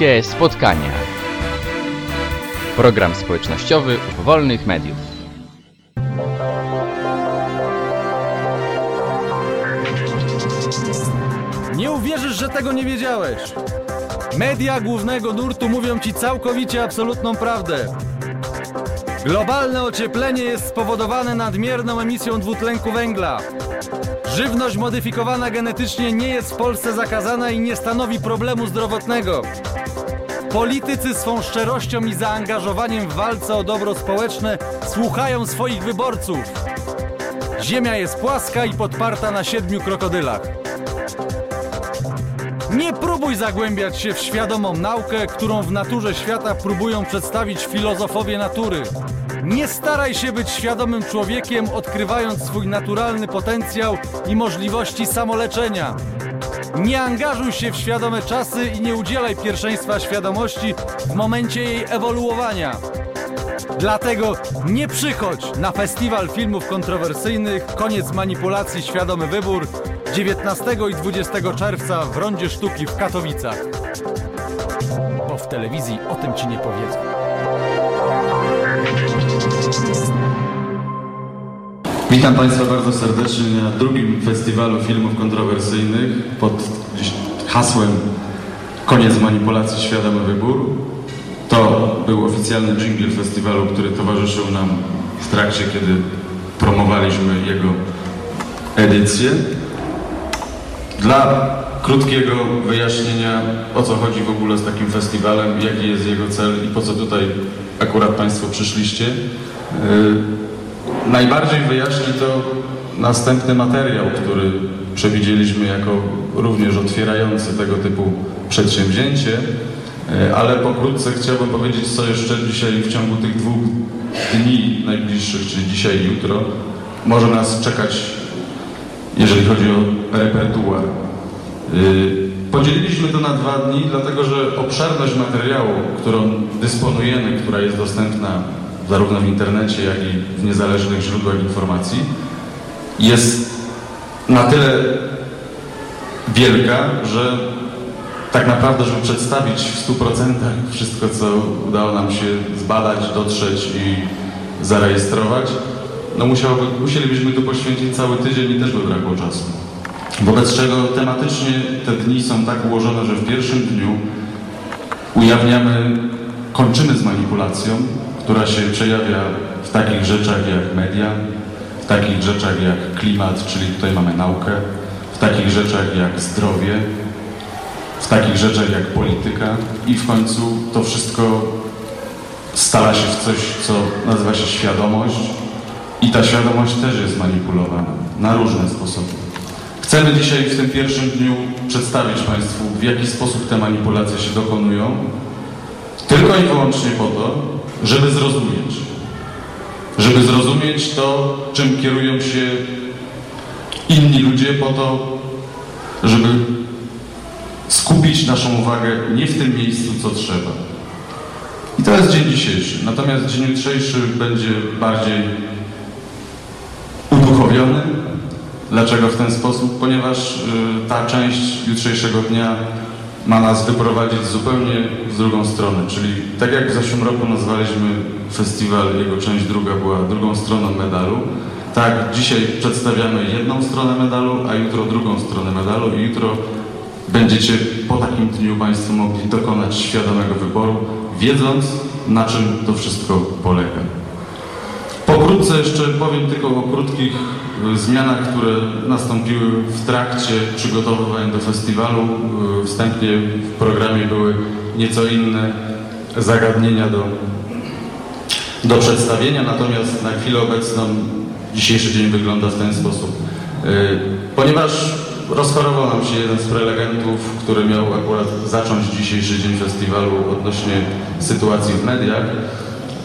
Bliskie spotkania. Program społecznościowy wolnych mediów. Nie uwierzysz, że tego nie wiedziałeś. Media głównego nurtu mówią ci całkowicie absolutną prawdę. Globalne ocieplenie jest spowodowane nadmierną emisją dwutlenku węgla. Żywność modyfikowana genetycznie nie jest w Polsce zakazana i nie stanowi problemu zdrowotnego. Politycy swą szczerością i zaangażowaniem w walce o dobro społeczne słuchają swoich wyborców. Ziemia jest płaska i podparta na siedmiu krokodylach. Nie próbuj zagłębiać się w świadomą naukę, którą w naturze świata próbują przedstawić filozofowie natury. Nie staraj się być świadomym człowiekiem, odkrywając swój naturalny potencjał i możliwości samoleczenia. Nie angażuj się w świadome czasy i nie udzielaj pierwszeństwa świadomości w momencie jej ewoluowania. Dlatego nie przychodź na festiwal filmów kontrowersyjnych Koniec manipulacji Świadomy Wybór 19 i 20 czerwca w Rondzie Sztuki w Katowicach. Bo w telewizji o tym ci nie powiedzą. Witam Państwa bardzo serdecznie na drugim festiwalu filmów kontrowersyjnych pod hasłem Koniec manipulacji, świadomy wybór. To był oficjalny dżingiel festiwalu, który towarzyszył nam w trakcie, kiedy promowaliśmy jego edycję. Dla krótkiego wyjaśnienia, o co chodzi w ogóle z takim festiwalem, jaki jest jego cel i po co tutaj akurat Państwo przyszliście. Yy, najbardziej wyjaśni to następny materiał, który przewidzieliśmy jako również otwierający tego typu przedsięwzięcie, yy, ale pokrótce chciałbym powiedzieć, co jeszcze dzisiaj w ciągu tych dwóch dni najbliższych, czyli dzisiaj i jutro, może nas czekać jeżeli chodzi o repertuar. Yy, Podzieliliśmy to na dwa dni, dlatego że obszerność materiału, którą dysponujemy, która jest dostępna zarówno w internecie, jak i w niezależnych źródłach informacji, jest na tyle wielka, że tak naprawdę, żeby przedstawić w 100% wszystko, co udało nam się zbadać, dotrzeć i zarejestrować, no musiałoby, musielibyśmy tu poświęcić cały tydzień i też by brakło czasu. Wobec czego tematycznie te dni są tak ułożone, że w pierwszym dniu ujawniamy, kończymy z manipulacją, która się przejawia w takich rzeczach jak media, w takich rzeczach jak klimat, czyli tutaj mamy naukę, w takich rzeczach jak zdrowie, w takich rzeczach jak polityka i w końcu to wszystko stala się w coś, co nazywa się świadomość i ta świadomość też jest manipulowana na różne sposoby. Chcemy dzisiaj w tym pierwszym dniu przedstawić Państwu, w jaki sposób te manipulacje się dokonują, tylko i wyłącznie po to, żeby zrozumieć. Żeby zrozumieć to, czym kierują się inni ludzie, po to, żeby skupić naszą uwagę nie w tym miejscu, co trzeba. I to jest dzień dzisiejszy. Natomiast dzień jutrzejszy będzie bardziej uduchowiony. Dlaczego w ten sposób? Ponieważ y, ta część jutrzejszego dnia ma nas wyprowadzić zupełnie w drugą stronę, czyli tak jak w zeszłym roku nazwaliśmy festiwal, jego część druga była drugą stroną medalu, tak dzisiaj przedstawiamy jedną stronę medalu, a jutro drugą stronę medalu i jutro będziecie po takim dniu Państwo mogli dokonać świadomego wyboru, wiedząc na czym to wszystko polega. Pokrótce jeszcze powiem tylko o krótkich zmianach, które nastąpiły w trakcie przygotowywań do festiwalu. Y, Wstępnie w programie były nieco inne zagadnienia do, do przedstawienia, natomiast na chwilę obecną dzisiejszy dzień wygląda w ten sposób. Y, Ponieważ rozchorował nam się jeden z prelegentów, który miał akurat zacząć dzisiejszy dzień festiwalu odnośnie sytuacji w mediach,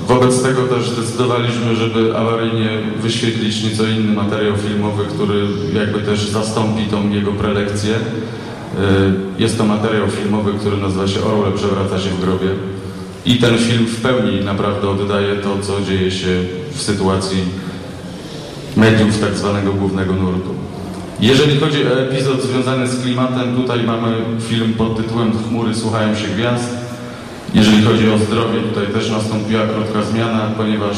Wobec tego też zdecydowaliśmy, żeby awaryjnie wyświetlić nieco inny materiał filmowy, który jakby też zastąpi tą jego prelekcję. Y, Jest to materiał filmowy, który nazywa się Orwell przewraca się w grobie. I ten film w pełni naprawdę oddaje to, co dzieje się w sytuacji mediów tak zwanego głównego nurtu. Jeżeli chodzi o epizod związany z klimatem, tutaj mamy film pod tytułem Chmury słuchają się gwiazd. Jeżeli chodzi o zdrowie, tutaj też nastąpiła krótka zmiana, ponieważ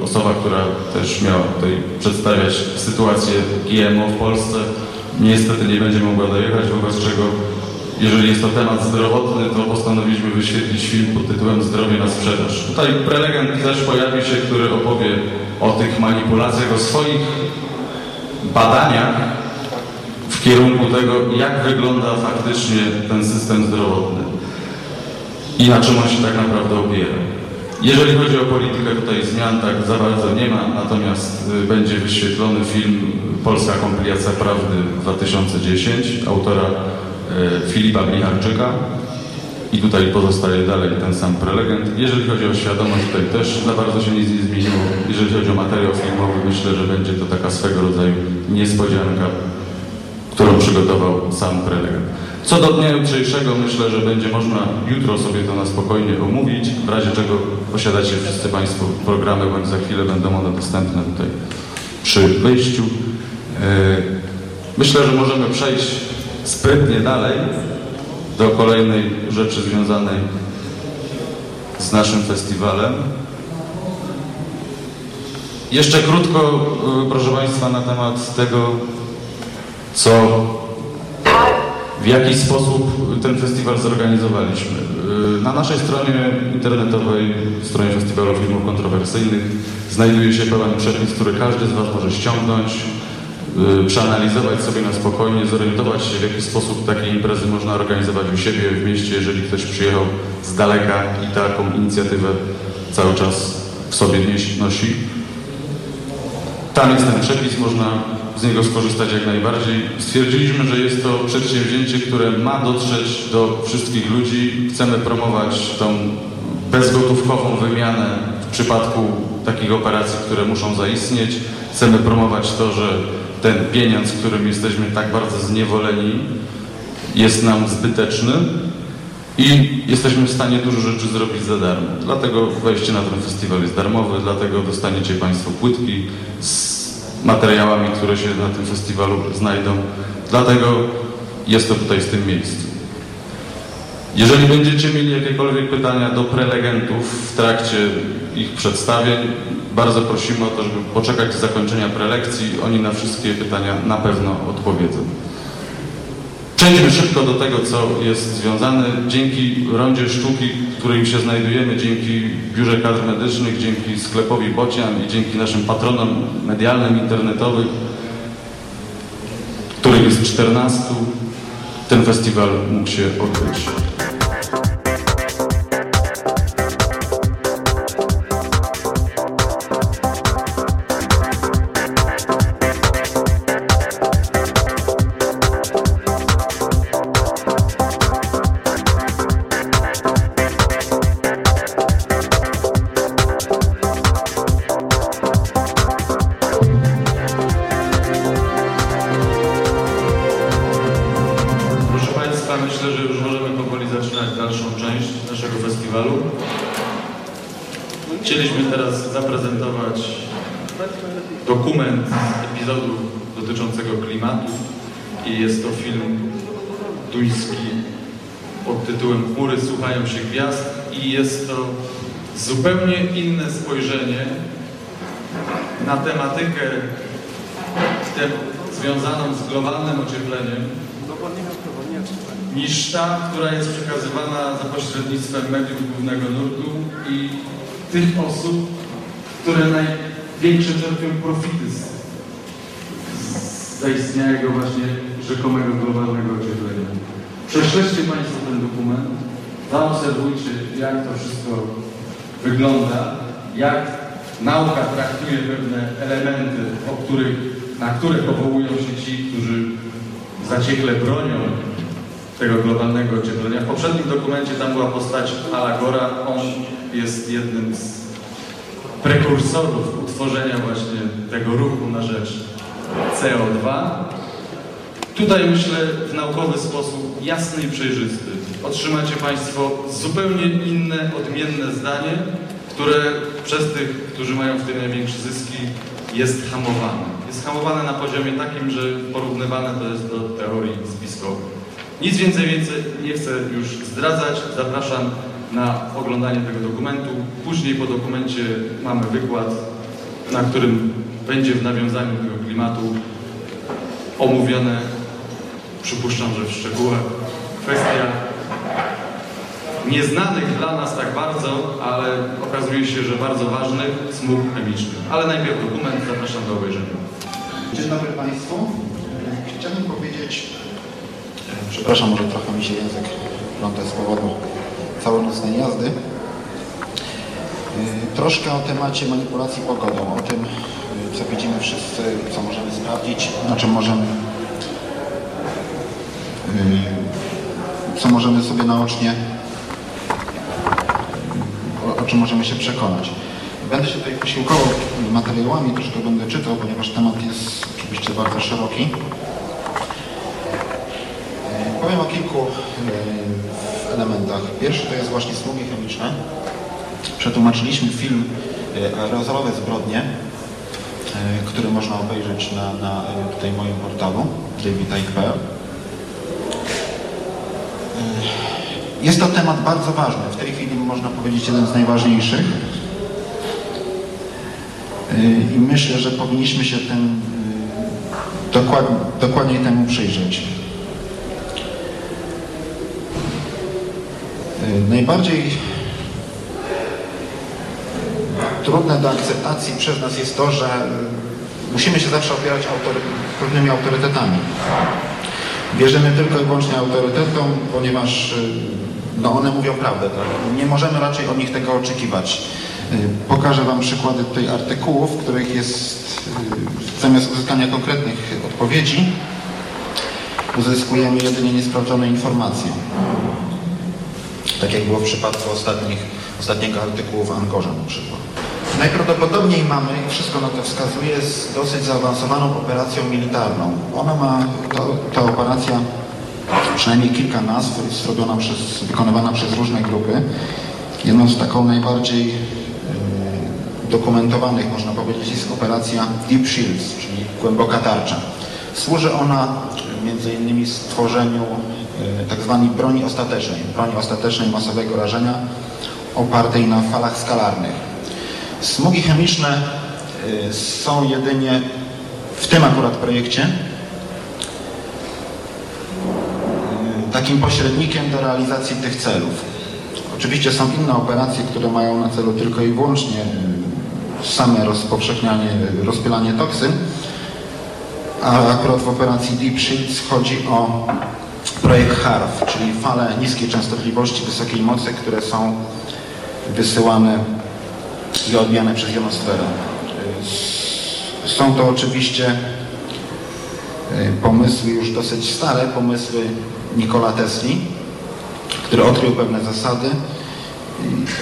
y, osoba, która też miała tutaj przedstawiać sytuację GMO w Polsce, niestety nie będzie mogła dojechać, wobec czego jeżeli jest to temat zdrowotny, to postanowiliśmy wyświetlić film pod tytułem Zdrowie na sprzedaż. Tutaj prelegent też pojawi się, który opowie o tych manipulacjach, o swoich badaniach w kierunku tego, jak wygląda faktycznie ten system zdrowotny i na czym on się tak naprawdę opiera. Jeżeli chodzi o politykę, tutaj zmian tak za bardzo nie ma, natomiast y, będzie wyświetlony film Polska kompilacja prawdy 2010 autora y, Filipa Michalczyka i tutaj pozostaje dalej ten sam prelegent. Jeżeli chodzi o świadomość, tutaj też za bardzo się nic nie zmieniło. Jeżeli chodzi o materiał filmowy, myślę, że będzie to taka swego rodzaju niespodzianka, którą przygotował sam prelegent. Co do dnia jutrzejszego, myślę, że będzie można jutro sobie to na spokojnie omówić, w razie czego posiadacie wszyscy Państwo programy, bądź za chwilę będą one dostępne tutaj przy wyjściu. Yy, Myślę, że możemy przejść sprytnie dalej do kolejnej rzeczy związanej z naszym festiwalem. Jeszcze krótko, y, proszę Państwa, na temat tego, co, w jaki sposób ten festiwal zorganizowaliśmy. Y, Na naszej stronie internetowej, stronie Festiwalu Filmów Kontrowersyjnych, znajduje się pełen przepis, który każdy z Was może ściągnąć, y, przeanalizować sobie na spokojnie, zorientować się, w jaki sposób takie imprezy można organizować u siebie w mieście, jeżeli ktoś przyjechał z daleka i taką inicjatywę cały czas w sobie nosi. Tam jest ten przepis, można z niego skorzystać jak najbardziej. Stwierdziliśmy, że jest to przedsięwzięcie, które ma dotrzeć do wszystkich ludzi. Chcemy promować tą bezgotówkową wymianę w przypadku takich operacji, które muszą zaistnieć. Chcemy promować to, że ten pieniądz, którym jesteśmy tak bardzo zniewoleni, jest nam zbyteczny i jesteśmy w stanie dużo rzeczy zrobić za darmo. Dlatego wejście na ten festiwal jest darmowe, dlatego dostaniecie Państwo płytki z materiałami, które się na tym festiwalu znajdą. Dlatego jest to tutaj w tym miejscu. Jeżeli będziecie mieli jakiekolwiek pytania do prelegentów w trakcie ich przedstawień, bardzo prosimy o to, żeby poczekać do zakończenia prelekcji. Oni na wszystkie pytania na pewno odpowiedzą. Przejdźmy szybko do tego, co jest związane. Dzięki Rondzie Sztuki, którym się znajdujemy, dzięki Biurze Kadr Medycznych, dzięki sklepowi Bocian i dzięki naszym patronom medialnym, internetowym, których jest 14, ten festiwal mógł się odbyć. Tytułem Chmury słuchają się gwiazd i jest to zupełnie inne spojrzenie na tematykę związaną z globalnym ociepleniem niż ta, która jest przekazywana za pośrednictwem mediów głównego nurtu i tych osób, które największe czerpią profity z, zaistniałego właśnie rzekomego globalnego ocieplenia. Prześledźcie Państwo dokument, zaobserwujcie, jak to wszystko wygląda, jak nauka traktuje pewne elementy, o których, na które powołują się ci, którzy zaciekle bronią tego globalnego ocieplenia. W poprzednim dokumencie tam była postać Alagora. On jest jednym z prekursorów utworzenia właśnie tego ruchu na rzecz CO2. Tutaj myślę w naukowy sposób jasny i przejrzysty. Otrzymacie Państwo zupełnie inne, odmienne zdanie, które przez tych, którzy mają w tym największe zyski, jest hamowane. jest hamowane na poziomie takim, że porównywane to jest do teorii spiskowej. Nic więcej, więcej nie chcę już zdradzać. Zapraszam na oglądanie tego dokumentu. Później po dokumencie mamy wykład, na którym będzie w nawiązaniu tego klimatu omówione, przypuszczam, że w szczegółach, kwestia nieznanych dla nas tak bardzo, ale okazuje się, że bardzo ważnych smug chemicznych. Ale najpierw dokument, zapraszam do obejrzenia. Dzień dobry Państwu. Chciałbym powiedzieć, przepraszam, może trochę mi się język pląta z powodu całonocnej jazdy. Troszkę o temacie manipulacji pogodą, o tym, co widzimy wszyscy, co możemy sprawdzić, na czym możemy, co możemy sobie naocznie, o, czym możemy się przekonać. Będę się tutaj posiłkował materiałami, troszkę będę czytał, ponieważ temat jest oczywiście bardzo szeroki. Powiem o kilku e, elementach. Pierwszy to jest właśnie smugi chemiczne. Przetłumaczyliśmy film Aerozolowe zbrodnie, który można obejrzeć na, na tutaj moim portalu davidike.pl. Jest to temat bardzo ważny. W tej chwili można powiedzieć jeden z najważniejszych. I myślę, że powinniśmy się tym dokładnie, dokładniej temu przyjrzeć. Najbardziej trudne do akceptacji przez nas jest to, że musimy się zawsze opierać autory pewnymi autorytetami. Wierzymy tylko i wyłącznie autorytetom, ponieważ no, one mówią prawdę. Tak? Nie możemy raczej od nich tego oczekiwać. Pokażę Wam przykłady tutaj artykułów, w których jest zamiast uzyskania konkretnych odpowiedzi uzyskujemy jedynie niesprawdzone informacje. Tak jak było w przypadku ostatnich, ostatniego artykułu w Angorze na przykład. Najprawdopodobniej mamy, i wszystko na to wskazuje, z dosyć zaawansowaną operacją militarną. Ona ma, to, ta operacja, przynajmniej kilka nazw, jest przez, wykonywana przez różne grupy. Jedną z taką najbardziej yy, dokumentowanych, można powiedzieć, jest operacja Deep Shields, czyli głęboka tarcza. Służy ona między innymi stworzeniu tak zwanej broni ostatecznej, broni ostatecznej masowego rażenia opartej na falach skalarnych. Smugi chemiczne są jedynie w tym akurat projekcie takim pośrednikiem do realizacji tych celów. Oczywiście są inne operacje, które mają na celu tylko i wyłącznie same rozpowszechnianie, rozpylanie toksyn, a akurat w operacji Deep Shields chodzi o projekt HARF, czyli fale niskiej częstotliwości, wysokiej mocy, które są wysyłane i odbijane przez jonosferę. Są to oczywiście pomysły już dosyć stare, pomysły Nikola Tesli, który odkrył pewne zasady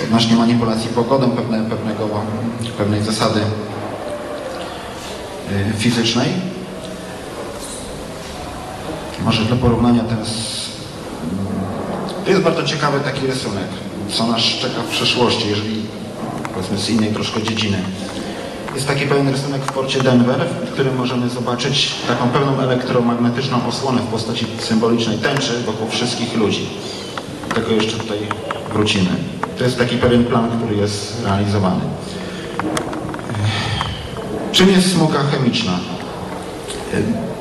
odnośnie manipulacji pogodą, pewne, pewnego, pewnej zasady fizycznej. Może dla porównania teraz to jest bardzo ciekawy taki rysunek, co nas czeka w przyszłości, jeżeli powiedzmy z innej troszkę dziedziny. Jest taki pewien rysunek w porcie Denver, w którym możemy zobaczyć taką pewną elektromagnetyczną osłonę w postaci symbolicznej tęczy wokół wszystkich ludzi. Do tego jeszcze tutaj wrócimy. To jest taki pewien plan, który jest realizowany. Czym jest smuga chemiczna?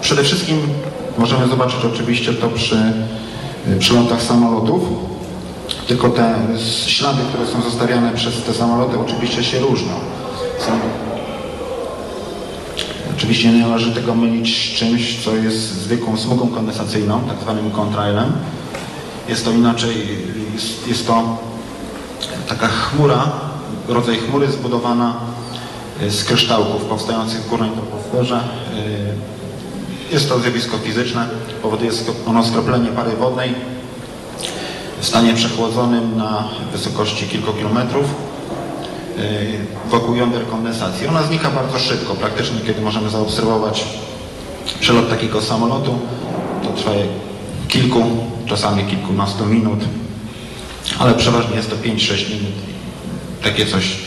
Przede wszystkim możemy zobaczyć oczywiście to przy przylotach samolotów, tylko te ślady, które są zostawiane przez te samoloty oczywiście się różnią. Są... Oczywiście nie należy tego mylić z czymś, co jest zwykłą smugą kondensacyjną, tak zwanym contrailem. Jest to inaczej, jest, jest to taka chmura, rodzaj chmury zbudowana z kryształków powstających w górnej troposferze. Jest to zjawisko fizyczne, powoduje ono skroplenie pary wodnej w stanie przechłodzonym na wysokości kilku kilometrów wokół jąder kondensacji. Ona znika bardzo szybko, praktycznie kiedy możemy zaobserwować przelot takiego samolotu, to trwa kilku, czasami kilkunastu minut, ale przeważnie jest to 5-6 minut. Takie coś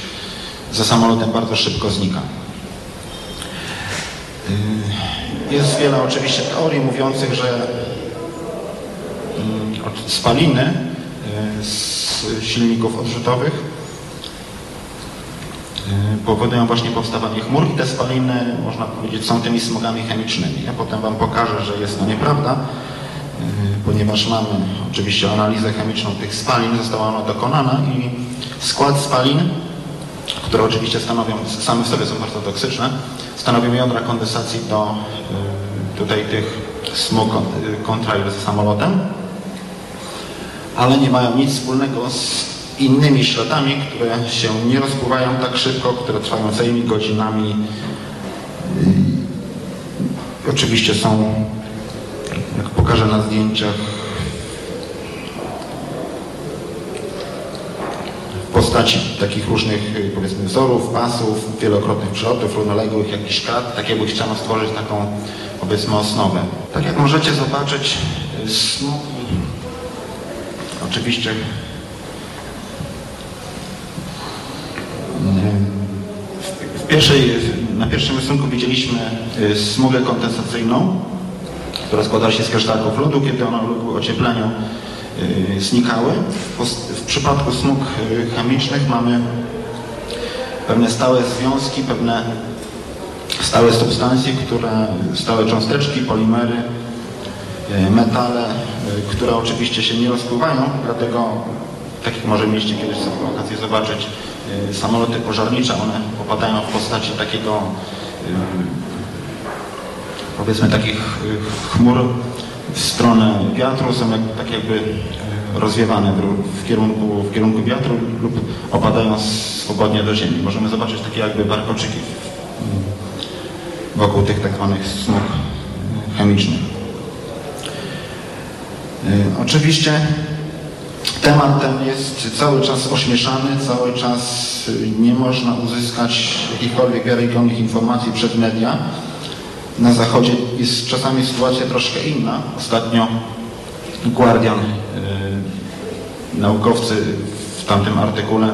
za samolotem bardzo szybko znika. Jest wiele oczywiście teorii mówiących, że mm, spaliny z silników odrzutowych y, powodują właśnie powstawanie chmur i te spaliny, można powiedzieć, są tymi smogami chemicznymi. Ja potem Wam pokażę, że jest to nieprawda, y, ponieważ mamy oczywiście analizę chemiczną tych spalin, została ona dokonana i skład spalin, które oczywiście stanowią, same w sobie są bardzo toksyczne, stanowią jądra kondensacji do tutaj tych smog kontrail z samolotem, ale nie mają nic wspólnego z innymi śladami, które się nie rozpływają tak szybko, które trwają całymi godzinami. Oczywiście są, jak pokażę na zdjęciach, w postaci takich różnych, powiedzmy, wzorów, pasów, wielokrotnych przelotów, równoległych jakichś krat, tak jakby chciano stworzyć taką, powiedzmy, osnowę. Tak jak możecie zobaczyć, smoki oczywiście w pierwszej, na pierwszym rysunku widzieliśmy y, smugę kondensacyjną, która składała się z kryształków lodu, kiedy one uległy ociepleniu y, znikały. W przypadku smug y, chemicznych mamy pewne stałe związki, pewne stałe substancje, które, stałe cząsteczki, polimery, metale, które oczywiście się nie rozpływają, dlatego tak jak może mieliście kiedyś okazję zobaczyć, samoloty pożarnicze, one popadają w postaci takiego powiedzmy takich chmur w stronę wiatru, są jak, tak jakby rozwiewane w, kierunku, w kierunku wiatru lub opadają swobodnie do ziemi. Możemy zobaczyć takie jakby warkoczyki wokół tych tak zwanych smug chemicznych. Oczywiście temat ten jest cały czas ośmieszany, cały czas nie można uzyskać jakichkolwiek wiarygodnych informacji przez media. Na zachodzie jest czasami sytuacja troszkę inna. Ostatnio Guardian, yy, naukowcy w tamtym artykule yy,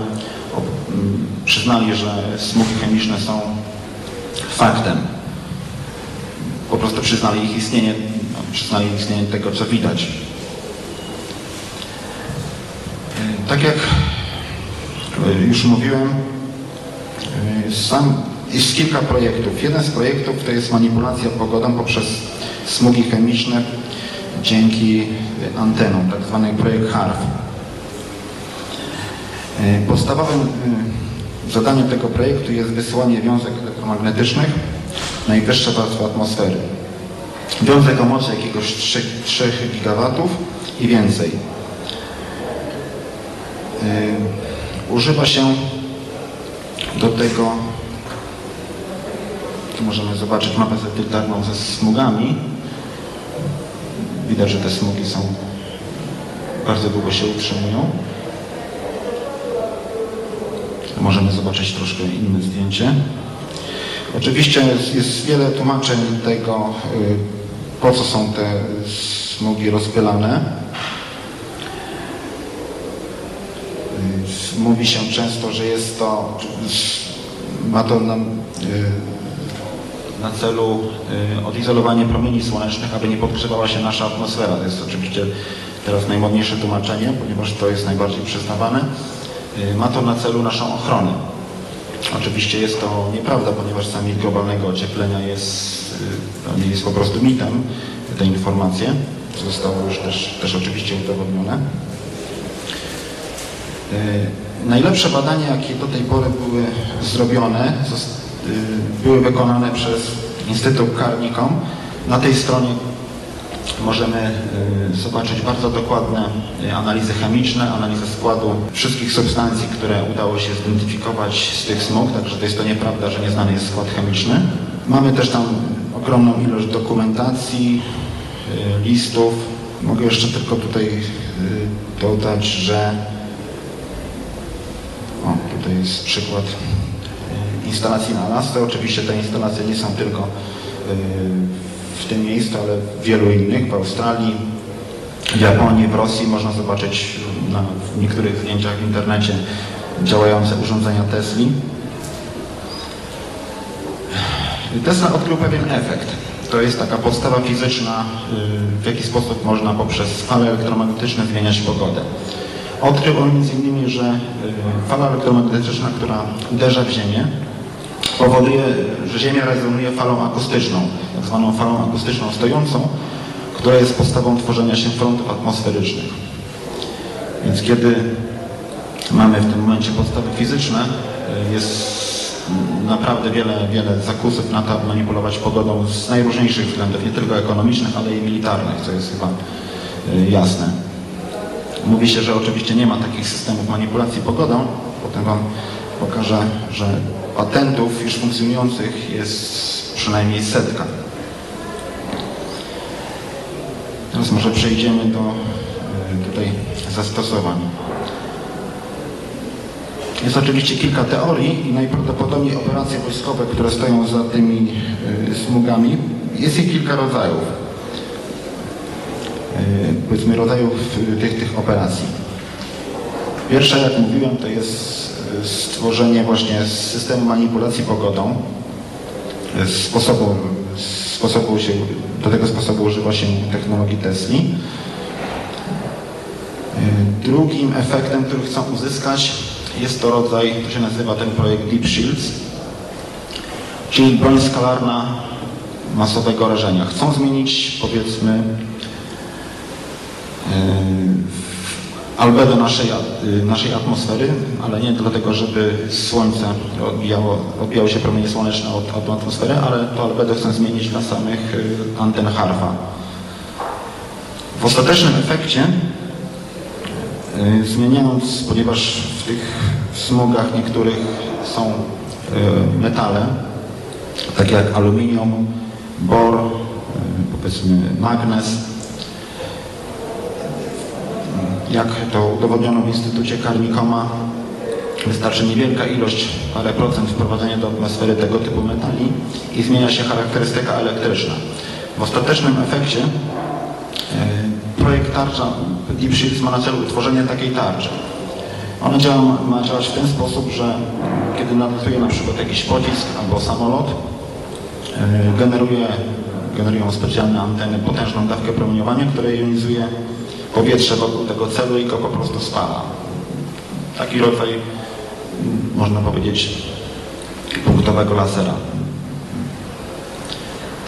przyznali, że smugi chemiczne są faktem. Po prostu przyznali ich istnienie, no, przyznali istnienie tego, co widać. Tak jak już mówiłem, sam jest kilka projektów. Jeden z projektów to jest manipulacja pogodą poprzez smugi chemiczne dzięki antenom, tak zwany projekt HARF. Podstawowym zadaniem tego projektu jest wysyłanie wiązek elektromagnetycznych na najwyższe warstwy atmosfery. Wiązek o mocy jakiegoś 3, 3 gigawatów i więcej. Y, używa się do tego, tu możemy zobaczyć mapę satelitarną ze smugami. Widać, że te smugi są bardzo długo się utrzymują. Możemy zobaczyć troszkę inne zdjęcie. Oczywiście jest, jest wiele tłumaczeń tego, y, po co są te smugi rozpylane. Mówi się często, że jest to, ma to na, y, na celu y, odizolowanie promieni słonecznych, aby nie podgrzewała się nasza atmosfera. To jest oczywiście teraz najmodniejsze tłumaczenie, ponieważ to jest najbardziej przyznawane. Y, ma to na celu naszą ochronę. Oczywiście jest to nieprawda, ponieważ sam mit globalnego ocieplenia jest, jest po prostu mitem, te informacje. Zostało już też, też oczywiście udowodnione. Najlepsze badania, jakie do tej pory były zrobione, y, były wykonane przez Instytut Carnicom. Na tej stronie możemy y, zobaczyć bardzo dokładne y, analizy chemiczne, analizę składu wszystkich substancji, które udało się zidentyfikować z tych smug, także to jest to nieprawda, że nieznany jest skład chemiczny. Mamy też tam ogromną ilość dokumentacji, listów. Mogę jeszcze tylko tutaj dodać, że to jest przykład e, instalacji na Alasce. Oczywiście te instalacje nie są tylko e, w tym miejscu, ale w wielu innych, w Australii, w Japonii, w Rosji. Można zobaczyć na niektórych zdjęciach w internecie działające urządzenia Tesli. Tesla odkrył pewien efekt. To jest taka podstawa fizyczna, y, w jaki sposób można poprzez fale elektromagnetyczne zmieniać pogodę. Odkrył on m.in., że y, fala elektromagnetyczna, która uderza w Ziemię, powoduje, że Ziemia rezonuje falą akustyczną, tak zwaną falą akustyczną stojącą, która jest podstawą tworzenia się frontów atmosferycznych. Więc kiedy mamy w tym momencie podstawy fizyczne, y, jest naprawdę wiele, wiele zakusów na to, aby manipulować pogodą z najróżniejszych względów, nie tylko ekonomicznych, ale i militarnych, co jest chyba y, jasne. Mówi się, że oczywiście nie ma takich systemów manipulacji pogodą. Potem Wam pokażę, że patentów już funkcjonujących jest przynajmniej setka. Teraz może przejdziemy do y, tutaj zastosowań. Jest oczywiście kilka teorii i najprawdopodobniej operacje wojskowe, które stoją za tymi y, smugami, jest ich kilka rodzajów. Y, Powiedzmy rodzajów y, tych, tych operacji. Pierwsza, jak mówiłem, to jest y, stworzenie właśnie systemu manipulacji pogodą. Sposobu, sposobu się, do tego sposobu używa się technologii Tesli. Y, Drugim efektem, który chcą uzyskać, jest to rodzaj, to się nazywa ten projekt Deep Shields, czyli broń skalarna masowego rażenia. Chcą zmienić, powiedzmy, albedo naszej, naszej atmosfery, ale nie dlatego, żeby słońce odbijało, odbijały się promienie słoneczne od, od atmosfery, ale to albedo chcą zmienić dla samych yy, anten harfa. W ostatecznym efekcie Y, zmieniając, ponieważ w tych smugach niektórych są y, metale, takie jak aluminium, bor, y, powiedzmy magnez. Jak to udowodniono w Instytucie Karnikoma, wystarczy niewielka ilość, parę procent wprowadzenia do atmosfery tego typu metali i zmienia się charakterystyka elektryczna. W ostatecznym efekcie projekt tarcza Deep Shields ma na celu utworzenie takiej tarczy. Ona działa, ma działać w ten sposób, że kiedy nalatuje na przykład jakiś pocisk albo samolot, yy, generuje, generują specjalne anteny potężną dawkę promieniowania, które jonizuje powietrze wokół tego celu i go po prostu spala. Taki rodzaj, można powiedzieć, punktowego lasera.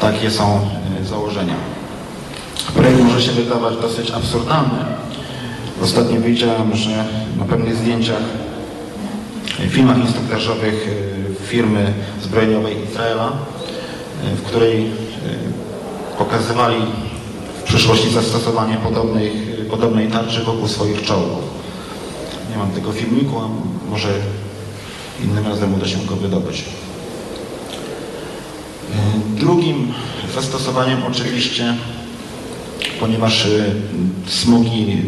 Takie są yy, założenia. Projekt może się wydawać dosyć absurdalny. Ostatnio widziałem, że na pewnych zdjęciach, w filmach instruktażowych y, firmy zbrojeniowej Izraela, w której pokazywali w przyszłości zastosowanie podobnej, podobnej tarczy wokół swoich czołgów. Nie mam tego filmiku, a może innym razem uda się go wydobyć. Drugim zastosowaniem oczywiście ponieważ y, smugi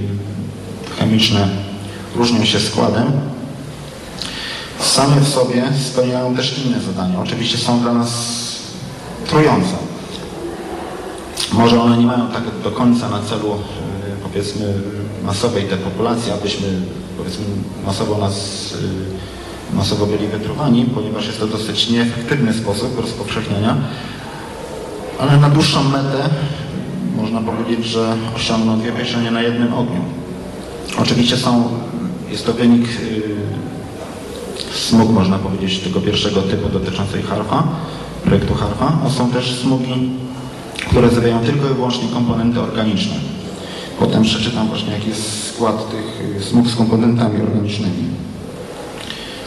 chemiczne różnią się składem, same w sobie spełniają też inne zadania. Oczywiście są dla nas trujące. Może one nie mają tak do końca na celu, powiedzmy, masowej depopulacji, abyśmy, powiedzmy, masowo nas, y, masowo byli wytruwani, ponieważ jest to dosyć nieefektywny sposób rozpowszechniania, ale na dłuższą metę można powiedzieć, że osiągną dwie pieczenie na jednym ogniu. Oczywiście są, jest to wynik yy, smug, można powiedzieć, tego pierwszego typu dotyczącej harfa, projektu harfa, a są też smugi, które zawierają tylko i wyłącznie komponenty organiczne. Potem przeczytam właśnie, jaki jest skład tych y, smug z komponentami organicznymi,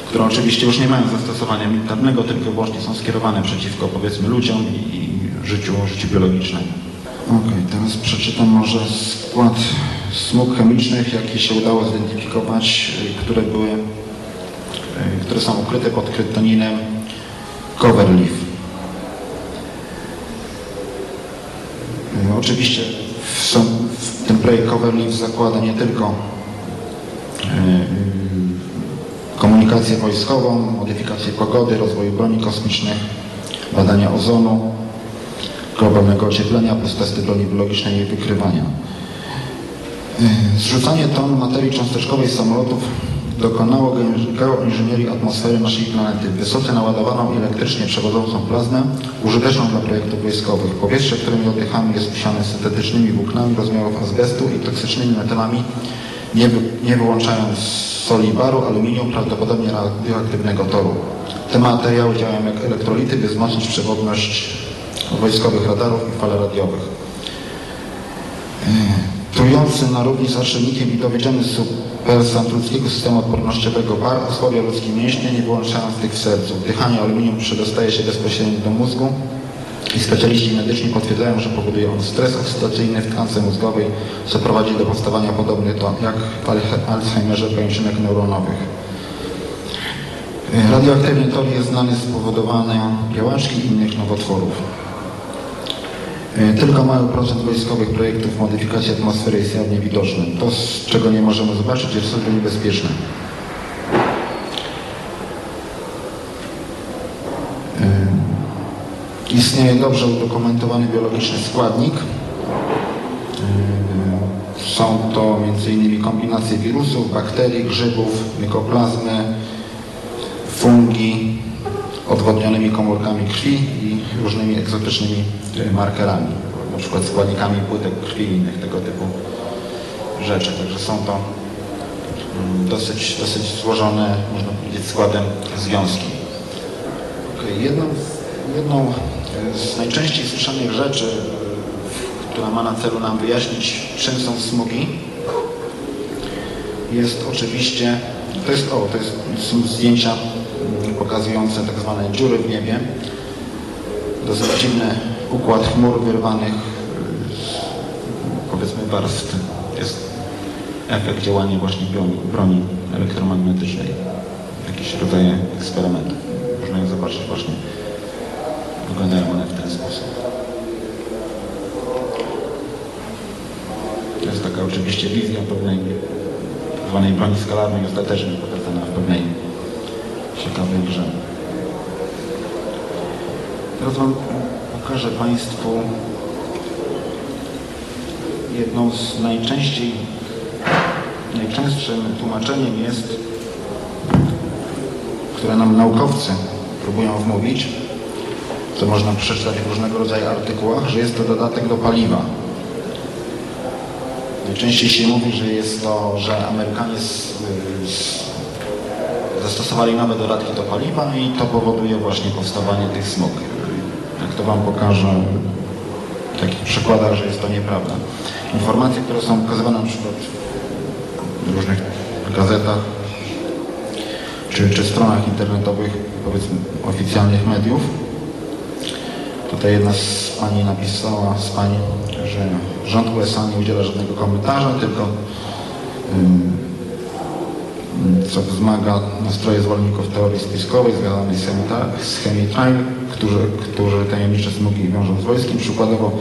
które oczywiście już nie mają zastosowania militarnego, tylko i wyłącznie są skierowane przeciwko, powiedzmy, ludziom i, i życiu, życiu biologicznemu. Ok, teraz przeczytam może skład smug chemicznych, jakie się udało zidentyfikować, y, które były, y, które są ukryte pod kryptoninem Coverleaf. Oczywiście są, w ten projekt Coverleaf zakłada nie tylko komunikację wojskową, modyfikację pogody, rozwój broni kosmicznych, badania ozonu, globalnego ocieplenia plus testy broni biologicznej i wykrywania. Zrzucanie ton materii cząsteczkowej samolotów dokonało geo- geoinżynierii atmosfery naszej planety, wysoce naładowaną elektrycznie przewodzącą plazmę, użyteczną dla projektów wojskowych. Powietrze, którym oddychamy jest usiane syntetycznymi włóknami rozmiarów azbestu i toksycznymi metalami, nie, wy, nie wyłączając soli baru, aluminium, prawdopodobnie radioaktywnego toru. Te materiały działają jak elektrolity, by wzmocnić przewodność wojskowych radarów i fal radiowych. Trujący na równi z arsenikiem i dowiedziony supersant ludzkiego systemu odpornościowego bar osłabia ludzkie mięśnie, nie wyłączając tych w sercu. Wdychanie aluminium przedostaje się bezpośrednio do mózgu i specjaliści medyczni potwierdzają, że powoduje on stres oksydacyjny w tkance mózgowej, co prowadzi do powstawania podobnych do, jak w Alzheimerze pajęczynek neuronowych. Radioaktywny tor jest znany z powodowania białaczki i innych nowotworów. E, Tylko mały procent wojskowych projektów modyfikacji atmosfery jest jawnie widoczny. To, z czego nie możemy zobaczyć, jest sobie niebezpieczne. E, Istnieje dobrze udokumentowany biologiczny składnik. E, Są to m.in. kombinacje wirusów, bakterii, grzybów, mykoplazmy, fungi, odwodnionymi komórkami krwi i różnymi egzotycznymi e, markerami, na przykład składnikami płytek krwi i innych tego typu rzeczy. Także są to mm, dosyć, dosyć złożone, można powiedzieć, składem związki. Jedną, jedną e, z najczęściej słyszanych rzeczy, e, która ma na celu nam wyjaśnić, czym są smugi, jest oczywiście, to jest, o, to jest, są zdjęcia pokazujące tak zwane dziury w niebie. Dosyć dziwny układ chmur wyrwanych y, powiedzmy warstw. Jest efekt działania właśnie broni, broni elektromagnetycznej. Jakieś rodzaje eksperymentów. Można je zobaczyć właśnie. Wyglądają one w ten sposób. To jest taka oczywiście wizja pewnej zwanej broni skalarnej ostatecznie pokazana w pewnej ciekawej grze. Teraz Wam pokażę Państwu jedną z najczęściej, najczęstszym tłumaczeniem jest, które nam naukowcy próbują wmówić, co można przeczytać w różnego rodzaju artykułach, że jest to dodatek do paliwa. Najczęściej się mówi, że jest to, że Amerykanie z, z, zastosowali nowe dodatki do paliwa i to powoduje właśnie powstawanie tych smug. Jak to Wam pokażę w takich przykładach, że jest to nieprawda. Informacje, które są pokazywane na przykład w różnych gazetach czy, czy stronach internetowych, powiedzmy oficjalnych mediów, Tutaj jedna z pani napisała, z pani, że rząd USA nie udziela żadnego komentarza, tylko co wzmaga nastroje zwolenników teorii spiskowej związanej z chemitril, którzy, którzy tajemnicze smugi wiążą z wojskiem. Przykładowo,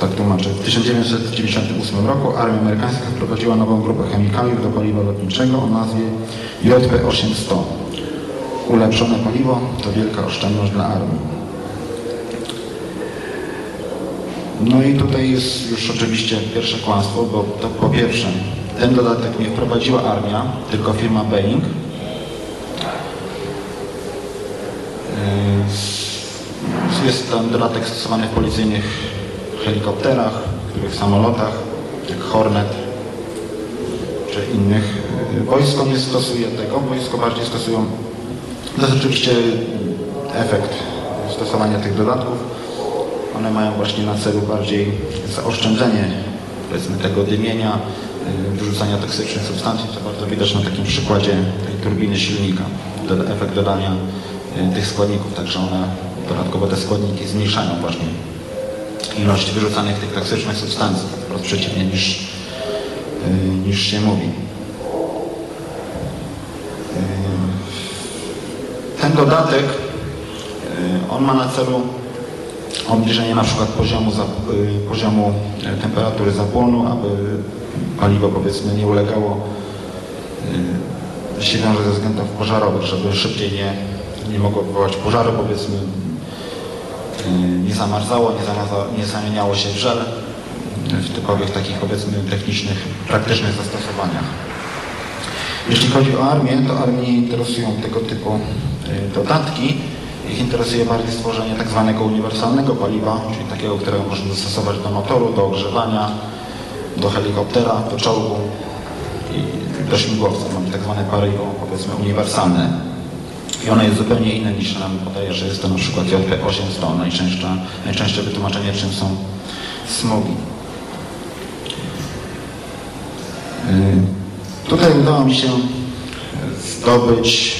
tak tłumaczę, w 1998 roku armia amerykańska wprowadziła nową grupę chemikaliów do paliwa lotniczego o nazwie JP-800. Ulepszone paliwo to wielka oszczędność dla armii. No i tutaj jest już oczywiście pierwsze kłamstwo, bo to po pierwsze, ten dodatek nie wprowadziła armia, tylko firma Boeing. Yy, Jest ten dodatek stosowany w policyjnych helikopterach, w samolotach, jak Hornet czy innych. Yy, Wojsko nie stosuje tego, wojsko bardziej stosują, to jest oczywiście efekt stosowania tych dodatków. One mają właśnie na celu bardziej zaoszczędzenie powiedzmy tego dymienia, wyrzucania toksycznych substancji, co bardzo widać na takim przykładzie tej turbiny silnika. Efekt dodania y, tych składników, także one dodatkowo te składniki zmniejszają właśnie ilość wyrzucanych tych toksycznych substancji, wprost przeciwnie niż, y, niż się mówi. Y, Ten dodatek, y, on ma na celu obniżenie na przykład poziomu, y, poziomu temperatury zapłonu, aby paliwo powiedzmy nie ulegało y, wiąże ze względów pożarowych, żeby szybciej nie, nie mogło wywołać pożaru powiedzmy, y, nie zamarzało, nie, nie zamieniało się w żel w typowych takich powiedzmy technicznych, praktycznych zastosowaniach. Jeśli chodzi o armię, to armię nie interesują tego typu y, dodatki. Ich interesuje bardziej stworzenie tak zwanego uniwersalnego paliwa, czyli takiego, którego można dostosować do motoru, do ogrzewania, do helikoptera, do czołgu i do śmigłowca. Mamy tak zwane paliwo, powiedzmy, uniwersalne. I ono jest zupełnie inne niż nam podaje, że jest to na przykład JP800, najczęstsze, najczęstsze wytłumaczenie, czym są smogi. Y, Tutaj udało mi się zdobyć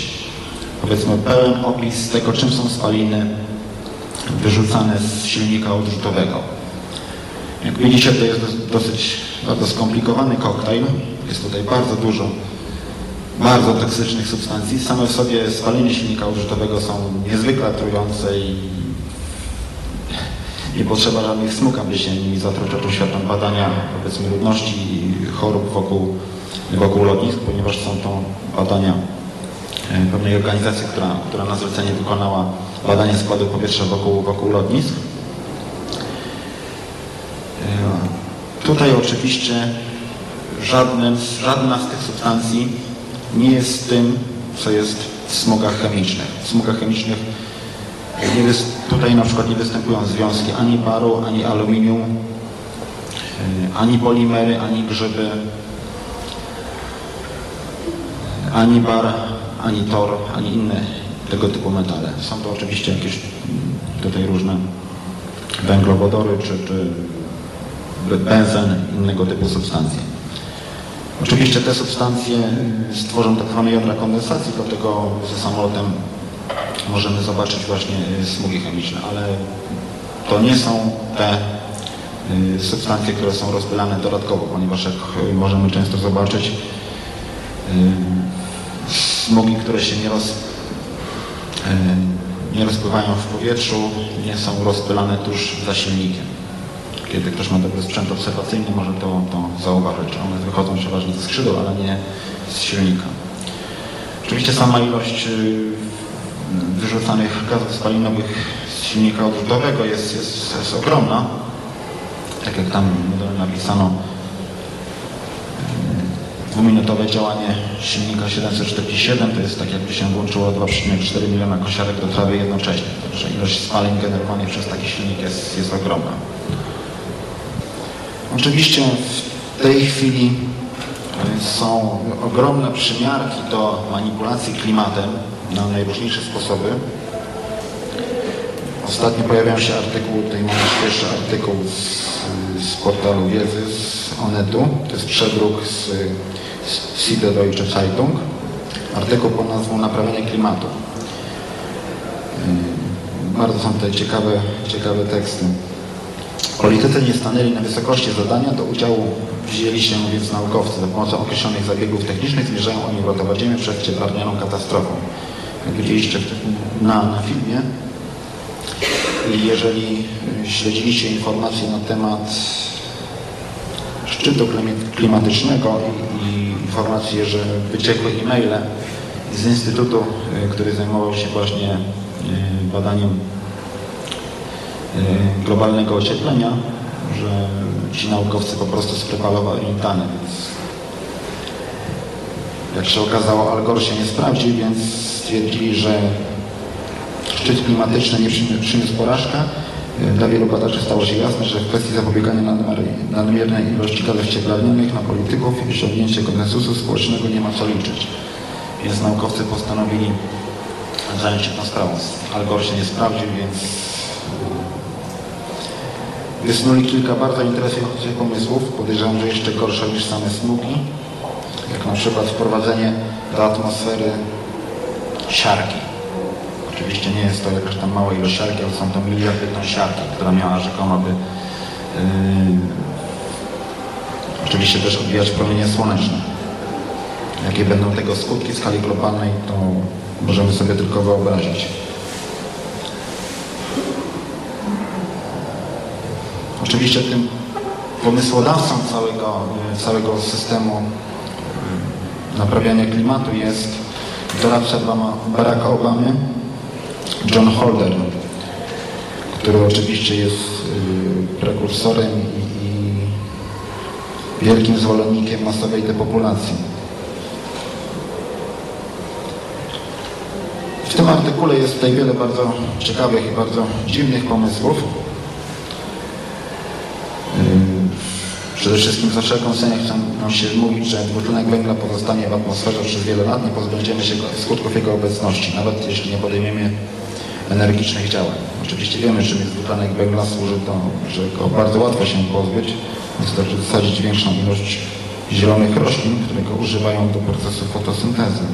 powiedzmy pełen opis tego, czym są spaliny wyrzucane z silnika odrzutowego. Jak widzicie, to jest dos- dosyć bardzo skomplikowany koktajl. Jest tutaj bardzo dużo bardzo toksycznych substancji. Same w sobie spaliny silnika odrzutowego są niezwykle trujące i nie potrzeba żadnych smug, aby się nimi zatruć. Otóż świadczą badania powiedzmy ludności i chorób wokół, wokół lotnisk, ponieważ są to badania e, pewnej organizacji, która, która na zlecenie wykonała badanie składu powietrza wokół, wokół lotnisk. E, Tutaj oczywiście żadnym, żadna z tych substancji nie jest tym, co jest w smogach chemicznych. W smogach chemicznych nie tutaj na przykład nie występują związki ani baru, ani aluminium, e, ani polimery, ani grzyby, ani bar, ani tor, ani inne tego typu metale. Są to oczywiście jakieś mm, tutaj różne węglowodory czy, czy benzen, innego typu substancje. Oczywiście te substancje stworzą tak zwane jądra kondensacji, dlatego ze samolotem możemy zobaczyć właśnie y, smugi chemiczne, ale to nie są te y, substancje, które są rozpylane dodatkowo, ponieważ jak y, możemy często zobaczyć, smugi, które się nie, roz, nie rozpływają w powietrzu, nie są rozpylane tuż za silnikiem. Kiedy ktoś ma dobry sprzęt obserwacyjny, może to, to zauważyć, one wychodzą przeważnie ze skrzydeł, ale nie z silnika. Oczywiście sama ilość y, wyrzucanych gazów spalinowych z silnika odrzutowego jest, jest, jest ogromna. Tak jak tam napisano, y, dwuminutowe działanie silnika 747 to jest tak jakby się włączyło 2,4 miliona kosiarek do trawy jednocześnie. Także ilość spalin generowanych przez taki silnik jest, jest ogromna. Oczywiście w tej chwili y, są ogromne przymiarki do manipulacji klimatem na najróżniejsze sposoby. Ostatnio pojawiał się artykuł, tutaj mamy świeższy artykuł z, z portalu wiedzy, z Onetu. To jest przedruk z, z Süddeutsche Zeitung. Artykuł pod nazwą Naprawienie klimatu. Y, Bardzo są tutaj ciekawe, ciekawe teksty. Politycy nie stanęli na wysokości zadania, do udziału wzięli się więc naukowcy. Za pomocą określonych zabiegów technicznych zmierzają oni uratować Ziemię przed cieplarnianą katastrofą. Jak widzieliście na, na filmie, jeżeli śledziliście informacje na temat szczytu klimatycznego i, informacje, że wyciekły e-maile z instytutu, y, który zajmował się właśnie y, badaniem globalnego ocieplenia, że ci naukowcy po prostu spreparowali dane, więc jak się okazało, Al Gore się nie sprawdził, więc stwierdzili, że szczyt klimatyczny nie przyniósł, porażkę. Y, Dla wielu badaczy stało się jasne, że w kwestii zapobiegania nadmiernej ilości gazów cieplarnianych na polityków i osiągnięcie konsensusu społecznego nie ma co liczyć. Więc naukowcy postanowili zająć się tą sprawą. Al Gore się nie sprawdził, więc Wysnuli kilka bardzo interesujących pomysłów, podejrzewam, że jeszcze gorsze niż same smugi, jak na przykład wprowadzenie do atmosfery siarki. Oczywiście nie jest to jakaś tam mała ilość siarki, ale są to miliardy ton siarki, która miała rzekomo by yy, oczywiście też odbijać promienie słoneczne. Jakie będą tego skutki w skali globalnej, to możemy sobie tylko wyobrazić. oczywiście tym pomysłodawcą całego, e, całego systemu e, naprawiania klimatu jest doradca Baracka Obamy, John Holder, który oczywiście jest e, prekursorem i wielkim zwolennikiem masowej depopulacji. W tym artykule jest tutaj wiele bardzo ciekawych i bardzo dziwnych pomysłów. Przede wszystkim za wszelką cenę nam się mówić, że dwutlenek węgla pozostanie w atmosferze przez wiele lat, nie pozbędziemy się skutków jego obecności, nawet jeśli nie podejmiemy energicznych działań. Oczywiście wiemy, czym jest dwutlenek węgla, służy to, że go bardzo łatwo się pozbyć. Wystarczy zasadzić większą ilość zielonych roślin, które go używają do procesu fotosyntezy.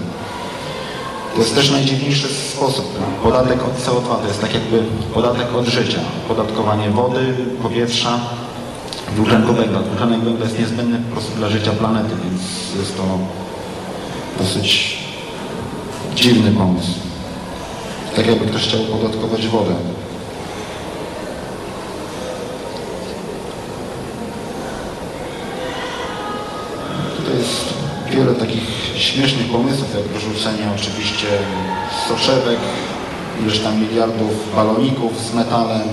To jest też najdziwniejszy sposób. Podatek od CO2 to jest tak jakby podatek od życia. Podatkowanie wody, powietrza, dwutlenku węgla. Dwutlenek węgla jest niezbędny po prostu dla życia planety, więc jest to dosyć dziwny pomysł. Tak jakby ktoś chciał podatkować wodę. Tutaj jest wiele takich śmiesznych pomysłów, jak wyrzucenie oczywiście soczewek, ileś tam miliardów baloników z metalem.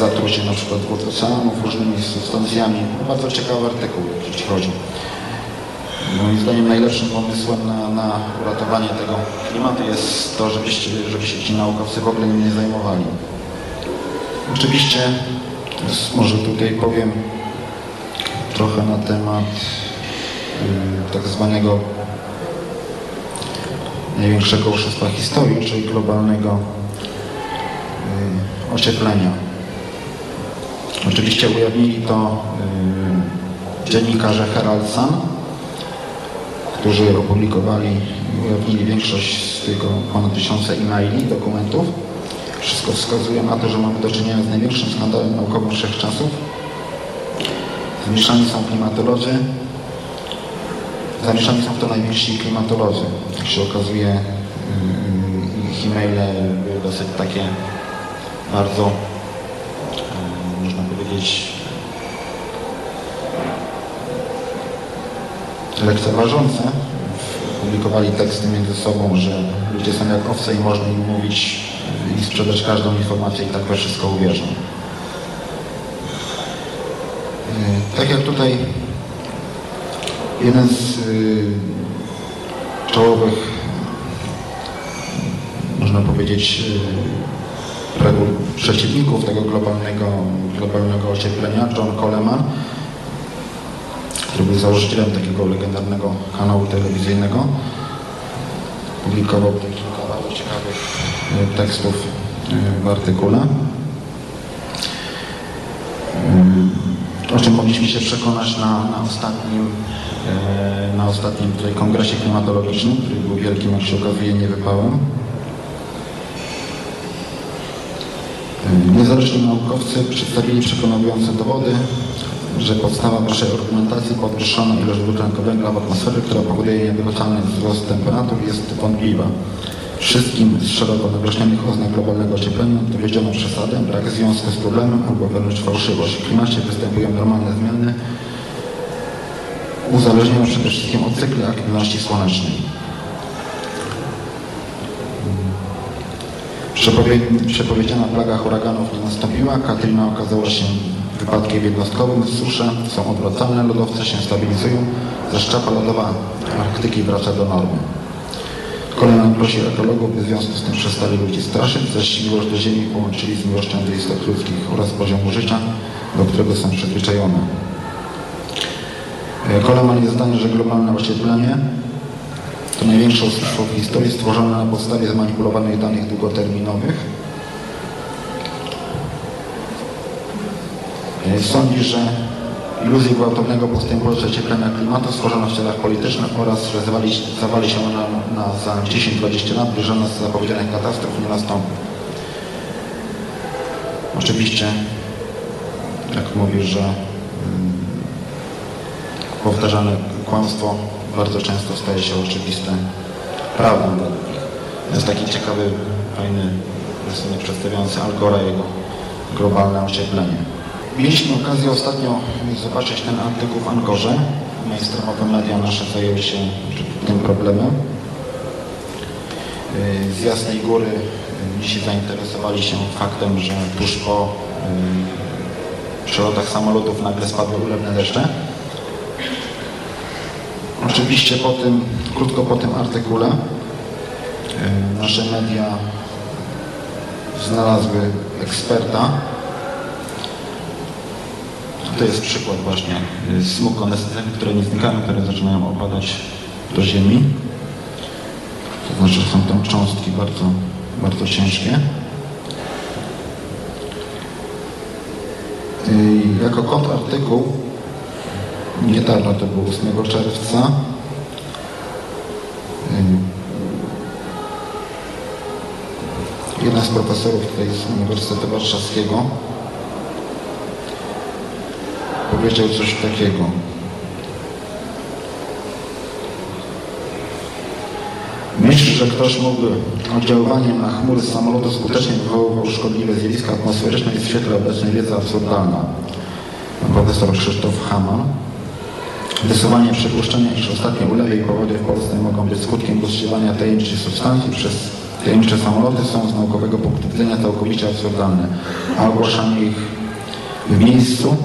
Zatrucie na przykład wód oceanów różnymi substancjami. Bardzo ciekawy artykuł, jeśli chodzi. Moim zdaniem najlepszym pomysłem na, na uratowanie tego klimatu jest to, żebyście, żeby się ci naukowcy w ogóle nim nie zajmowali. Oczywiście, może tutaj powiem trochę na temat y, tak zwanego największego oszustwa historii, czyli globalnego y, ocieplenia. Oczywiście ujawnili to y, dziennikarze Herald Sun, którzy opublikowali ujawnili większość z tego ponad tysiąca e-maili, dokumentów. Wszystko wskazuje na to, że mamy do czynienia z największym skandalem naukowym wszechczasów. Zamieszani są klimatolodzy. Zamieszani są w to najwięksi klimatolodzy. Jak się okazuje, yy, ich e-maile były dosyć takie bardzo, powiedzieć, lekceważące. Publikowali teksty między sobą, że ludzie są jak owce i można im mówić i sprzedać każdą informację i tak we wszystko uwierzą. Yy, Tak jak tutaj jeden z yy, czołowych, można powiedzieć, reguł przeciwników tego globalnego, globalnego ocieplenia, John Coleman, który był założycielem takiego legendarnego kanału telewizyjnego. Publikował kilka bardzo ciekawych e, tekstów e, w artykule. E, O czym mogliśmy się przekonać na, na ostatnim, na ostatnim tutaj kongresie klimatologicznym, który był wielkim, jak się okazuje, niewypałem. Niezależni naukowcy przedstawili przekonujące dowody, że podstawa waszej argumentacji podwyższona ilość dwutlenku węgla w atmosferze, która powoduje niewybaczalny wzrost temperatur jest wątpliwa. Wszystkim z szeroko nagłośnionych oznak globalnego ocieplenia dowiedziono przesadę, brak związku z problemem albo wręcz fałszywość. W klimacie występują normalne zmiany uzależnione przede wszystkim od cyklu aktywności słonecznej. Przepowie- Przepowiedziana plaga huraganów nie nastąpiła. Katrina okazała się wypadkiem jednostkowym. Susze są odwracane, lodowce się stabilizują. Zaszczapa lodowa Arktyki wraca do normy. Kolejna prosi ekologów, by w związku z tym przestali ludzi straszyć, zaś miłość do Ziemi połączyli z miłością do istot ludzkich oraz poziomu życia, do którego są przyzwyczajone. E, Coleman jest zdania, że globalne ocieplenie to największe oszustwo w historii stworzone na podstawie zmanipulowanych danych długoterminowych. E, Sądzi, że iluzję gwałtownego postępu ocieplenia klimatu stworzono w celach politycznych oraz że zawali, zawali się ona na za 10-20 lat, gdy żadna z zapowiedzianych katastrof nie nastąpi. Oczywiście, jak mówisz, że mm, powtarzane kłamstwo bardzo często staje się oczywiste prawdą według nich. Jest taki ciekawy, fajny rysunek przedstawiający Al Gore'a i jego globalne ocieplenie. Mieliśmy okazję ostatnio zobaczyć ten artykuł w Angorze. Mainstreamowe media nasze zajęły się tym problemem. Yy, Z Jasnej Góry dzisiaj zainteresowali się faktem, że tuż po yy, przelotach samolotów nagle spadły ulewne deszcze. Oczywiście po tym, krótko po tym artykule e, nasze media znalazły eksperta. To jest przykład właśnie e, smug kondensacyjnych, które nie znikają, które zaczynają opadać do ziemi. To znaczy są to cząstki bardzo, bardzo ciężkie. I Jako kontrartykuł niedawno, to było 8 czerwca, jeden z profesorów tutaj z Uniwersytetu Warszawskiego powiedział coś takiego. Myśl, że ktoś mógłby oddziaływaniem na chmury samolotu skutecznie wywoływał szkodliwe zjawiska atmosferyczne jest w świetle obecnej wiedzy absurdalna. Profesor Krzysztof Hamann. Wysuwanie przypuszczenia, iż ostatnie ulewy i powody w Polsce mogą być skutkiem rozsiewania tajemniczych substancji przez tajemnicze samoloty są z naukowego punktu widzenia całkowicie absurdalne, a ogłaszanie ich w miejscu,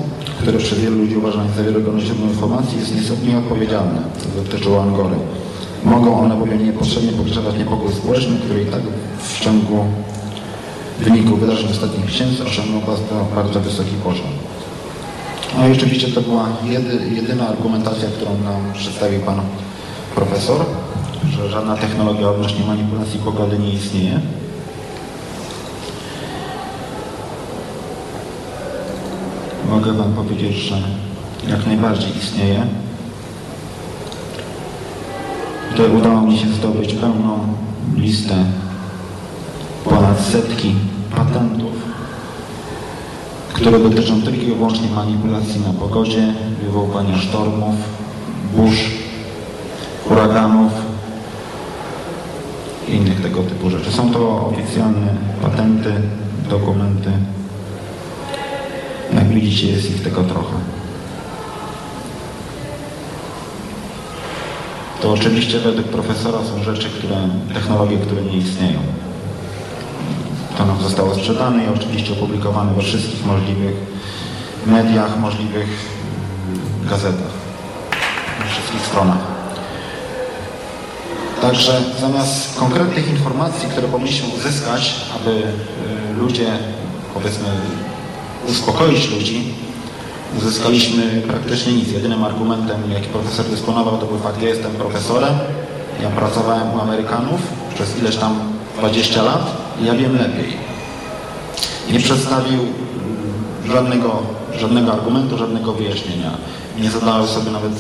które przez wielu ludzi uważane za wiarygodne źródło informacji jest nieodpowiedzialne, co dotyczyło Angory. Mogą one bowiem niepotrzebnie pogrzewać niepokój społeczny, który i tak w ciągu w wyniku wydarzeń ostatnich miesięcy osiągnął bardzo, bardzo wysoki poziom. No i oczywiście to była jedy, jedyna argumentacja, którą nam przedstawił pan profesor, że żadna technologia odnośnie manipulacji pogody nie istnieje. Mogę wam powiedzieć, że jak najbardziej istnieje. Tutaj udało mi się zdobyć pełną listę ponad setki patentów, które dotyczą tylko i wyłącznie manipulacji na pogodzie, wywoływania sztormów, burz, huraganów i innych tego typu rzeczy. Są to oficjalne patenty, dokumenty. Jak widzicie, jest ich tego trochę. To oczywiście według profesora są rzeczy, które, technologie, które nie istnieją. To nam zostało sprzedane i oczywiście opublikowane we wszystkich możliwych mediach, możliwych gazetach, na wszystkich stronach. Także zamiast konkretnych informacji, które powinniśmy uzyskać, aby y, ludzie, powiedzmy, uspokoić ludzi, uzyskaliśmy praktycznie nic. Jedynym argumentem, jaki profesor dysponował, to był fakt, ja jestem profesorem, ja pracowałem u Amerykanów przez ileś tam 20 lat ja wiem lepiej. Nie przedstawił żadnego, żadnego argumentu, żadnego wyjaśnienia. Nie zadał sobie nawet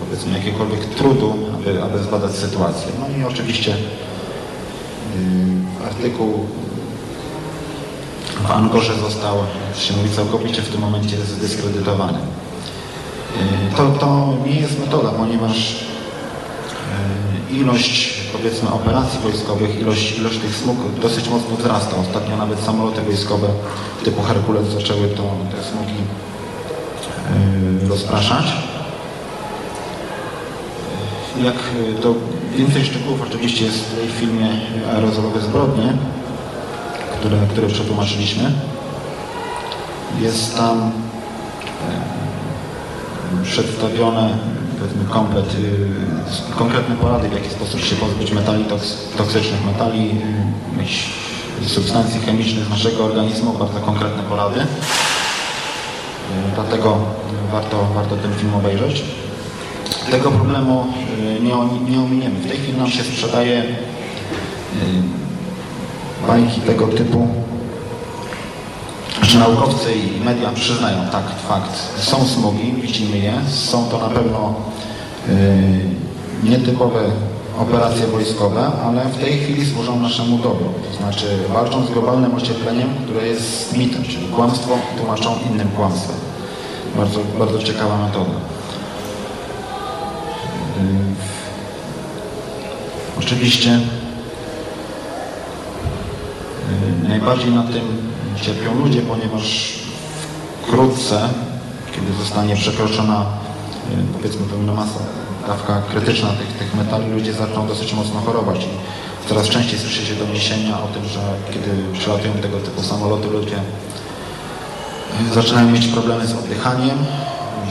powiedzmy jakiegokolwiek trudu, aby, aby zbadać sytuację. No i oczywiście yy, artykuł w Angorze został, jak się mówi, całkowicie w tym momencie zdyskredytowany. Yy, to, to nie jest metoda, ponieważ yy, ilość powiedzmy operacji wojskowych, ilość, ilość tych smug dosyć mocno wzrasta. Ostatnio nawet samoloty wojskowe typu Herkules zaczęły to, te smugi yy, rozpraszać. Jak to więcej szczegółów oczywiście jest w tej filmie aerozolowe zbrodnie, które, które przetłumaczyliśmy. Jest tam przedstawione powiedzmy komplet, y, konkretne porady, w jaki sposób się pozbyć metali toks, toksycznych, metali, substancji chemicznych naszego organizmu, bardzo konkretne porady. Y, dlatego warto, warto ten film obejrzeć. Tego problemu y, nie, nie ominiemy. W tej chwili nam się sprzedaje y, bajki tego typu, że naukowcy i media przyznają tak, fakt, są smugi, widzimy je, są to na pewno y, nietypowe operacje wojskowe, ale w tej chwili służą naszemu dobru. To znaczy walczą z globalnym ociepleniem, które jest mitem, czyli kłamstwo tłumaczą innym kłamstwem. Bardzo, bardzo ciekawa metoda. Y, Oczywiście y, najbardziej na tym cierpią ludzie, ponieważ wkrótce, kiedy zostanie przekroczona y, powiedzmy pewna masa, dawka krytyczna tych, tych metali, ludzie zaczną dosyć mocno chorować. I coraz częściej słyszy się doniesienia o tym, że kiedy przylatują tego typu samoloty, ludzie zaczynają mieć problemy z oddychaniem,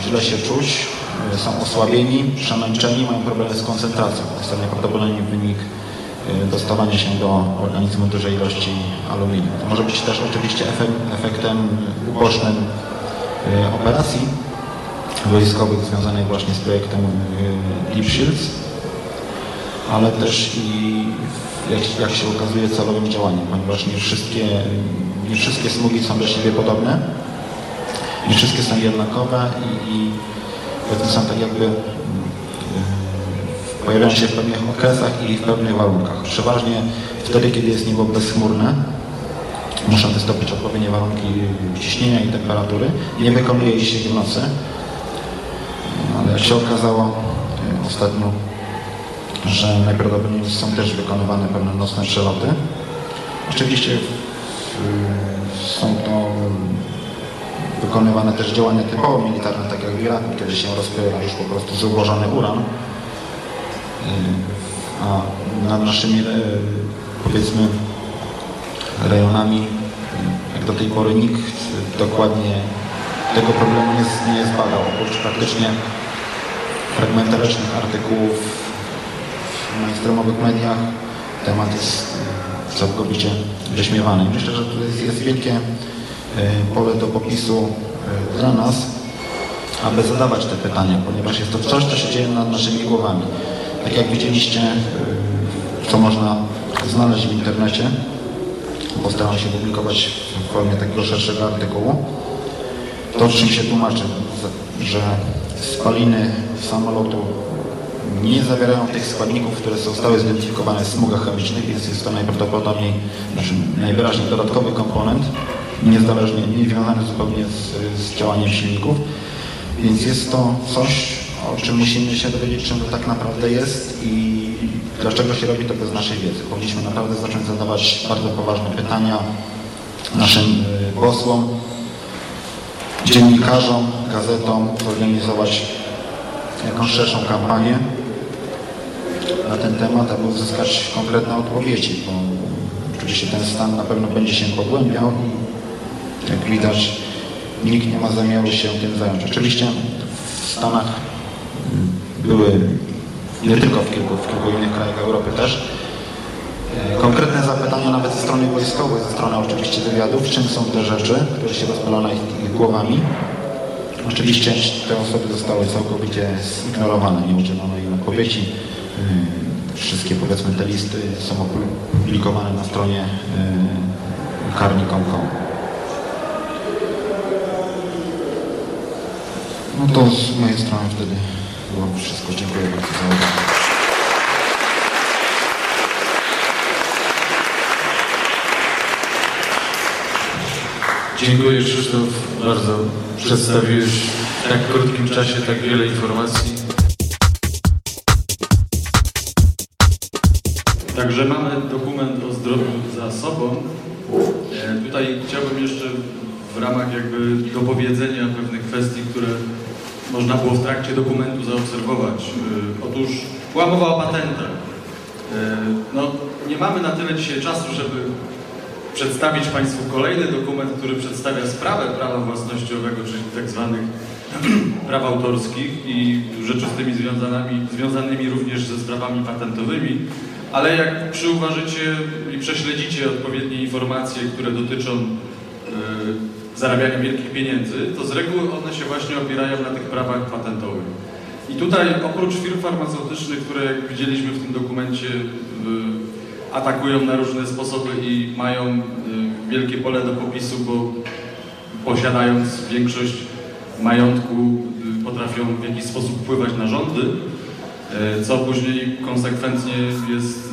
źle się czuć, y, są osłabieni, przemęczeni, mają problemy z koncentracją. Jest to najprawdopodobniej wynik dostawania się do organizmu dużej ilości aluminium. To może być też oczywiście efekt, efektem ubocznym y, operacji wojskowych związanych właśnie z projektem y, Deep Shields, ale też i jak, jak się okazuje celowym działaniem, ponieważ nie wszystkie, nie wszystkie smugi są do siebie podobne, nie wszystkie są jednakowe i, i są tak jakby y, pojawiają się w pewnych okresach i w pewnych warunkach. Przeważnie wtedy, kiedy jest niebo bezchmurne, muszą wystąpić odpowiednie warunki ciśnienia i temperatury. Nie wykonuje się w nocy, ale jak się okazało y, ostatnio, że najprawdopodobniej są też wykonywane pewne nocne przeloty. Oczywiście są to wykonywane też działania typowo militarne, tak jak w Iraku, kiedy się rozpyla już po prostu zubożony uran. A nad naszymi, y, powiedzmy, rejonami, jak do tej pory nikt dokładnie tego problemu nie, nie zbadał, oprócz praktycznie fragmentarycznych artykułów w mainstreamowych mediach. Temat jest y, całkowicie wyśmiewany. Myślę, że tu jest, jest wielkie y, pole do popisu dla nas, aby zadawać te pytania, ponieważ jest to coś, co się dzieje nad naszymi głowami. Tak jak widzieliście, co można znaleźć w internecie, postaram się publikować w formie takiego szerszego artykułu, to czym się tłumaczy, że spaliny samolotu nie zawierają tych składników, które zostały zidentyfikowane w smugach chemicznych, więc jest to najprawdopodobniej, znaczy najwyraźniej dodatkowy komponent, niezależnie, nie związany zupełnie z, z działaniem silników. Więc jest to coś, o czym musimy się dowiedzieć, czym to tak naprawdę jest i dlaczego się robi to bez naszej wiedzy. Powinniśmy naprawdę zacząć zadawać bardzo poważne pytania naszym y, posłom, dziennikarzom, gazetom, zorganizować jakąś szerszą kampanię na ten temat, aby uzyskać konkretne odpowiedzi, bo oczywiście ten stan na pewno będzie się pogłębiał i jak widać nikt nie ma zamiaru się tym zająć. Oczywiście w Stanach były, nie tylko w kilku, w kilku innych krajach Europy też, e, konkretne zapytania nawet ze strony wojskowej, ze strony oczywiście wywiadów, czym są te rzeczy, które się rozpalono ich, ich głowami. Oczywiście te osoby zostały całkowicie zignorowane, nie udzielono im odpowiedzi. Yy, Wszystkie powiedzmy te listy są opublikowane na stronie yy, karnikom.com. No to z mojej strony wtedy było wszystko. Dziękuję bardzo za uwagę. Dziękuję Krzysztof, bardzo przedstawiłeś w tak krótkim czasie tak wiele informacji. Także mamy dokument o zdrowiu za sobą. E, Tutaj chciałbym jeszcze w ramach jakby dopowiedzenia pewnych kwestii, które można było w trakcie dokumentu zaobserwować. E, Otóż była mowa o patentach. E, No, nie mamy na tyle dzisiaj czasu, żeby przedstawić Państwu kolejny dokument, który przedstawia sprawę prawa własnościowego, czyli tak zwanych praw autorskich i rzeczy z tymi związanymi, związanymi również ze sprawami patentowymi, ale jak przyuważycie i prześledzicie odpowiednie informacje, które dotyczą e, zarabiania wielkich pieniędzy, to z reguły one się właśnie opierają na tych prawach patentowych. I tutaj oprócz firm farmaceutycznych, które jak widzieliśmy w tym dokumencie atakują na różne sposoby i mają y, wielkie pole do popisu, bo posiadając większość majątku y, potrafią w jakiś sposób wpływać na rządy, y, co później konsekwentnie jest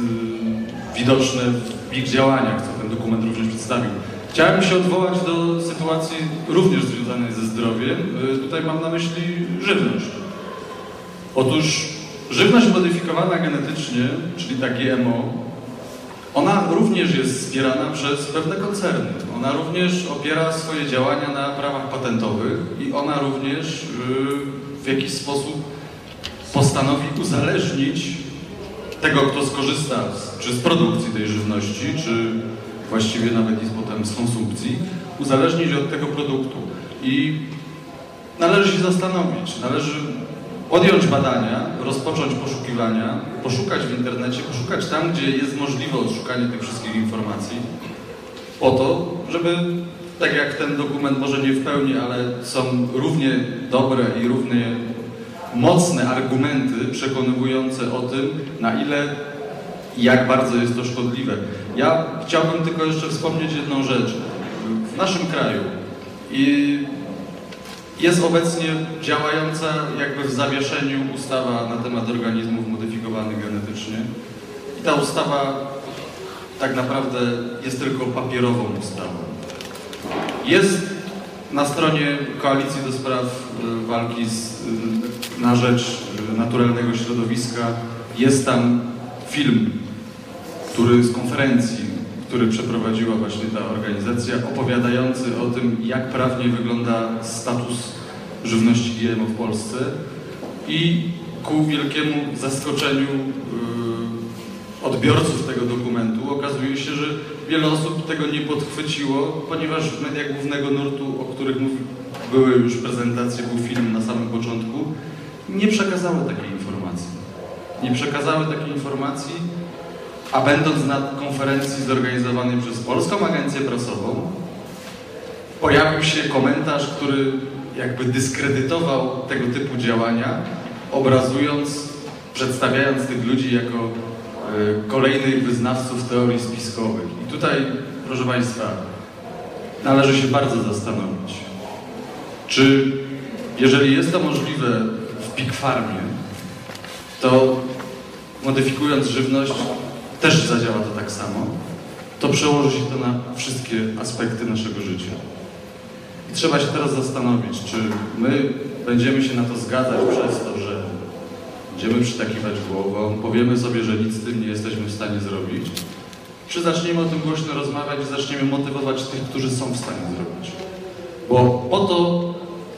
widoczne w ich działaniach, co ten dokument również przedstawił. Chciałem się odwołać do sytuacji również związanej ze zdrowiem. Y, Tutaj mam na myśli żywność. Otóż żywność modyfikowana genetycznie, czyli ta GMO, ona również jest wspierana przez pewne koncerny. Ona również opiera swoje działania na prawach patentowych i ona również y, w jakiś sposób postanowi uzależnić tego, kto skorzysta z, czy z produkcji tej żywności, czy właściwie nawet i potem z konsumpcji, uzależnić od tego produktu. I należy się zastanowić, należy podjąć badania, rozpocząć poszukiwania, poszukać w internecie, poszukać tam, gdzie jest możliwe odszukanie tych wszystkich informacji, po to, żeby, tak jak ten dokument, może nie w pełni, ale są równie dobre i równie mocne argumenty przekonujące o tym, na ile jak bardzo jest to szkodliwe. Ja chciałbym tylko jeszcze wspomnieć jedną rzecz. W naszym kraju jest obecnie działająca jakby w zawieszeniu ustawa na temat organizmów modyfikowanych genetycznie. I ta ustawa tak naprawdę jest tylko papierową ustawą. Jest na stronie Koalicji do Spraw y, Walki z, y, na rzecz naturalnego środowiska, jest tam film, który z konferencji, który przeprowadziła właśnie ta organizacja, opowiadający o tym, jak prawnie wygląda status żywności GMO w Polsce i ku wielkiemu zaskoczeniu yy, odbiorców tego dokumentu okazuje się, że wiele osób tego nie podchwyciło, ponieważ w mediach głównego nurtu, o których były już prezentacje, był film na samym początku, nie przekazały takiej informacji. Nie przekazały takiej informacji, a będąc na konferencji zorganizowanej przez Polską Agencję Prasową, pojawił się komentarz, który jakby dyskredytował tego typu działania, obrazując, przedstawiając tych ludzi jako e, kolejnych wyznawców teorii spiskowych. I tutaj, proszę Państwa, należy się bardzo zastanowić, czy jeżeli jest to możliwe w Pig Farmie, to modyfikując żywność też zadziała to tak samo, to przełoży się to na wszystkie aspekty naszego życia. I trzeba się teraz zastanowić, czy my będziemy się na to zgadzać przez to, że będziemy przytakiwać głową, powiemy sobie, że nic z tym nie jesteśmy w stanie zrobić, czy zaczniemy o tym głośno rozmawiać i zaczniemy motywować tych, którzy są w stanie zrobić. Bo po to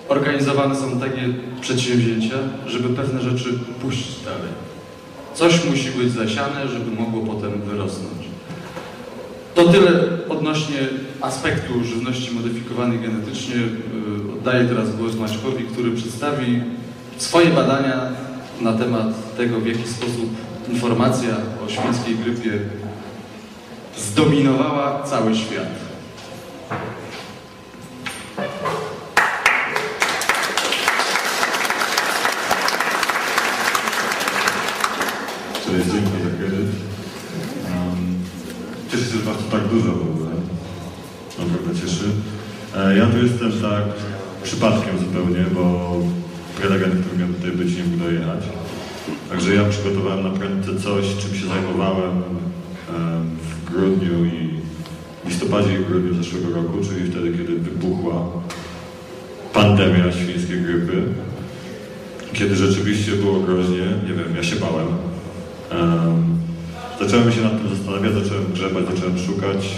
organizowane są takie przedsięwzięcia, żeby pewne rzeczy puścić dalej. Coś musi być zasiane, żeby mogło potem wyrosnąć. To tyle odnośnie aspektu żywności modyfikowanej genetycznie. Yy, Oddaję teraz głos Maćkowi, który przedstawi swoje badania na temat tego, w jaki sposób informacja o świńskiej grypie zdominowała cały świat. Dzięki za kredyt. Um, cieszę się, że Was tu tak dużo w ogóle. Naprawdę cieszy. E, ja tu jestem tak przypadkiem zupełnie, bo prelegent, który miał tutaj być, nie mógł dojechać. Także ja przygotowałem na prędce coś, czym się zajmowałem em, w grudniu i w listopadzie i grudniu zeszłego roku, czyli wtedy, kiedy wybuchła pandemia świńskiej grypy. Kiedy rzeczywiście było groźnie, nie wiem, ja się bałem. Zacząłem się nad tym zastanawiać, zacząłem grzebać, zacząłem szukać.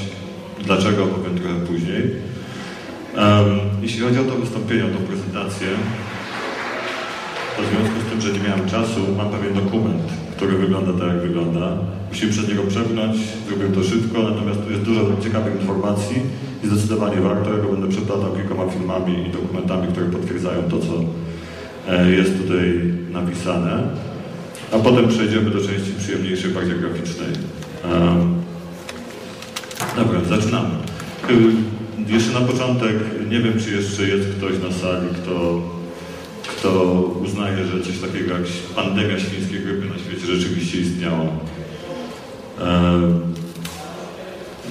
Dlaczego, powiem trochę później. Jeśli chodzi o to wystąpienie, o tą prezentację, to w związku z tym, że nie miałem czasu, mam pewien dokument, który wygląda tak, jak wygląda. Musimy przez niego przebrnąć, zrobię to szybko, natomiast tu jest dużo ciekawych informacji i zdecydowanie warto. Ja go będę przeplatał kilkoma filmami i dokumentami, które potwierdzają to, co e, jest tutaj napisane. A potem przejdziemy do części przyjemniejszej, bardziej graficznej. Um, dobra, zaczynamy. Y, Jeszcze na początek, nie wiem czy jeszcze jest ktoś na sali, kto, kto uznaje, że coś takiego jak pandemia świńskiej grypy na świecie rzeczywiście istniała. Um,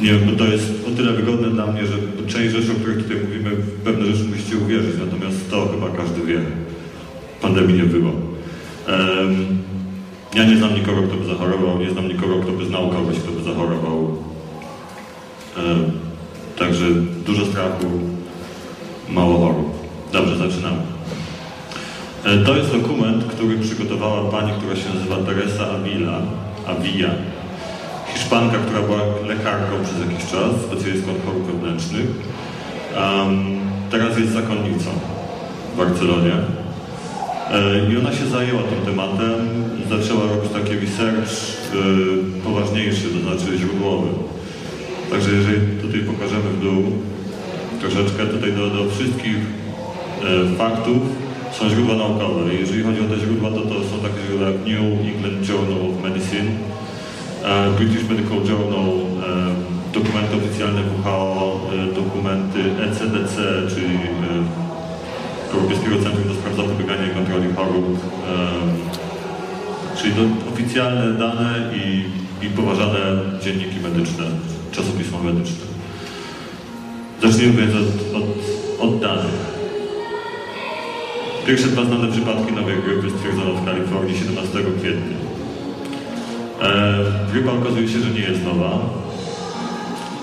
nie wiem, bo to jest o tyle wygodne dla mnie, że część rzeczy, o których tutaj mówimy, w pewne rzeczy musicie uwierzyć, natomiast to chyba każdy wie. Pandemii nie było. Um, ja nie znam nikogo, kto by zachorował, nie znam nikogo, kto by znał kogoś, kto by zachorował. E, także dużo strachu, mało chorób. Dobrze, zaczynamy. E, to jest dokument, który przygotowała pani, która się nazywa Teresa Avila, Avilla. Hiszpanka, która była lekarką przez jakiś czas, specjalistką od chorób wewnętrznych. Um, teraz jest zakonnicą w Barcelonie. E, I ona się zajęła tym tematem, zaczęła robić taki research y, poważniejszy, to znaczy źródłowy. Także jeżeli tutaj pokażemy w dół troszeczkę tutaj do, do wszystkich e, faktów są źródła naukowe. Jeżeli chodzi o te źródła, to to są takie źródła jak New England Journal of Medicine, e, British Medical Journal, e, dokumenty oficjalne WHO, e, dokumenty ECDC, czyli e, Europejskiego Centrum do Spraw Zapobiegania i Kontroli Chorób, czyli to oficjalne dane i, i poważane dzienniki medyczne, czasopisma medyczne. Zacznijmy więc od, od, od danych. Pierwsze dwa znane przypadki nowej grypy stwierdzono w Kalifornii 17 kwietnia. E, grypa okazuje się, że nie jest nowa.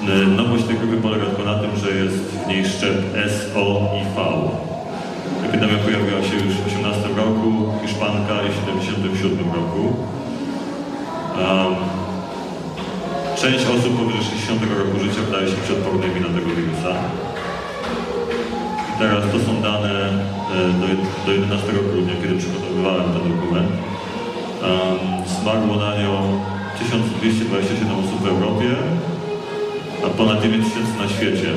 E, Nowość tej grypy polega tylko na tym, że jest w niej szczep SO i V. Epidemia pojawiła się już w 18 roku, Hiszpanka i w 77 roku. Um, część osób powyżej 60 roku życia wydaje się przeodpornymi na tego wirusa. I teraz to są dane e, do, do 11 grudnia, kiedy przygotowywałem ten dokument. Um, zmarło na nią 1227 osób w Europie, a ponad 9 tysięcy na świecie.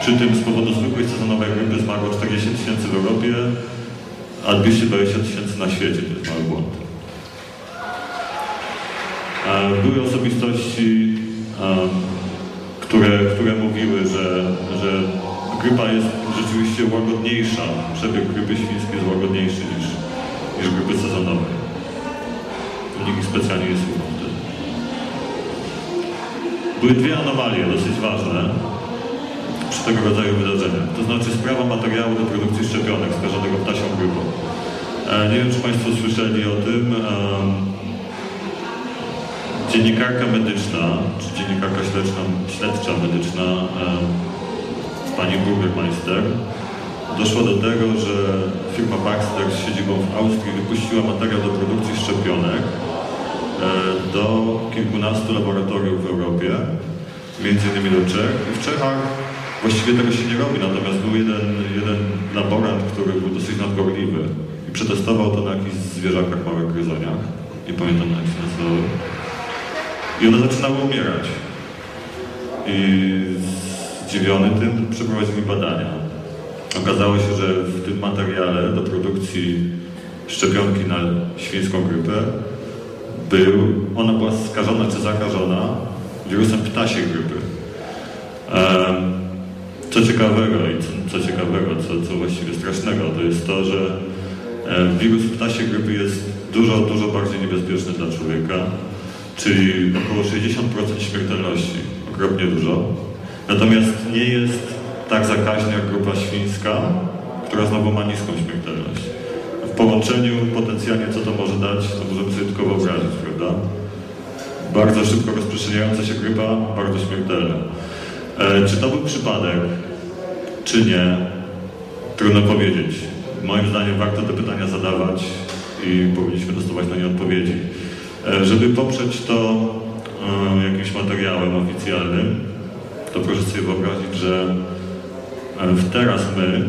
Przy tym z powodu zwykłej sezonowej grypy zmarło 40 tysięcy w Europie, a 220 tysięcy na świecie. To jest mały błąd. E, Były osobistości, e, które, które mówiły, że, że grypa jest rzeczywiście łagodniejsza. Przebieg grypy świńskiej jest łagodniejszy niż, niż grypy sezonowej. Nikt specjalnie nie słuchał wtedy. Były dwie anomalie dosyć ważne przy tego rodzaju wydarzeniach. To znaczy sprawa materiału do produkcji szczepionek skażonego ptasią grypą. E, Nie wiem, czy Państwo słyszeli o tym. Dziennikarka medyczna, czy dziennikarka śledcza, śledcza medyczna, pani Burgermeister, doszła do tego, że firma Baxter z siedzibą w Austrii wypuściła materiał do produkcji szczepionek e, do kilkunastu laboratoriów w Europie, między innymi do Czech. I w Czechach właściwie tego się nie robi, natomiast był jeden, jeden laborant, który był dosyć nadgorliwy i przetestował to na jakichś zwierzakach małych gryzoniach. Nie pamiętam jak się nazywały. I one zaczynały umierać. I zdziwiony tym przeprowadzili badania. Okazało się, że w tym materiale do produkcji szczepionki na świńską grypę był, ona była skażona czy zakażona wirusem ptasiej grypy. Em, Co ciekawego i co, co ciekawego, co, co właściwie strasznego, to jest to, że e, wirus ptasiej grypy jest dużo, dużo bardziej niebezpieczny dla człowieka, czyli około 60% śmiertelności, okropnie dużo. Natomiast nie jest tak zakaźny jak grupa świńska, która znowu ma niską śmiertelność. W połączeniu potencjalnie co to może dać, to możemy sobie tylko wyobrazić, prawda? Bardzo szybko rozprzestrzeniająca się grypa, bardzo śmiertelna. E, czy to był przypadek, czy nie? Trudno powiedzieć. Moim zdaniem warto te pytania zadawać i powinniśmy dostawać na nie odpowiedzi. E, żeby poprzeć to e, jakimś materiałem oficjalnym, to proszę sobie wyobrazić, że w teraz my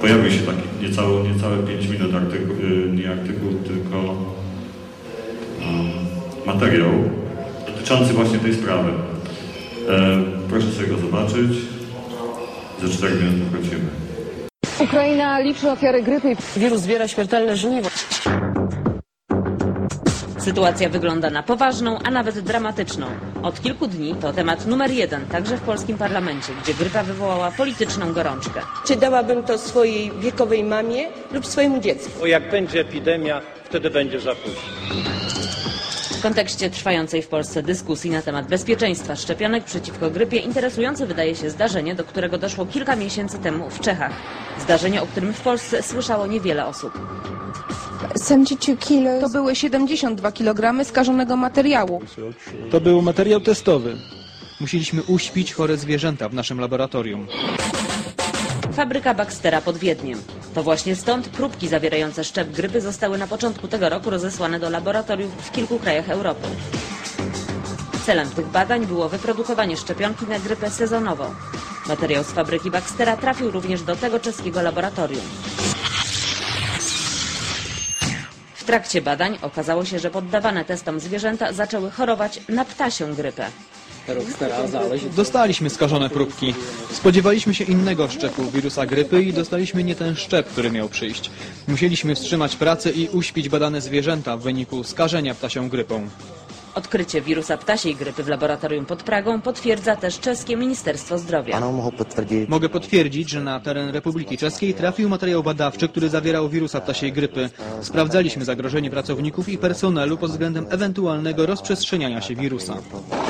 pojawił się taki niecałe, niecałe 5 minut artykuł, nie artykuł, tylko materiał dotyczący właśnie tej sprawy. E, Proszę sobie go zobaczyć. Za 4 minuty wrócimy. Ukraina liczy ofiary grypy. Wirus zbiera śmiertelne żniwo. Sytuacja wygląda na poważną, a nawet dramatyczną. Od kilku dni to temat numer jeden, także w polskim parlamencie, gdzie grypa wywołała polityczną gorączkę. Czy dałabym to swojej wiekowej mamie lub swojemu dziecku? Bo jak będzie epidemia, wtedy będzie za późno. W kontekście trwającej w Polsce dyskusji na temat bezpieczeństwa szczepionek przeciwko grypie interesujące wydaje się zdarzenie, do którego doszło kilka miesięcy temu w Czechach. Zdarzenie, o którym w Polsce słyszało niewiele osób. To były 72 kg skażonego materiału. To był materiał testowy. Musieliśmy uśpić chore zwierzęta w naszym laboratorium. Fabryka Baxtera pod Wiedniem. To właśnie stąd próbki zawierające szczep grypy zostały na początku tego roku rozesłane do laboratoriów w kilku krajach Europy. Celem tych badań było wyprodukowanie szczepionki na grypę sezonową. Materiał z fabryki Baxtera trafił również do tego czeskiego laboratorium. W trakcie badań okazało się, że poddawane testom zwierzęta zaczęły chorować na ptasią grypę. Dostaliśmy skażone próbki. Spodziewaliśmy się innego szczepu wirusa grypy i dostaliśmy nie ten szczep, który miał przyjść. Musieliśmy wstrzymać pracę i uśpić badane zwierzęta w wyniku skażenia ptasią grypą. Odkrycie wirusa ptasiej grypy w laboratorium pod Pragą potwierdza też czeskie Ministerstwo Zdrowia. Mogę potwierdzić, że na teren Republiki Czeskiej trafił materiał badawczy, który zawierał wirusa ptasiej grypy. Sprawdzaliśmy zagrożenie pracowników i personelu pod względem ewentualnego rozprzestrzeniania się wirusa.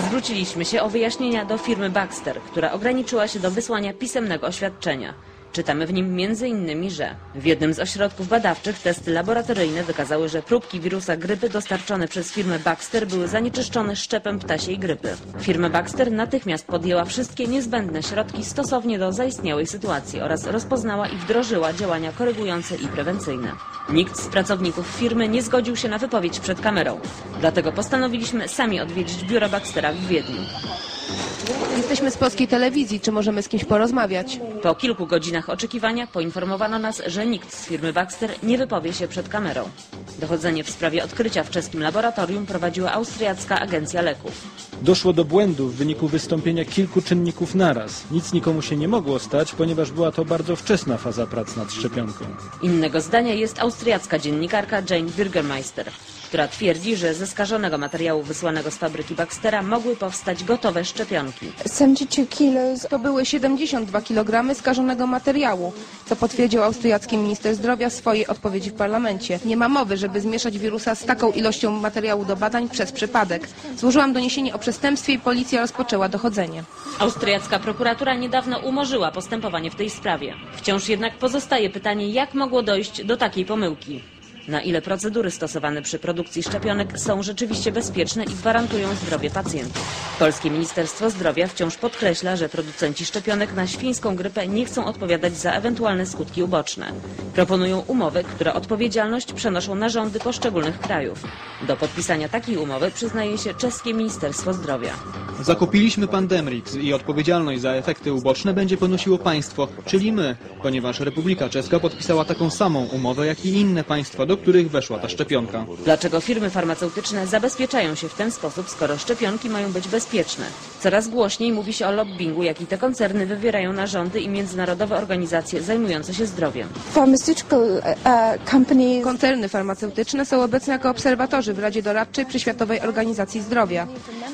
Zwróciliśmy się o wyjaśnienia do firmy Baxter, która ograniczyła się do wysłania pisemnego oświadczenia. Czytamy w nim m.in., że w jednym z ośrodków badawczych testy laboratoryjne wykazały, że próbki wirusa grypy dostarczone przez firmę Baxter były zanieczyszczone szczepem ptasiej grypy. Firma Baxter natychmiast podjęła wszystkie niezbędne środki stosownie do zaistniałej sytuacji oraz rozpoznała i wdrożyła działania korygujące i prewencyjne. Nikt z pracowników firmy nie zgodził się na wypowiedź przed kamerą. Dlatego postanowiliśmy sami odwiedzić biuro Baxtera w Wiedniu. Jesteśmy z polskiej telewizji, czy możemy z kimś porozmawiać? Po kilku godzinach oczekiwania poinformowano nas, że nikt z firmy Baxter nie wypowie się przed kamerą. Dochodzenie w sprawie odkrycia w czeskim laboratorium prowadziła austriacka agencja leków. Doszło do błędu w wyniku wystąpienia kilku czynników naraz. Nic nikomu się nie mogło stać, ponieważ była to bardzo wczesna faza prac nad szczepionką. Innego zdania jest austriacka dziennikarka Jane Bürgermeister, która twierdzi, że ze skażonego materiału wysłanego z fabryki Baxtera mogły powstać gotowe szczepionki. 72 kilos. To były 72 kg skażonego materiału, co potwierdził austriacki minister zdrowia w swojej odpowiedzi w parlamencie. Nie ma mowy, żeby zmieszać wirusa z taką ilością materiału do badań przez przypadek. Złożyłam doniesienie o przestępstwie i policja rozpoczęła dochodzenie. Austriacka prokuratura niedawno umorzyła postępowanie w tej sprawie. Wciąż jednak pozostaje pytanie, jak mogło dojść do takiej pomyłki. Na ile procedury stosowane przy produkcji szczepionek są rzeczywiście bezpieczne i gwarantują zdrowie pacjentów. Polskie Ministerstwo Zdrowia wciąż podkreśla, że producenci szczepionek na świńską grypę nie chcą odpowiadać za ewentualne skutki uboczne. Proponują umowy, które odpowiedzialność przenoszą na rządy poszczególnych krajów. Do podpisania takiej umowy przyznaje się czeskie Ministerstwo Zdrowia. Zakupiliśmy Pandemrix i odpowiedzialność za efekty uboczne będzie ponosiło państwo, czyli my, ponieważ Republika Czeska podpisała taką samą umowę jak i inne państwa, do których weszła ta szczepionka. Dlaczego firmy farmaceutyczne zabezpieczają się w ten sposób, skoro szczepionki mają być bezpieczne? Coraz głośniej mówi się o lobbingu, jaki te koncerny wywierają na rządy i międzynarodowe organizacje zajmujące się zdrowiem. Koncerny farmaceutyczne są obecne jako obserwatorzy w Radzie Doradczej przy Światowej Organizacji Zdrowia.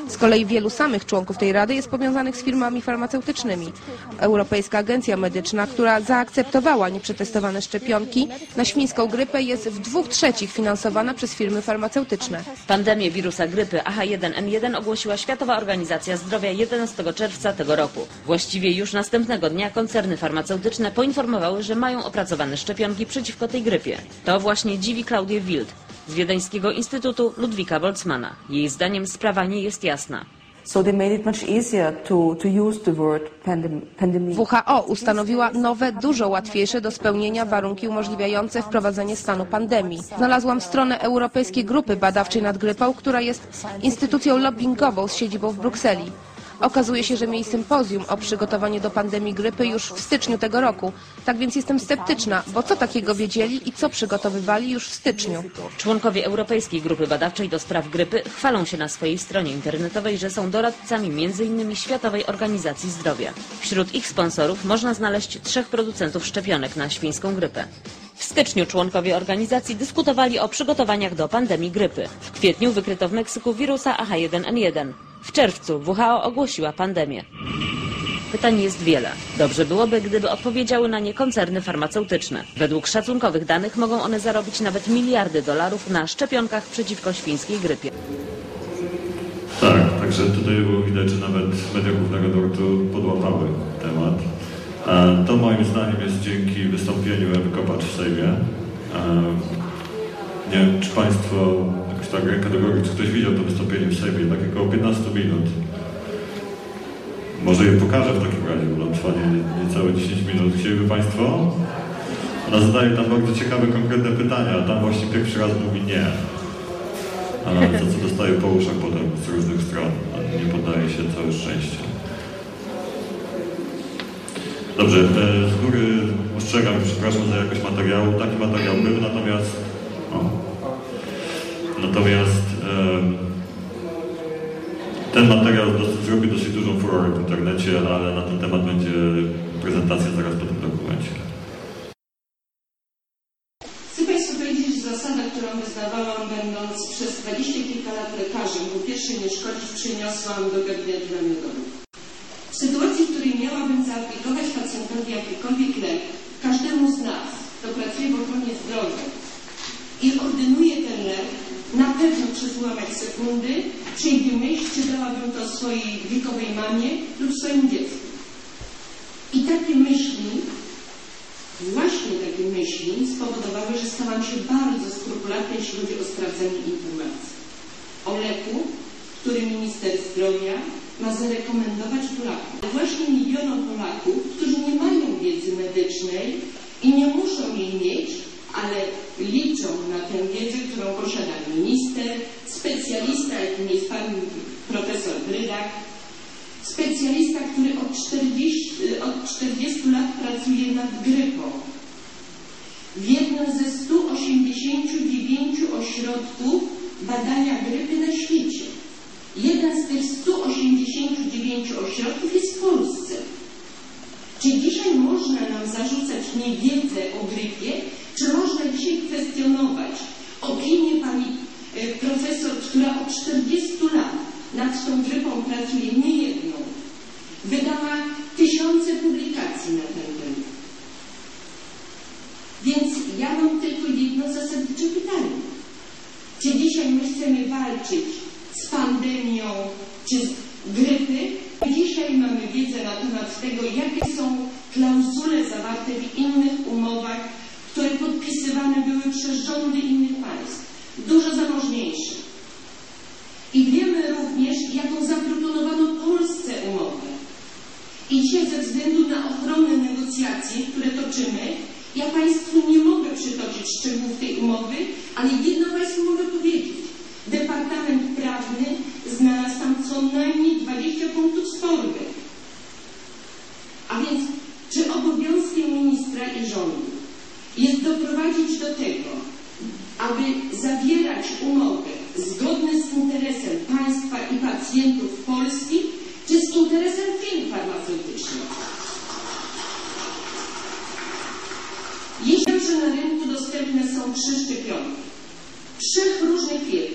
Z kolei wielu samych członków tej Rady jest powiązanych z firmami farmaceutycznymi. Europejska Agencja Medyczna, która zaakceptowała nieprzetestowane szczepionki na świńską grypę jest w dwóch trzecich finansowana przez firmy farmaceutyczne. Pandemię wirusa grypy AH1N1 ogłosiła Światowa Organizacja Zdrowia 11 czerwca tego roku. Właściwie już następnego dnia koncerny farmaceutyczne poinformowały, że mają opracowane szczepionki przeciwko tej grypie. To właśnie dziwi Klaudię Wild z Wiedeńskiego Instytutu Ludwika Boltzmana. Jej zdaniem sprawa nie jest jasna. WHO ustanowiła nowe, dużo łatwiejsze do spełnienia warunki umożliwiające wprowadzenie stanu pandemii. Znalazłam stronę Europejskiej Grupy Badawczej nad Grypą, która jest instytucją lobbyingową z siedzibą w Brukseli. Okazuje się, że mieli sympozjum o przygotowaniu do pandemii grypy już w styczniu tego roku. Tak więc jestem sceptyczna, bo co takiego wiedzieli i co przygotowywali już w styczniu? Członkowie Europejskiej Grupy Badawczej do Spraw Grypy chwalą się na swojej stronie internetowej, że są doradcami m.in. Światowej Organizacji Zdrowia. Wśród ich sponsorów można znaleźć trzech producentów szczepionek na świńską grypę. W styczniu członkowie organizacji dyskutowali o przygotowaniach do pandemii grypy. W kwietniu wykryto w Meksyku wirusa AH1N1. W czerwcu WHO ogłosiła pandemię. Pytań jest wiele. Dobrze byłoby, gdyby odpowiedziały na nie koncerny farmaceutyczne. Według szacunkowych danych mogą one zarobić nawet miliardy dolarów na szczepionkach przeciwko świńskiej grypie. Tak, także tutaj było widać, że nawet media głównego nurtu podłapały temat. E, To moim zdaniem jest dzięki wystąpieniu Ewy Kopacz w Sejmie. E, Nie wiem, czy Państwo jakoś tak ręka do czy ktoś widział to wystąpienie w Sejmie, takie około 15 minut. Może je pokażę w takim razie, bo trwa nie- niecałe 10 minut. Chcieliby Państwo? Ona zadaje tam bardzo ciekawe, konkretne pytania, a tam właśnie pierwszy raz mówi nie. Ale to, co dostaje po uszach potem z różnych stron, a nie poddaje się całe szczęście. Dobrze, e, z góry ostrzegam, przepraszam za jakość materiału. Taki materiał był, natomiast... O, natomiast... em, Ten materiał dosyć, zrobił dosyć dużą furorę w internecie, ale na ten temat będzie prezentacja zaraz po tym dokumencie. Chcę Państwu powiedzieć, że zasada, którą wyznawałam, będąc przez dwadzieścia kilka lat lekarzem, po pierwsze nie szkodzić, przyniosłam do gabinetu namiotowych. W sytuacji, w której miałabym zaaplikować pacjentowi jakikolwiek lek, każdemu z nas, kto pracuje w ochronie zdrowia i ordynuje ten lek, na pewno przez ułamek sekundy przyjdzie myśl, czy dałabym to swojej wiekowej mamie lub swoim dziecku. I takie myśli Właśnie takie myśli spowodowały, że stałam się bardzo skrupulatna, jeśli chodzi o sprawdzanie informacji. O leku, który minister zdrowia ma zarekomendować Polakom. Właśnie milionom Polaków, którzy nie mają wiedzy medycznej i nie muszą jej mieć, ale liczą na tę wiedzę, którą posiada minister, specjalista, jakim jest pan profesor Brydak, specjalista, który od 40, od 40 lat pracuje nad grypą. W jednym ze 189 ośrodków badania grypy na świecie. Jeden z tych 189 ośrodków jest w Polsce. Czy dzisiaj można nam zarzucać niewiedzę o grypie? Czy można dzisiaj kwestionować opinię pani e, profesor, która od 40 lat nad tą grypą pracuje nie jedną. Wydała tysiące publikacji na ten temat. Więc ja mam tylko jedno zasadnicze pytanie. Czy dzisiaj my chcemy walczyć z pandemią czy z grypy? Dzisiaj mamy wiedzę na temat tego, jakie są klauzule zawarte w innych umowach, które podpisywane były przez rządy innych państw, dużo zamożniejszych. I wiemy również, jaką zaproponowano Polsce umowę. I dzisiaj ze względu na ochronę negocjacji, które toczymy, ja Państwu nie mogę przytoczyć szczegółów tej umowy, ale jedno Państwu mogę powiedzieć. Departament Prawny znalazł tam co najmniej 20 punktów spornych. A więc, czy obowiązkiem ministra i rządu jest doprowadzić do tego, aby zawierać umowy zgodne z interesem państwa i pacjentów polskich, czy z interesem firm farmaceutycznych. Jeśli na rynku dostępne są trzy szczepionki, trzech różnych firm.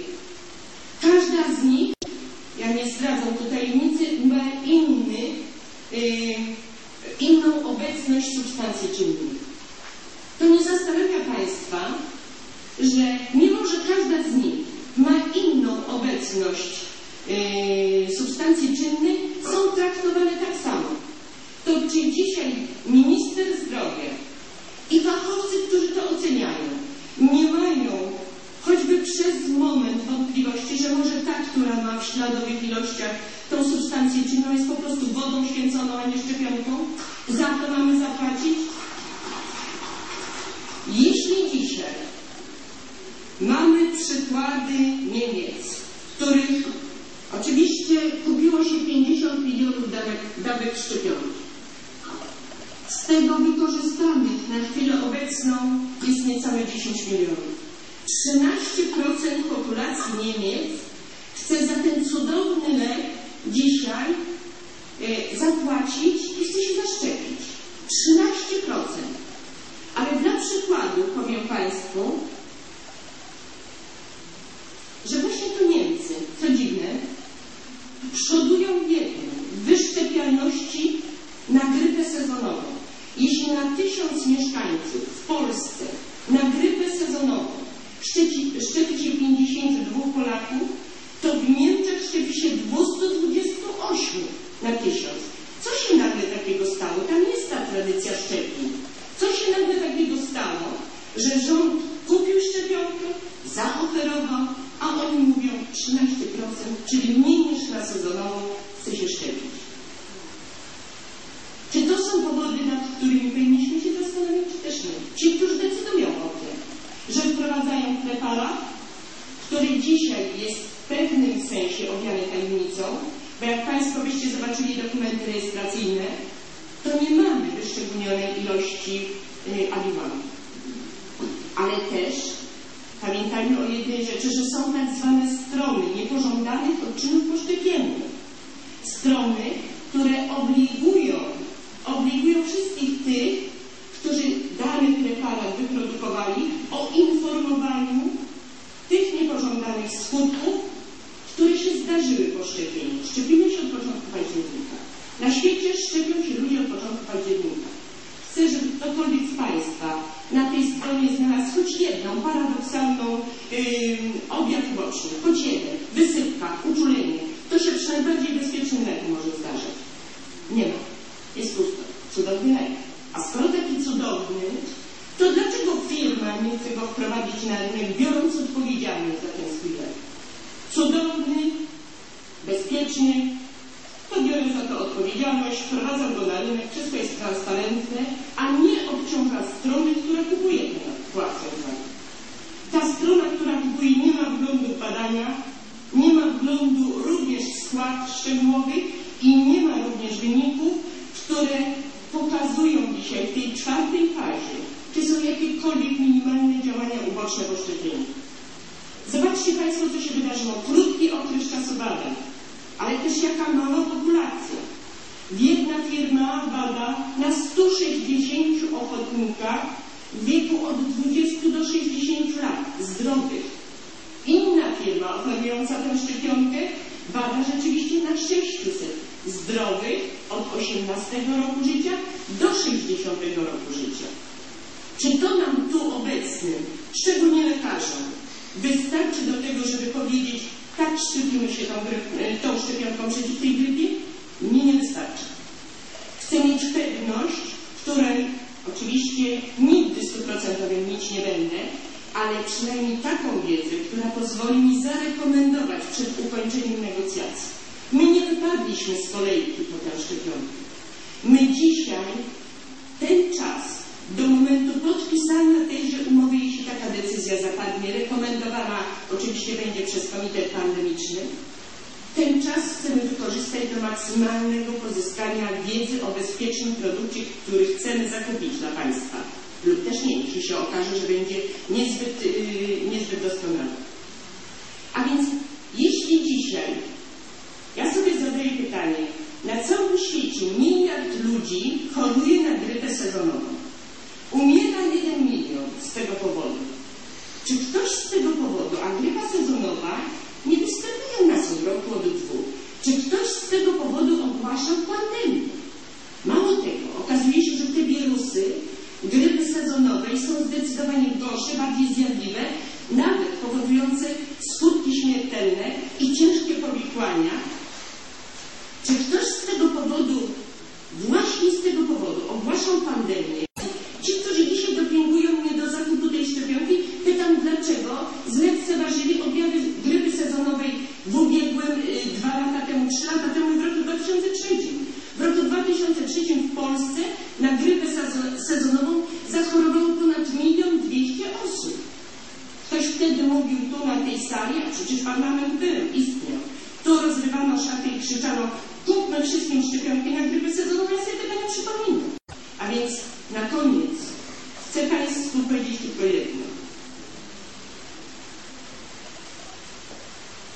tylko jedno.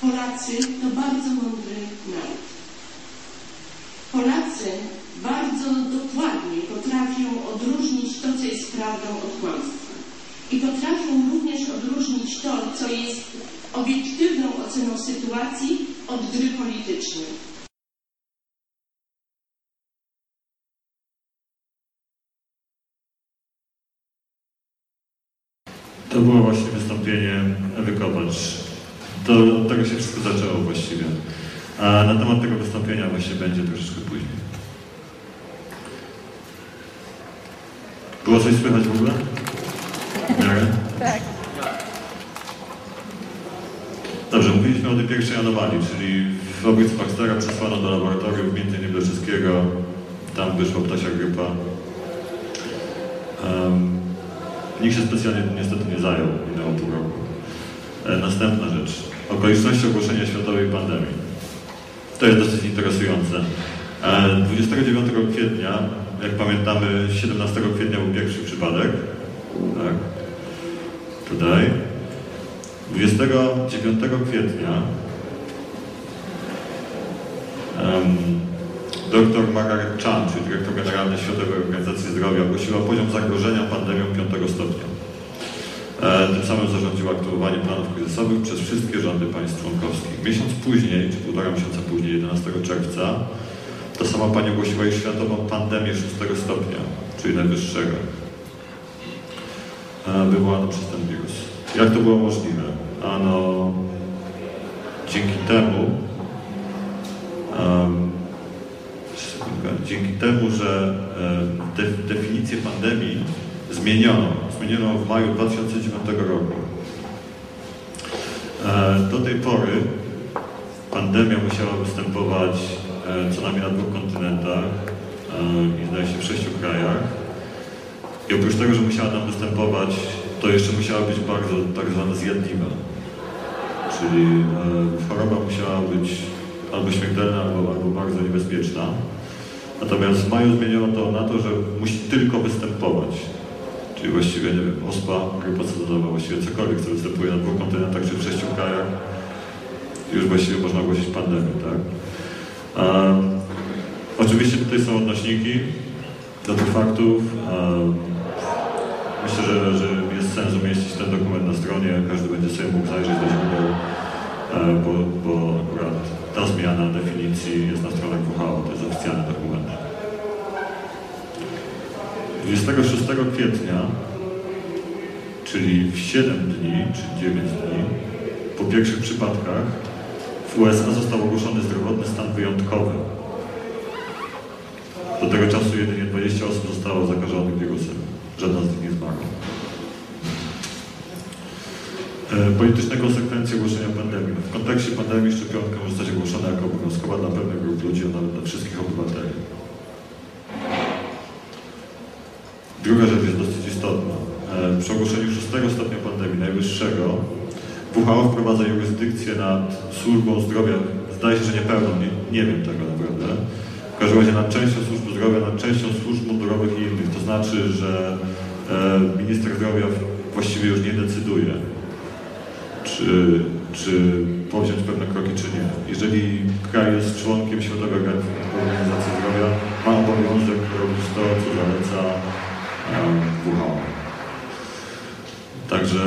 Polacy to bardzo mądry naród. Polacy bardzo dokładnie potrafią odróżnić to, co jest prawdą od kłamstwa. I potrafią również odróżnić to, co jest obiektywną oceną sytuacji od gry politycznej. To było właśnie wystąpienie Ewy Kopacz. To od tego się wszystko zaczęło właściwie. A na temat tego wystąpienia właśnie będzie troszeczkę później. Było coś słychać w ogóle? Tak. Dobrze, mówiliśmy o tej pierwszej anomalii, czyli w wobec Baxtera przesłano do laboratorium między Niebieskiego, tam wyszła ptasia grypa. Um, Nikt się specjalnie niestety nie zajął, minęło pół roku. E, następna rzecz. Okoliczności ogłoszenia światowej pandemii. To jest dosyć interesujące. E, 29 kwietnia, jak pamiętamy, 17 kwietnia był pierwszy przypadek. Tak. Tutaj. 29 kwietnia um, dr Margaret Chan, czyli dyrektor generalny Światowej Organizacji Zdrowia, ogłosiła poziom zagrożenia pandemią 5 stopnia. E, Tym samym zarządziła aktywowanie planów kryzysowych przez wszystkie rządy państw członkowskich. Miesiąc później, czy półtora miesiąca później, 11 czerwca, ta sama pani ogłosiła już światową pandemię 6 stopnia, czyli najwyższego. E, Wywołaną przez ten wirus. Jak to było możliwe? Ano, dzięki temu, em, sekundkę, dzięki temu, że e, de, definicję pandemii zmieniono. Zmieniono w maju 2009 roku. E, Do tej pory pandemia musiała występować e, co najmniej na dwóch kontynentach i zdaje się w sześciu krajach. I oprócz tego, że musiała nam występować, to jeszcze musiała być bardzo tak zwana zjadliwa. Czyli choroba musiała być albo śmiertelna, albo, albo bardzo niebezpieczna. Natomiast w maju zmieniono to na to, że musi tylko występować. Czyli właściwie, nie wiem, ospa, grypa sezonowa, właściwie cokolwiek, co występuje na dwóch kontynentach czy w sześciu krajach, już właściwie można ogłosić pandemię, tak? Oczywiście tutaj są odnośniki do tych faktów. Myślę, że, że jest sens umieścić ten dokument na stronie, każdy będzie sobie mógł zajrzeć do źródeł, e, bo, bo akurat ta zmiana definicji jest na stronach WHO, to jest oficjalny dokument. 26 kwietnia, czyli w 7 dni, czy 9 dni, po pierwszych przypadkach w USA został ogłoszony zdrowotny stan wyjątkowy. Do tego czasu jedynie 20 osób zostało zakażonych wirusem. Żadna z nich nie zmarła. E, Polityczne konsekwencje ogłoszenia pandemii. W kontekście pandemii szczepionka może zostać ogłoszona jako obowiązkowa dla pewnych grup ludzi, a nawet dla wszystkich obywateli. Druga rzecz jest dosyć istotna. E, Przy ogłoszeniu szóstego stopnia pandemii, najwyższego, WHO wprowadza jurysdykcję nad służbą zdrowia, zdaje się, że niepełną, nie, nie wiem tego naprawdę. W każdym razie nad częścią służby zdrowia, nad częścią służb mundurowych i innych. To znaczy, że e, minister zdrowia właściwie już nie decyduje, czy, czy powziąć pewne kroki, czy nie. Jeżeli kraj jest członkiem Światowej Organizacji Zdrowia, ma obowiązek robić to, co zaleca WHO. Także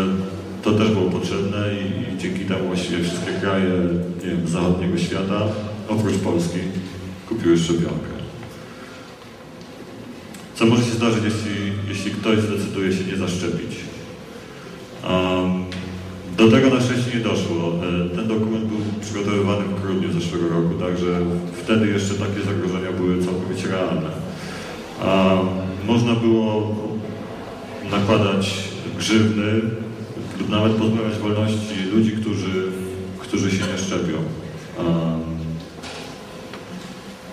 to też było potrzebne i, i dzięki temu właściwie wszystkie kraje wiem, zachodniego świata, oprócz Polski, kupiły szczepionkę. Co może się zdarzyć, jeśli, jeśli ktoś zdecyduje się nie zaszczepić? Um, do tego na szczęście nie doszło. E, Ten dokument był przygotowywany w grudniu zeszłego roku, także wtedy jeszcze takie zagrożenia były całkowicie realne. A można było nakładać grzywny lub nawet pozbawiać wolności ludzi, którzy, którzy się nie szczepią.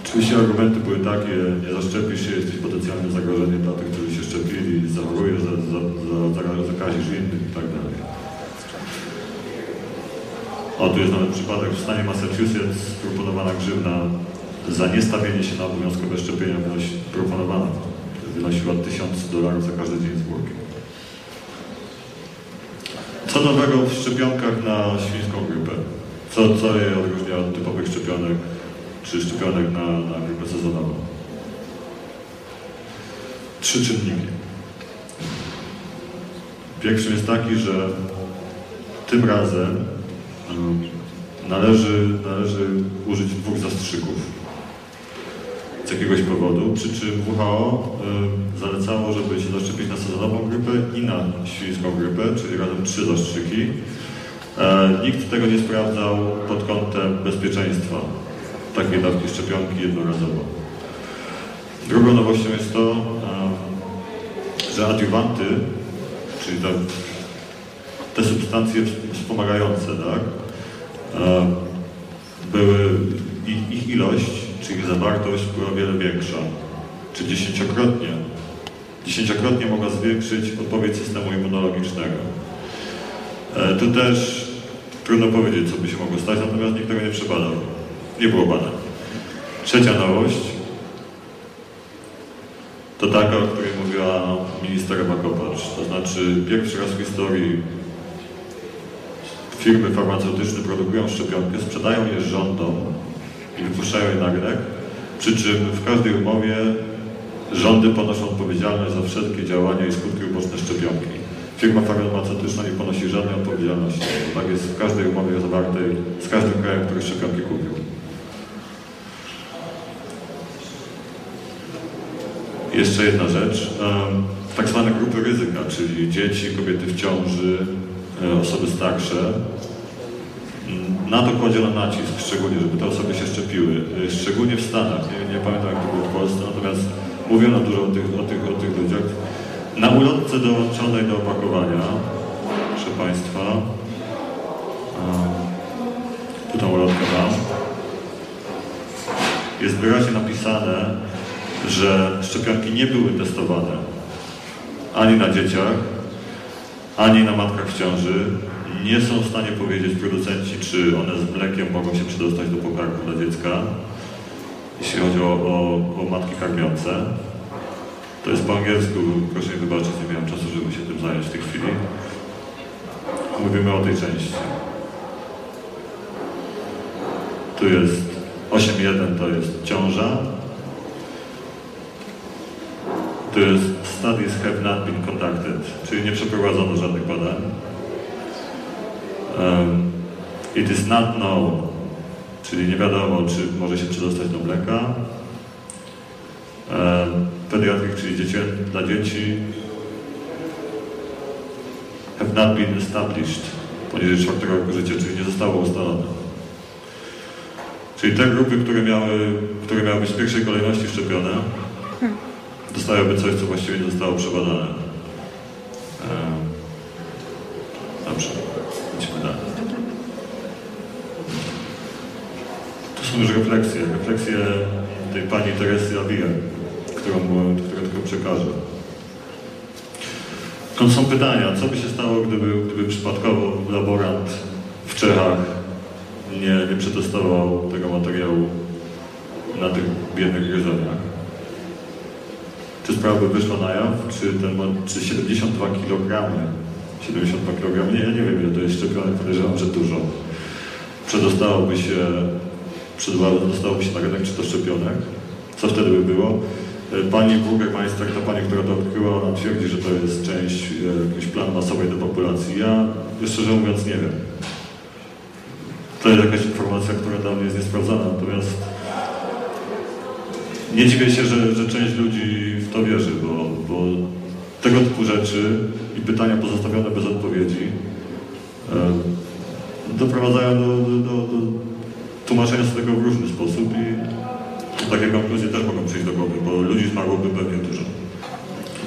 Oczywiście argumenty były takie, nie zaszczepisz się, jesteś potencjalnym zagrożeniem dla tych, którzy się szczepili, zachorujesz, za, za, za, za, zakazisz innych i tak. O, tu jest nawet przypadek w stanie Massachusetts proponowana grzywna za niestawienie się na obowiązkowe szczepienia wynosi, proponowana wynosiła 1000 dolarów za każdy dzień zwłoki. Co nowego w szczepionkach na świńską grypę? Co, co je odróżnia od typowych szczepionek czy szczepionek na, na grypę sezonową? Trzy czynniki. Pierwszy jest taki, że tym razem należy, należy użyć dwóch zastrzyków z jakiegoś powodu, przy czym WHO y, zalecało, żeby się zaszczepić na sezonową grypę i na świńską grypę, czyli razem trzy zastrzyki. E, nikt tego nie sprawdzał pod kątem bezpieczeństwa takiej dawki szczepionki jednorazowo. Drugą nowością jest to, e, że adiuwanty, czyli te, te substancje wspomagające, tak, e, były, ich, ich ilość czyli zawartość była o wiele większa, czy dziesięciokrotnie. Dziesięciokrotnie mogła zwiększyć odpowiedź systemu immunologicznego. E, tu też trudno powiedzieć, co by się mogło stać, natomiast nikt tego nie przebadał. Nie było badań. Trzecia nowość to taka, o której mówiła minister Ewa Kopacz. To znaczy pierwszy raz w historii firmy farmaceutyczne produkują szczepionkę, sprzedają je rządom i wypuszczają je na rynek, przy czym w każdej umowie rządy ponoszą odpowiedzialność za wszelkie działania i skutki uboczne szczepionki. Firma farmaceutyczna nie ponosi żadnej odpowiedzialności. Tak jest w każdej umowie zawartej z każdym krajem, który szczepionki kupił. Jeszcze jedna rzecz. Tak zwane grupy ryzyka, czyli dzieci, kobiety w ciąży, osoby starsze. Na to kładziono nacisk szczególnie, żeby te osoby się szczepiły. E, Szczególnie w Stanach. Nie, nie pamiętam jak to było w Polsce, natomiast mówiono dużo o tych, o tych, o tych ludziach. Na ulotce dołączonej do opakowania, proszę Państwa, tu tą ulotkę mam, jest wyraźnie napisane, że szczepionki nie były testowane ani na dzieciach, ani na matkach w ciąży. Nie są w stanie powiedzieć producenci, czy one z mlekiem mogą się przedostać do pokarmu dla dziecka, jeśli chodzi o, o, o matki karmiące. To jest po angielsku, proszę mi wybaczyć, nie miałem czasu, żeby się tym zająć w tej chwili. Mówimy o tej części. Tu jest 8.1 to jest ciąża. Tu jest studies have not been conducted, czyli nie przeprowadzono żadnych badań. Um, it is not known, czyli nie wiadomo, czy może się przedostać do mleka. Um, pediatric, czyli dzieci, dla dzieci have not been established poniżej czwartego roku życia, czyli nie zostało ustalone. Czyli te grupy, które miały, które miały być w pierwszej kolejności szczepione, dostałyby coś, co właściwie nie zostało przebadane. Dobrze, idźmy dalej. To są już refleksje, refleksje tej pani Teresy Avila, którą, którą tylko przekażę. To są pytania, co by się stało, gdyby, gdyby przypadkowo laborant w Czechach nie, nie przetestował tego materiału na tych biednych gryzoniach? Czy sprawa by wyszła na jaw? Czy, ten, czy 72 kg, 72 kg, nie, ja nie wiem ile to jest szczepionek, podejrzewam, że dużo, przedostałoby się, przedostałoby się na rynek, czy to szczepionek? Co wtedy by było? E, Pani Burgermeister, ta pani, która to odkryła, ona twierdzi, że to jest część e, jakiś plan masowej depopulacji. Ja, szczerze mówiąc, nie wiem. To jest jakaś informacja, która dla mnie jest niesprawdzona, natomiast nie dziwię się, że, że część ludzi w to wierzy, bo, bo tego typu rzeczy i pytania pozostawione bez odpowiedzi e, doprowadzają do, do, do, do tłumaczenia sobie tego w różny sposób i takie konkluzje też mogą przyjść do głowy, bo ludzi zmarłoby pewnie dużo.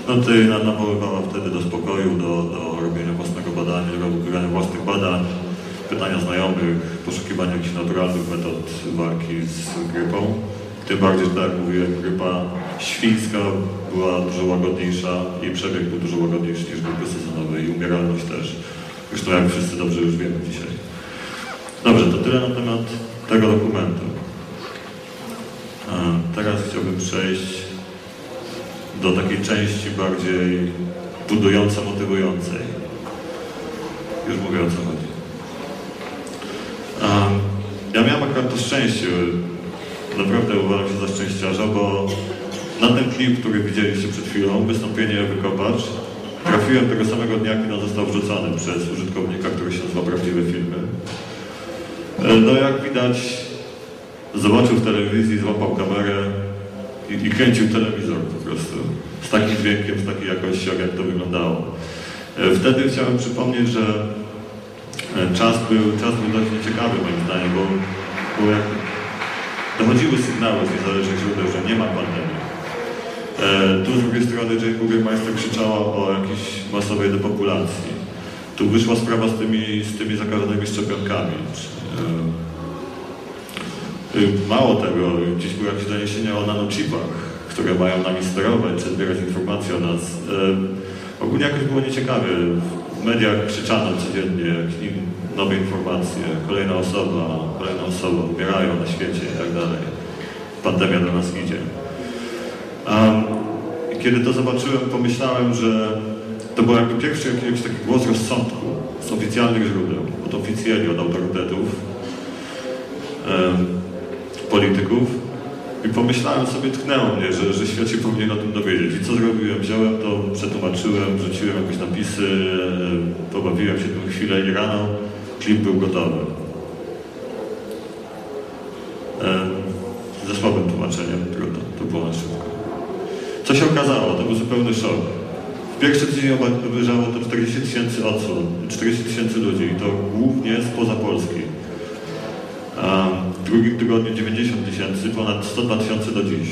No ty na- nawoływała wtedy do spokoju, do, do robienia własnego badania, robienia własnych badań, pytania znajomych, poszukiwania jakichś naturalnych metod walki z grypą. Tym bardziej, że tak jak mówiłem, grypa świńska była dużo łagodniejsza, jej przebieg był dużo łagodniejszy niż grypy sezonowej i umieralność też. Zresztą jak wszyscy dobrze już wiemy dzisiaj. Dobrze, to tyle na temat tego dokumentu. A teraz chciałbym przejść do takiej części bardziej budująco-motywującej. Już mówię o co chodzi. Um, ja miałem akurat to szczęście, naprawdę uważam się za szczęściarza, bo na ten klip, który widzieliście przed chwilą, wystąpienie Ewy Kopacz, trafiłem tego samego dnia, kiedy on został wrzucony przez użytkownika, który się nazywa Prawdziwe Filmy. E, No jak widać, zobaczył w telewizji, złapał kamerę i, i kręcił telewizor po prostu. Z takim dźwiękiem, z takiej jakością, jak to wyglądało. E, Wtedy chciałem przypomnieć, że e, czas był, czas był dość nieciekawy moim zdaniem, bo, bo jak dochodziły sygnały z niezależnych źródeł, że nie ma pandemii. E, tu z drugiej strony Jane Burgermeister krzyczała o jakiejś masowej depopulacji. Tu wyszła sprawa z tymi, z tymi zakażonymi szczepionkami. E, y, Mało tego, gdzieś były jakieś doniesienia o nanochipach, które mają nami sterować, czy zbierać informacje o nas. E, ogólnie jakoś było nieciekawie. W mediach krzyczano codziennie in- nowe informacje, kolejna osoba, kolejna osoba, umierają na świecie i tak dalej. Pandemia do nas idzie. Um, kiedy to zobaczyłem, pomyślałem, że to był jakby pierwszy jakiś taki głos rozsądku z oficjalnych źródeł, od oficjeli, od autorytetów, em, polityków i pomyślałem sobie, tknęło mnie, że, że świat się powinien o tym dowiedzieć. I co zrobiłem? Wziąłem to, przetłumaczyłem, wrzuciłem jakieś napisy, pobawiłem się tym chwilę i rano klip był gotowy. Ze słabym tłumaczeniem, trudno, to było na szybko. Co się okazało? To był zupełny szok. W pierwszy tydzień obejrzało to 40 tysięcy odsłon, 40 tysięcy ludzi i to głównie spoza Polski. W drugim tygodniu 90 tysięcy, ponad 102 tysiące do dziś.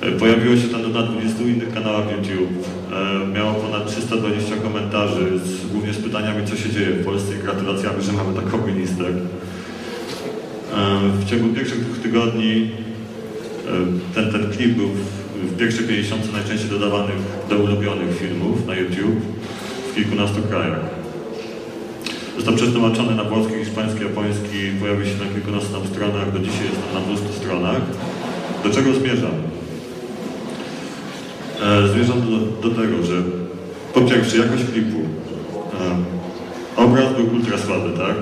E, Pojawiło się tam na 20 innych kanałach YouTube. E, Miało ponad 320 komentarzy, z, głównie z pytaniami, co się dzieje w Polsce i gratulacjami, że mamy taką minister. W ciągu pierwszych dwóch tygodni e, ten, ten klip był w, w pierwszej 50 najczęściej dodawanych do ulubionych filmów na YouTube w kilkunastu krajach. Został przetłumaczony na włoski, hiszpański, japoński, pojawił się na kilkunastu stronach, do dzisiaj jest na 200 stronach. Do czego zmierzam? E, zmierzam do, do tego, że po pierwsze jakość klipu. E, obraz był ultra słaby, tak?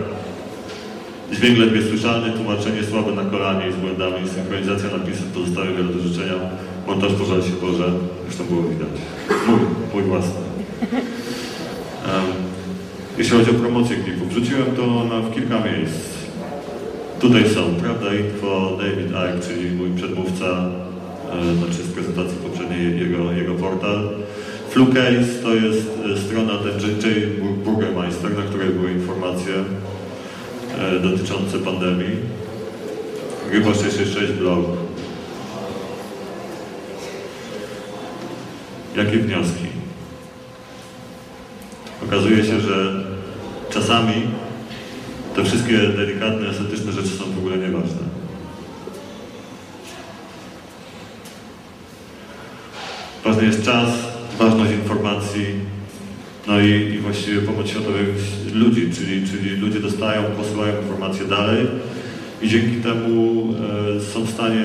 Dźwięk ledwie słyszalny, tłumaczenie słabe na kolanie i z błędami, synchronizacja napisów pozostawia wiele do życzenia. Montaż pożal się Boże, zresztą było widać. Mój, mój własny. Em, jeśli chodzi o promocję klipu, wrzuciłem to na, w kilka miejsc. Tutaj są Prawda Info, David Icke, czyli mój przedmówca, e, znaczy z prezentacji jego, jego portal. Flucase to jest e, strona ten J. J. Burgermeister, na której były informacje e, dotyczące pandemii. Gryba 666 blog. Jakie wnioski? Okazuje się, że czasami te wszystkie delikatne, estetyczne rzeczy są w ogóle nieważne. Ważny jest czas, ważność informacji, no i, i właściwie pomoc światowych ludzi, czyli, czyli ludzie dostają, posyłają informacje dalej i dzięki temu e, są w stanie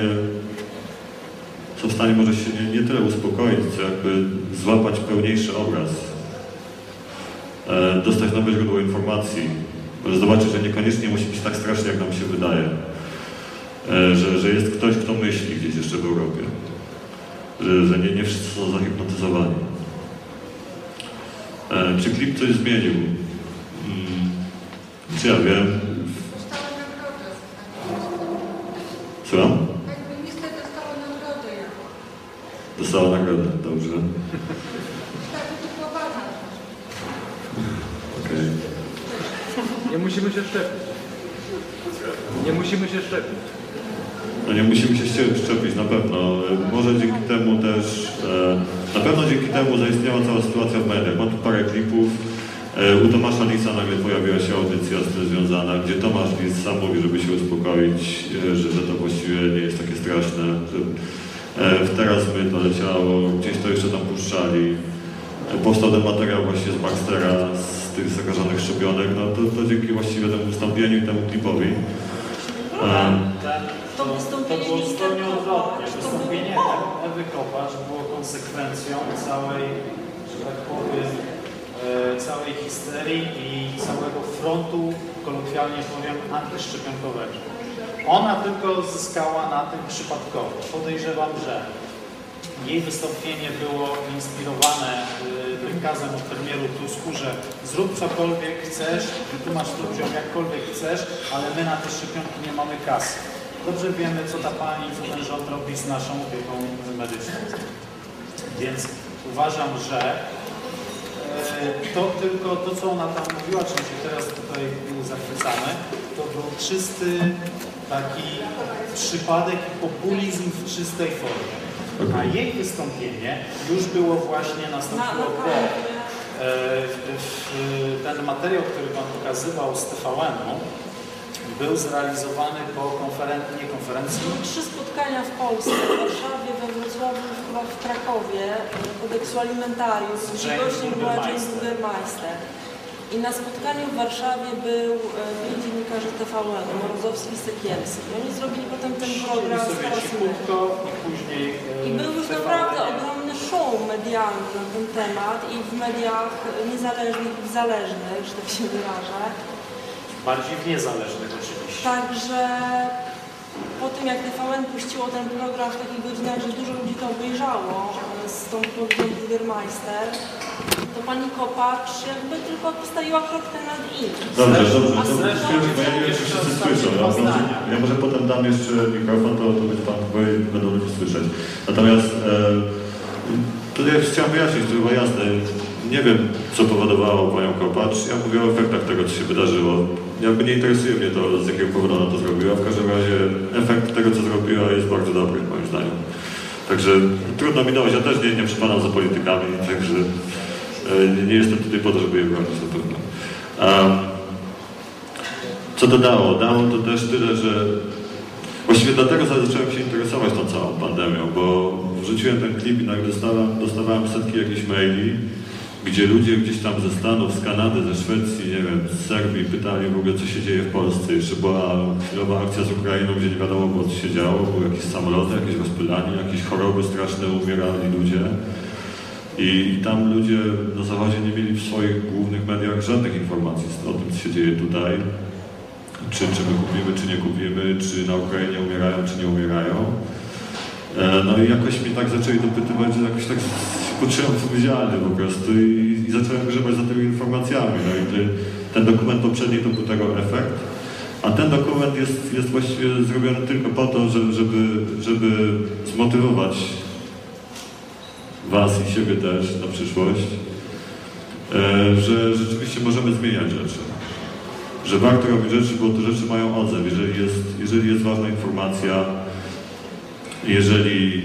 są w stanie może się nie, nie tyle uspokoić, co jakby złapać pełniejszy obraz, e, dostać nowe źródło informacji, zobaczyć, że niekoniecznie musi być tak strasznie, jak nam się wydaje, e, że, że jest ktoś, kto myśli gdzieś jeszcze w Europie, że, że nie, nie wszyscy są zahipnotyzowani. E, czy klip coś zmienił? Hmm, czy ja wiem? Słucham? Dostała nagrodę, dobrze. Okej. Nie musimy się szczepić. Nie musimy się szczepić. No nie musimy się szczepić, na pewno. Może dzięki temu też, e, na pewno dzięki temu zaistniała cała sytuacja w mediach. Mam tu parę klipów. E, u Tomasza Lisa nagle pojawiła się audycja z tym związana, gdzie Tomasz Lis sam mówi, żeby się uspokoić, e, że, że to właściwie nie jest takie straszne. W teraz my to leciało, gdzieś to jeszcze tam puszczali. Powstał ten materiał właśnie z Baxtera, z tych zakażonych szczepionek. No to, to dzięki właściwie temu wystąpieniu temu klipowi. To, to było zupełnie odwrotnie. Wystąpienie Ewy Kopacz było konsekwencją całej, że tak powiem, e, całej histerii i całego frontu, kolokwialnie powiem, antyszczepionkowego. Ona tylko zyskała na tym przypadkowo. Podejrzewam, że jej wystąpienie było inspirowane y, wykazem od premieru Tusku, że zrób cokolwiek chcesz, wytłumacz ludziom jakkolwiek chcesz, ale my na te szczepionki nie mamy kasy. Dobrze wiemy, co ta pani, co ten rząd robi z naszą opieką medyczną. Więc uważam, że e, to tylko to, co ona tam mówiła, czym się teraz tutaj zachwycamy, to był czysty taki przypadek i populizm w czystej formie. A jej wystąpienie już było właśnie nastąpiło po e, w- ten materiał, który Pan pokazywał z TVN-u, był zrealizowany po konferencji, nie konferencji, Trzy spotkania w Polsce, w Warszawie, we Wrocławiu, chyba w Krakowie, kodeksu alimentarium, Z gościem była Jane Burgermeister. I na spotkaniu w Warszawie był e, pięć dziennikarzy TVN, Morozowski i Sekielski. Oni zrobili potem ten program z i później e, I był już naprawdę ogromny szum medialny na ten temat i w mediach niezależnych i zależnych, że tak się wyrażę. Bardziej w niezależnych oczywiście. Także po tym jak TVN puściło ten program w takich godzinach, że dużo ludzi to obejrzało e, z tą powiedą Burgermeister, to pani Kopacz jakby tylko postawiła kropkę nad i. Dobrze, dobrze, to chwileczkę, bo ja nie wiem, czy wszyscy słyszą. Ja, może, ja może potem dam jeszcze mikrofon, to, to będzie pan bo będą ludzie słyszeć. Natomiast e, to ja chciałem wyjaśnić, to chyba jasne. Nie wiem, co powodowało panią Kopacz. Ja mówię o efektach tego, co się wydarzyło. Jakby nie interesuje mnie to, z jakiego powodu ona to zrobiła. W każdym razie efekt tego, co zrobiła jest bardzo dobry, moim zdaniem. Także trudno minąć, ja też nie, nie przypadam za politykami, także nie, nie jestem tutaj po to, żeby je bronić na pewno. Co to dało? Dało to też tyle, że właściwie dlatego zacząłem się interesować tą całą pandemią, bo wrzuciłem ten klip i nagle dostawałem, dostawałem setki jakichś maili, gdzie ludzie gdzieś tam ze Stanów, z Kanady, ze Szwecji, nie wiem, z Serbii pytali w ogóle, co się dzieje w Polsce. Jeszcze była chwilowa akcja z Ukrainą, gdzie nie wiadomo było, co się działo. Były jakieś samoloty, jakieś rozpylanie, jakieś choroby straszne, umierali ludzie. I tam ludzie na zachodzie nie mieli w swoich głównych mediach żadnych informacji o tym, co się dzieje tutaj. Czy, czy my kupimy, czy nie kupimy, czy na Ukrainie umierają, czy nie umierają. E, No i jakoś mnie tak zaczęli dopytywać, że jakoś tak poczułem odpowiedzialny po prostu i, i zacząłem grzebać za tymi informacjami. No i ty, ten dokument poprzedni to był tego efekt, a ten dokument jest, jest właściwie zrobiony tylko po to, że- żeby, żeby zmotywować Was i siebie też na przyszłość, e, że rzeczywiście możemy zmieniać rzeczy. Że warto robić rzeczy, bo te rzeczy mają odzew. Jeżeli jest, jeżeli jest ważna informacja, jeżeli,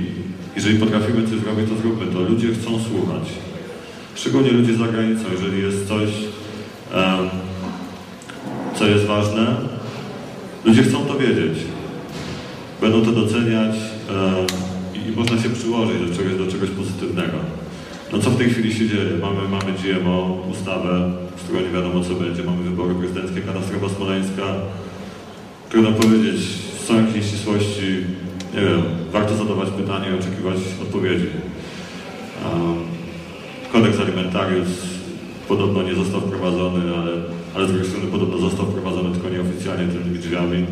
jeżeli potrafimy coś zrobić, to zróbmy to. Ludzie chcą słuchać. Szczególnie ludzie za granicą. Jeżeli jest coś, co jest ważne, ludzie chcą to wiedzieć. Będą to doceniać em, i, i można się przyłożyć do czegoś, do czegoś pozytywnego. No co w tej chwili się dzieje? Mamy, mamy GMO, ustawę, z którą nie wiadomo co będzie. Mamy wybory prezydenckie, katastrofa smoleńska. Trudno powiedzieć, są jakieś nieścisłości, nie wiem, warto zadawać pytania i oczekiwać odpowiedzi. Um, kodeks alimentarius podobno nie został wprowadzony, ale, ale z drugiej strony podobno został wprowadzony tylko nieoficjalnie tylnymi drzwiami,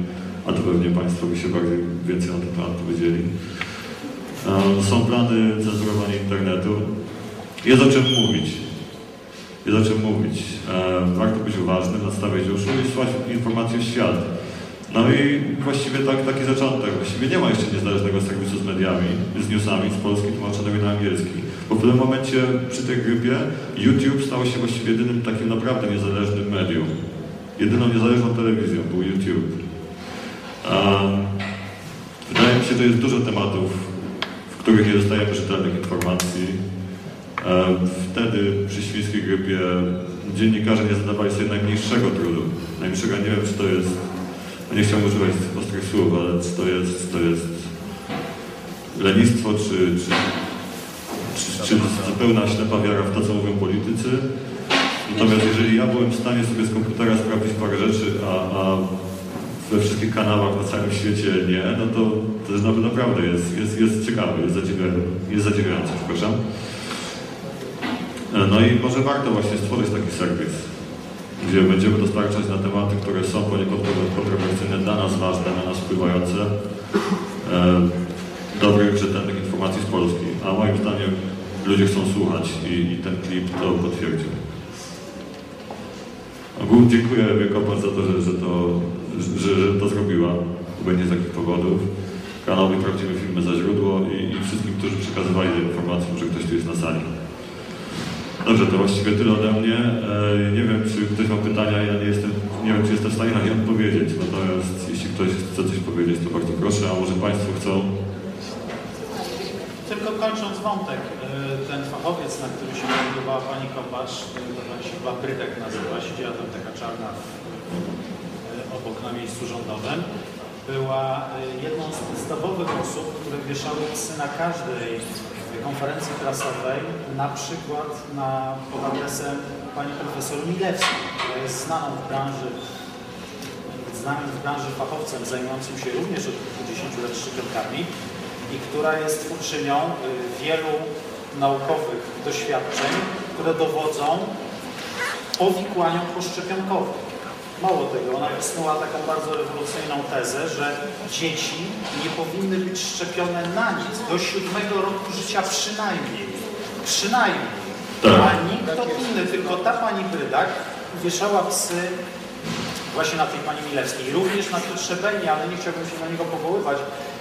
a to pewnie Państwo by się bardziej więcej na ten temat powiedzieli. Um, są plany cenzurowania internetu. Jest o czym mówić. Jest o czym mówić. E, warto być uważnym, nastawiać uszu i słać informacje w świat. No i właściwie tak, taki zaczątek. Właściwie nie ma jeszcze niezależnego serwisu z mediami, z newsami z polski tłumaczonego na angielski. Bo w pewnym momencie przy tej grypie YouTube stał się właściwie jedynym takim naprawdę niezależnym medium. Jedyną niezależną telewizją był YouTube. Um, wydaje mi się, że jest dużo tematów, w których nie dostajemy rzetelnych informacji. E, Wtedy przy świńskiej grypie dziennikarze nie zadawali sobie najmniejszego trudu. Najmniejszego, nie wiem czy to jest, no nie chciałem używać ostrych słów, ale czy to jest, to jest lenistwo, czy, czy, czy, czy zupełna ślepa wiara w to, co mówią politycy. Natomiast jeżeli ja byłem w stanie sobie z komputera sprawdzić parę rzeczy, a, a we wszystkich kanałach na całym świecie nie, no to, to naprawdę jest, jest, jest ciekawe, jest zadziwiające, jest zadziwiające, przepraszam. No i może warto właśnie stworzyć taki serwis, gdzie będziemy dostarczać na tematy, które są poniekąd kontrowersyjne, dla nas ważne, na nas wpływające, e, dobrych, rzetelnych informacji z Polski. A moim zdaniem ludzie chcą słuchać i, i ten klip to potwierdził. Ogólnie dziękuję Wielkopolsce za to, że, że, to, że, że to zrobiła, będzie z takich powodów. Kanał Prawdziwe Filmy za źródło i, i wszystkim, którzy przekazywali informacje, że ktoś tu jest na sali. Dobrze, to właściwie tyle ode mnie. E, Nie wiem, czy ktoś ma pytania, ja nie jestem, nie wiem, czy jestem w stanie na nie odpowiedzieć. Natomiast jeśli ktoś chce coś powiedzieć, to bardzo proszę, a może Państwo chcą? Tylko kończąc wątek, y, ten fachowiec, na który się powoływała pani Kopacz, y, to pani się chyba Brydek nazywa, siedziała tam taka czarna obok na miejscu rządowym, była jedną z podstawowych osób, które wieszały psy na każdej konferencji prasowej, na przykład na, pod adresem pani profesor Milewskiej, która jest znaną w branży znanym w branży fachowcem zajmującym się również od kilkudziesięciu lat szczepionkami i która jest twórczynią y, wielu naukowych doświadczeń, które dowodzą powikłaniom poszczepionkowym. Mało tego, ona wysnuła taką bardzo rewolucyjną tezę, że dzieci nie powinny być szczepione na nic do siódmego roku życia przynajmniej. Przynajmniej. Tak. A nikt inny, tylko ta pani Brydak wieszała psy właśnie na tej pani Milewskiej. Również na Piotrze Beni, ale nie chciałbym się na niego powoływać,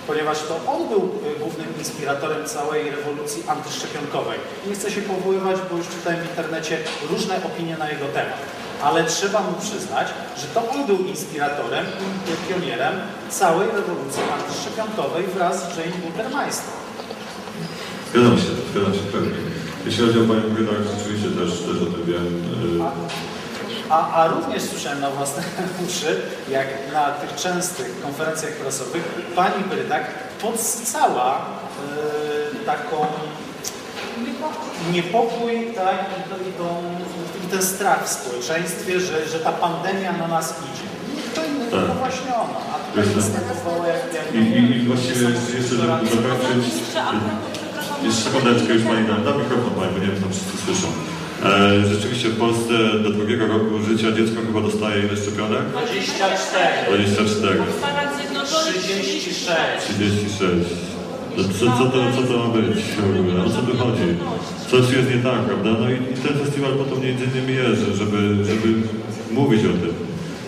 ponieważ to on był y, głównym inspiratorem całej rewolucji antyszczepionkowej. Nie chcę się powoływać, bo już czytałem w internecie różne opinie na jego temat. Ale trzeba mu przyznać, że to on był inspiratorem i pionierem całej rewolucji antyszczepionkowej wraz z Jane Butermeister. Zgadzam się, zgadzam się pewnie. Jeśli chodzi o Panią Grydak, rzeczywiście też, też o tym wiem. A, a również słyszałem na własne uszy, jak na tych częstych konferencjach prasowych pani Brydak podsycała e, taką niepokój tak, i, tą, i ten strach w społeczeństwie, że, że ta pandemia na nas idzie. To inny, Tak. tylko właśnie ona. A tutaj Jasne. występowała jak, jak I, i, i właściwie jeszcze, żeby dokończyć, jeszcze sekundeczkę już Pani da, da mikrofon Pani, bo nie wiem, czy tam wszyscy słyszą. E, rzeczywiście w Polsce do drugiego roku życia dziecko chyba dostaje ile szczepionek? 24. 24. W Stanach Zjednoczonych 36. 36. Co, co, to, co to ma być w ogóle? O co tu chodzi? Coś jest nie tak, prawda? No i, i ten festiwal po to między innymi jest, żeby, żeby mówić o tym.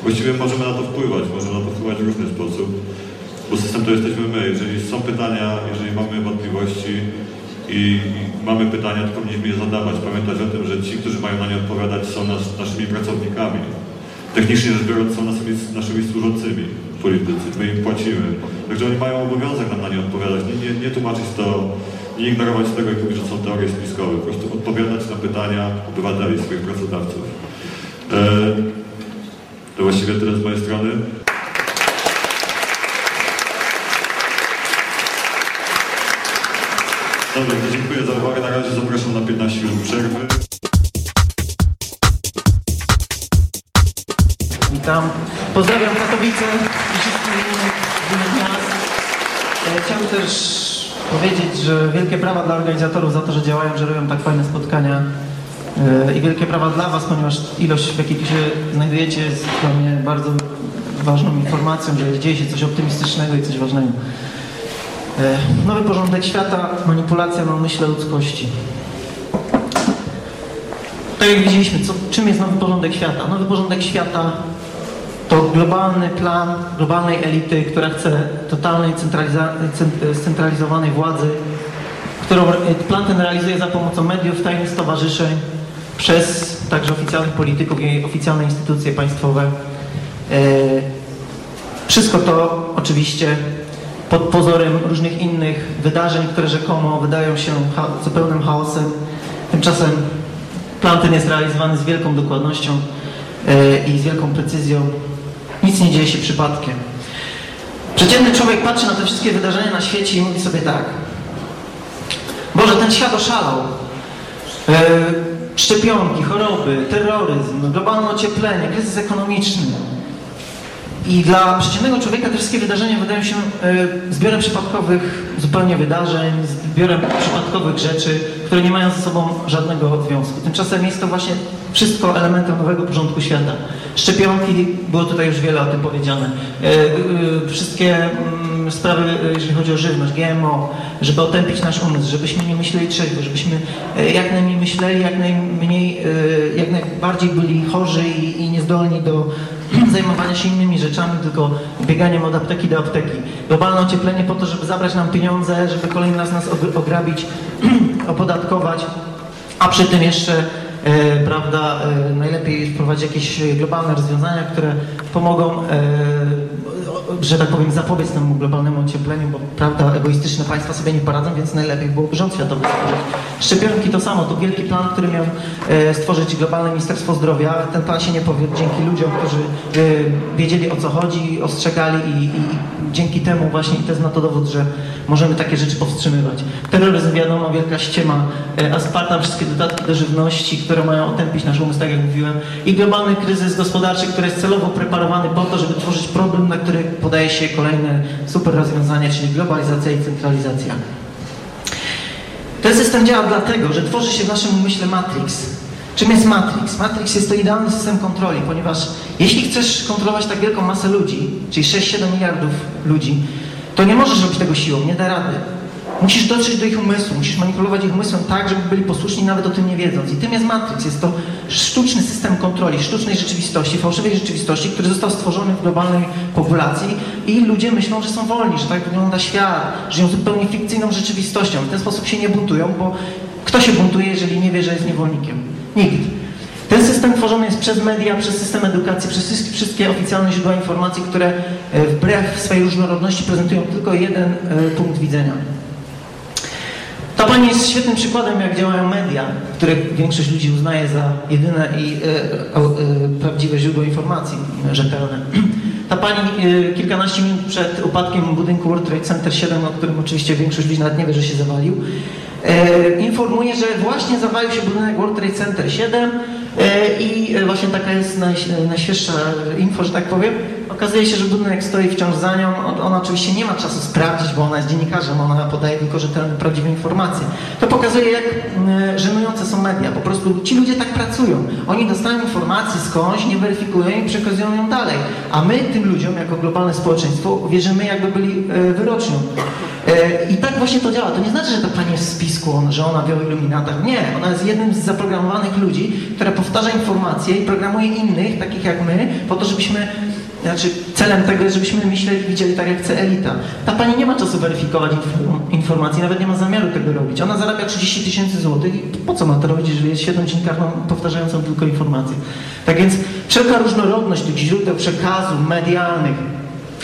Właściwie możemy na to wpływać, możemy na to wpływać w różny sposób, bo system to jesteśmy my. Jeżeli są pytania, jeżeli mamy wątpliwości i, i mamy pytania, to powinniśmy je zadawać. Pamiętać o tym, że ci, którzy mają na nie odpowiadać, są nas, naszymi pracownikami. Technicznie rzecz biorąc, są naszymi, naszymi służącymi politycy, my im płacimy. Także oni mają obowiązek nam na nie odpowiadać, nie, nie, nie tłumaczyć to, nie ignorować tego i mówić, że są teorie spiskowe, po prostu odpowiadać na pytania obywateli, swoich pracodawców. E, to właściwie tyle z mojej strony. Dobrze, dziękuję za uwagę. Na razie zapraszam na 15 minut przerwy. Witam. Pozdrawiam Katowice Chciałbym też powiedzieć, że wielkie brawa dla organizatorów za to, że działają, że robią tak fajne spotkania. E, I wielkie brawa dla Was, ponieważ ilość, w jakiej się znajdujecie, jest dla mnie bardzo ważną informacją, że dzieje się coś optymistycznego i coś ważnego. E, Nowy porządek świata, manipulacja na myśle ludzkości. Tak jak widzieliśmy, co, czym jest nowy porządek świata? Nowy porządek świata to globalny plan globalnej elity, która chce totalnej centraliza- cen- scentralizowanej władzy, którą plan ten realizuje za pomocą mediów, tajnych stowarzyszeń, przez także oficjalnych polityków i oficjalne instytucje państwowe. E, Wszystko to oczywiście pod pozorem różnych innych wydarzeń, które rzekomo wydają się zupełnym chaosem. Tymczasem plan ten jest realizowany z wielką dokładnością e, i z wielką precyzją. Nic nie dzieje się przypadkiem. Przeciętny człowiek patrzy na te wszystkie wydarzenia na świecie i mówi sobie tak. Boże, ten świat oszalał. E, szczepionki, choroby, terroryzm, globalne ocieplenie, kryzys ekonomiczny. I dla przeciętnego człowieka te wszystkie wydarzenia wydają się e, zbiorem przypadkowych zupełnie wydarzeń, zbiorem przypadkowych rzeczy, które nie mają ze sobą żadnego związku. Tymczasem jest to właśnie wszystko elementem nowego porządku świata. Szczepionki, było tutaj już wiele o tym powiedziane. E, e, Wszystkie mm, sprawy, jeżeli chodzi o żywność, GMO, żeby otępić nasz umysł, żebyśmy nie myśleli trzeźwo, żebyśmy jak najmniej myśleli, jak najmniej, jak najbardziej byli chorzy i, i niezdolni do zajmowania się innymi rzeczami, tylko bieganiem od apteki do apteki. Globalne ocieplenie po to, żeby zabrać nam pieniądze, żeby kolejny raz nas og- ograbić, opodatkować, a przy tym jeszcze e, prawda, e, najlepiej wprowadzić jakieś globalne rozwiązania, które pomogą, e, że tak powiem, zapobiec temu globalnemu ociepleniu, bo prawda, egoistyczne państwa sobie nie poradzą, więc najlepiej byłoby rząd światowy stworzyć. Szczepionki to samo, to wielki plan, który miał e, stworzyć globalne Ministerstwo Zdrowia. Ten plan się nie powiódł dzięki ludziom, którzy e, wiedzieli o co chodzi, ostrzegali i, i, i dzięki temu właśnie i to jest na to dowód, że możemy takie rzeczy powstrzymywać. Terroryzm wiadomo, wielka ściema, e, aspartam, wszystkie dodatki do żywności, które mają otępić nasz umysł, tak jak mówiłem. I globalny kryzys gospodarczy, który jest celowo preparowany po to, żeby tworzyć problem, na który podaje się kolejne super rozwiązanie, czyli globalizacja i centralizacja. Ten system działa dlatego, że tworzy się w naszym umyśle Matrix. Czym jest Matrix? Matrix jest to idealny system kontroli, ponieważ jeśli chcesz kontrolować tak wielką masę ludzi, czyli 6-7 miliardów ludzi, to nie możesz robić tego siłą, nie da rady. Musisz dotrzeć do ich umysłu, musisz manipulować ich umysłem tak, żeby byli posłuszni nawet o tym nie wiedząc. I tym jest Matrix. Jest to sztuczny system kontroli, sztucznej rzeczywistości, fałszywej rzeczywistości, który został stworzony w globalnej populacji i ludzie myślą, że są wolni, że tak wygląda świat, żyją zupełnie fikcyjną rzeczywistością. W ten sposób się nie buntują, bo kto się buntuje, jeżeli nie wie, że jest niewolnikiem? Nikt. Ten system tworzony jest przez media, przez system edukacji, przez wszystkie oficjalne źródła informacji, które e, wbrew swojej różnorodności prezentują tylko jeden e, punkt widzenia. Ta pani jest świetnym przykładem, jak działają media, które większość ludzi uznaje za jedyne i e, prawdziwe źródło informacji, rzetelne. Ta pani e, kilkanaście minut przed upadkiem budynku World Trade Center 7, o którym oczywiście większość ludzi nawet nie wie, że się zawalił, informuje, że właśnie zawalił się budynek World Trade Center 7 e, i właśnie taka jest naj, najświeższa info, że tak powiem. Okazuje się, że budynek stoi wciąż za nią. Ona oczywiście nie ma czasu sprawdzić, bo ona jest dziennikarzem, ona podaje tylko rzetelne, prawdziwe informacje. To pokazuje, jak mm, żenujące są media. Po prostu ci ludzie tak pracują. Oni dostają informacje skądś, nie weryfikują i przekazują ją dalej. A my tym ludziom, jako globalne społeczeństwo, wierzymy, jakby byli e, wyrocznią. E, I tak właśnie to działa. To nie znaczy, że ta pani jest w spisku, że ona wie o iluminatach. Nie, ona jest jednym z zaprogramowanych ludzi, która powtarza informacje i programuje innych, takich jak my, po to, żebyśmy znaczy, celem tego jest, żebyśmy myśleli, widzieli tak, jak chce elita. Ta pani nie ma czasu weryfikować informacji, nawet nie ma zamiaru tego robić. Ona zarabia 30 tysięcy złotych i po co ma to robić, jeżeli jest świetną dziennikarką powtarzającą tylko informacje. Tak więc wszelka różnorodność tych źródeł przekazu medialnych,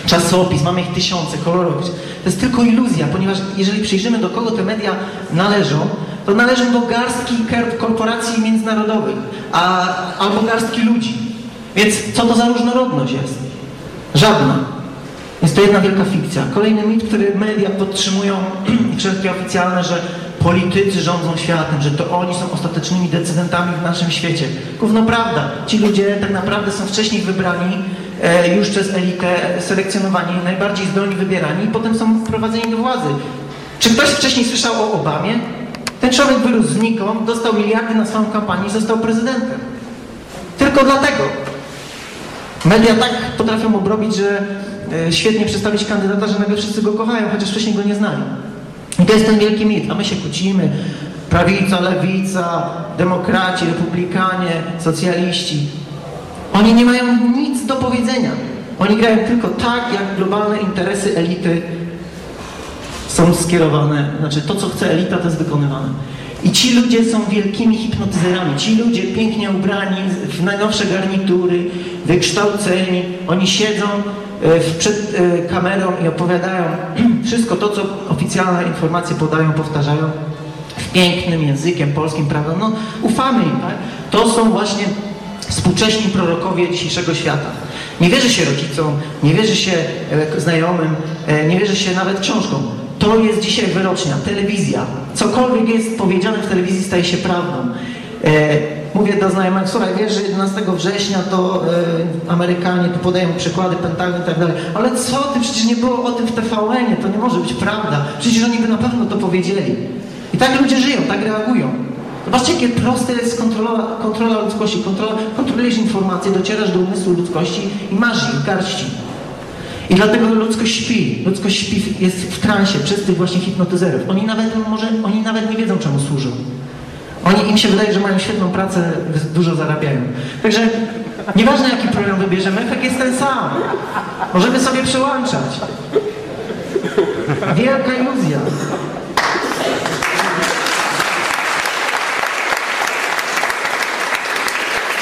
czasopis, mamy ich tysiące, kolorowych, to jest tylko iluzja, ponieważ jeżeli przyjrzymy, do kogo te media należą, to należą do garstki korporacji międzynarodowych, a, albo garstki ludzi. Więc co to za różnorodność jest? Żadna. Jest to jedna wielka fikcja. Kolejny mit, który media podtrzymują, wszelkie oficjalne, że politycy rządzą światem, że to oni są ostatecznymi decydentami w naszym świecie. Gówno prawda. Ci ludzie tak naprawdę są wcześniej wybrani e, już przez elitę, selekcjonowani, najbardziej zdolni wybierani i potem są wprowadzeni do władzy. Czy ktoś wcześniej słyszał o Obamie? Ten człowiek wyrósł znikąd, dostał miliardy na swoją kampanię i został prezydentem. Tylko dlatego. Media tak potrafią obrobić, że e, świetnie przedstawić kandydata, że nagle wszyscy go kochają, chociaż wcześniej go nie znali. I to jest ten wielki mit, a my się kłócimy. Prawica, lewica, demokraci, republikanie, socjaliści. Oni nie mają nic do powiedzenia. Oni grają tylko tak, jak globalne interesy elity są skierowane. Znaczy to, co chce elita, to jest wykonywane. I ci ludzie są wielkimi hipnotyzerami. Ci ludzie pięknie ubrani, w najnowsze garnitury, wykształceni. Oni siedzą e, przed e, kamerą i opowiadają wszystko to, co oficjalne informacje podają, powtarzają w pięknym językiem polskim, prawda? No, ufamy im, tak? To są właśnie współcześni prorokowie dzisiejszego świata. Nie wierzy się rodzicom, nie wierzy się e, znajomym, nie wierzy się nawet książkom. To jest dzisiaj wyrocznia, telewizja. Cokolwiek jest powiedziane w telewizji staje się prawdą. E, mówię do znajomych, słuchaj, wiesz, że 11 września to e, Amerykanie tu podają przykłady Pentagon i tak dalej. Ale co ty, przecież nie było o tym w TVN-ie, to nie może być prawda. Przecież oni by na pewno to powiedzieli. I tak ludzie żyją, tak reagują. Zobaczcie, jakie proste jest kontrola, kontrola ludzkości. Kontrola, kontrolujesz informacje, docierasz do umysłu ludzkości i masz ich garści. I dlatego ludzkość śpi. Ludzkość śpi, jest w transie przez tych właśnie hipnotyzerów. Oni nawet, może, oni nawet nie wiedzą, czemu służą. Oni, im się wydaje, że mają świetną pracę, dużo zarabiają. Także nieważne, jaki program wybierzemy, efekt jest ten sam. Możemy sobie przełączać. Wielka iluzja.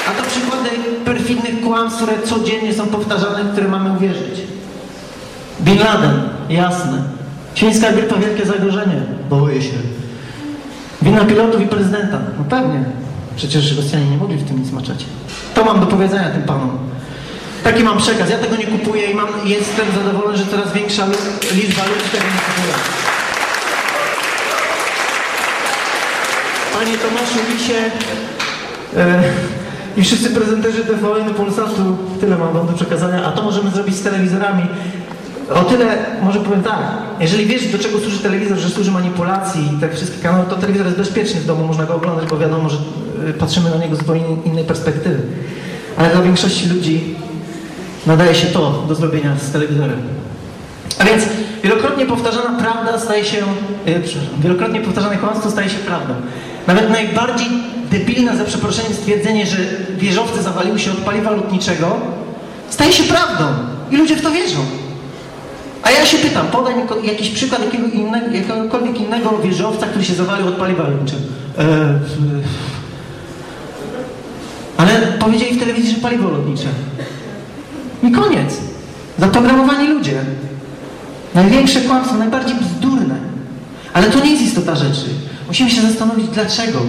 A to przykłady perfidnych kłamstw, które codziennie są powtarzane, które mamy uwierzyć. Bin Laden, jasne. Świńska grypa, wielkie zagrożenie. Boję się. Wina pilotów i prezydenta. No pewnie. Przecież Rosjanie nie mogli w tym nic maczać. To mam do powiedzenia tym panom. Taki mam przekaz. Ja tego nie kupuję i mam, jestem zadowolony, że coraz większa liczba ludzi tego nie kupuje. Panie Tomaszu Lisie e, i wszyscy prezenterzy TVN Polsatu, tyle mam wam do przekazania, a to możemy zrobić z telewizorami. O tyle może powiem tak, jeżeli wiesz do czego służy telewizor, że służy manipulacji i tak wszystkie kanały, to telewizor jest bezpieczny w domu, można go oglądać, bo wiadomo, że y, patrzymy na niego z zupełnie innej perspektywy. Ale dla większości ludzi nadaje się to do zrobienia z telewizorem. A więc wielokrotnie powtarzana prawda staje się, przepraszam, wielokrotnie powtarzane kłamstwo staje się prawdą. Nawet najbardziej debilne, za przeproszeniem, stwierdzenie, że wieżowce zawaliły się od paliwa lotniczego, staje się prawdą. I ludzie w to wierzą. A ja się pytam, podaj mi jakiś przykład jakiego innego, jakiegokolwiek innego wieżowca, który się zawalił od paliwa lotniczego. E, ale powiedzieli w telewizji, że paliwo lotnicze. I koniec. Zaprogramowani ludzie. Największe kłamstwo, najbardziej bzdurne. Ale to nie jest istota rzeczy. Musimy się zastanowić, dlaczego.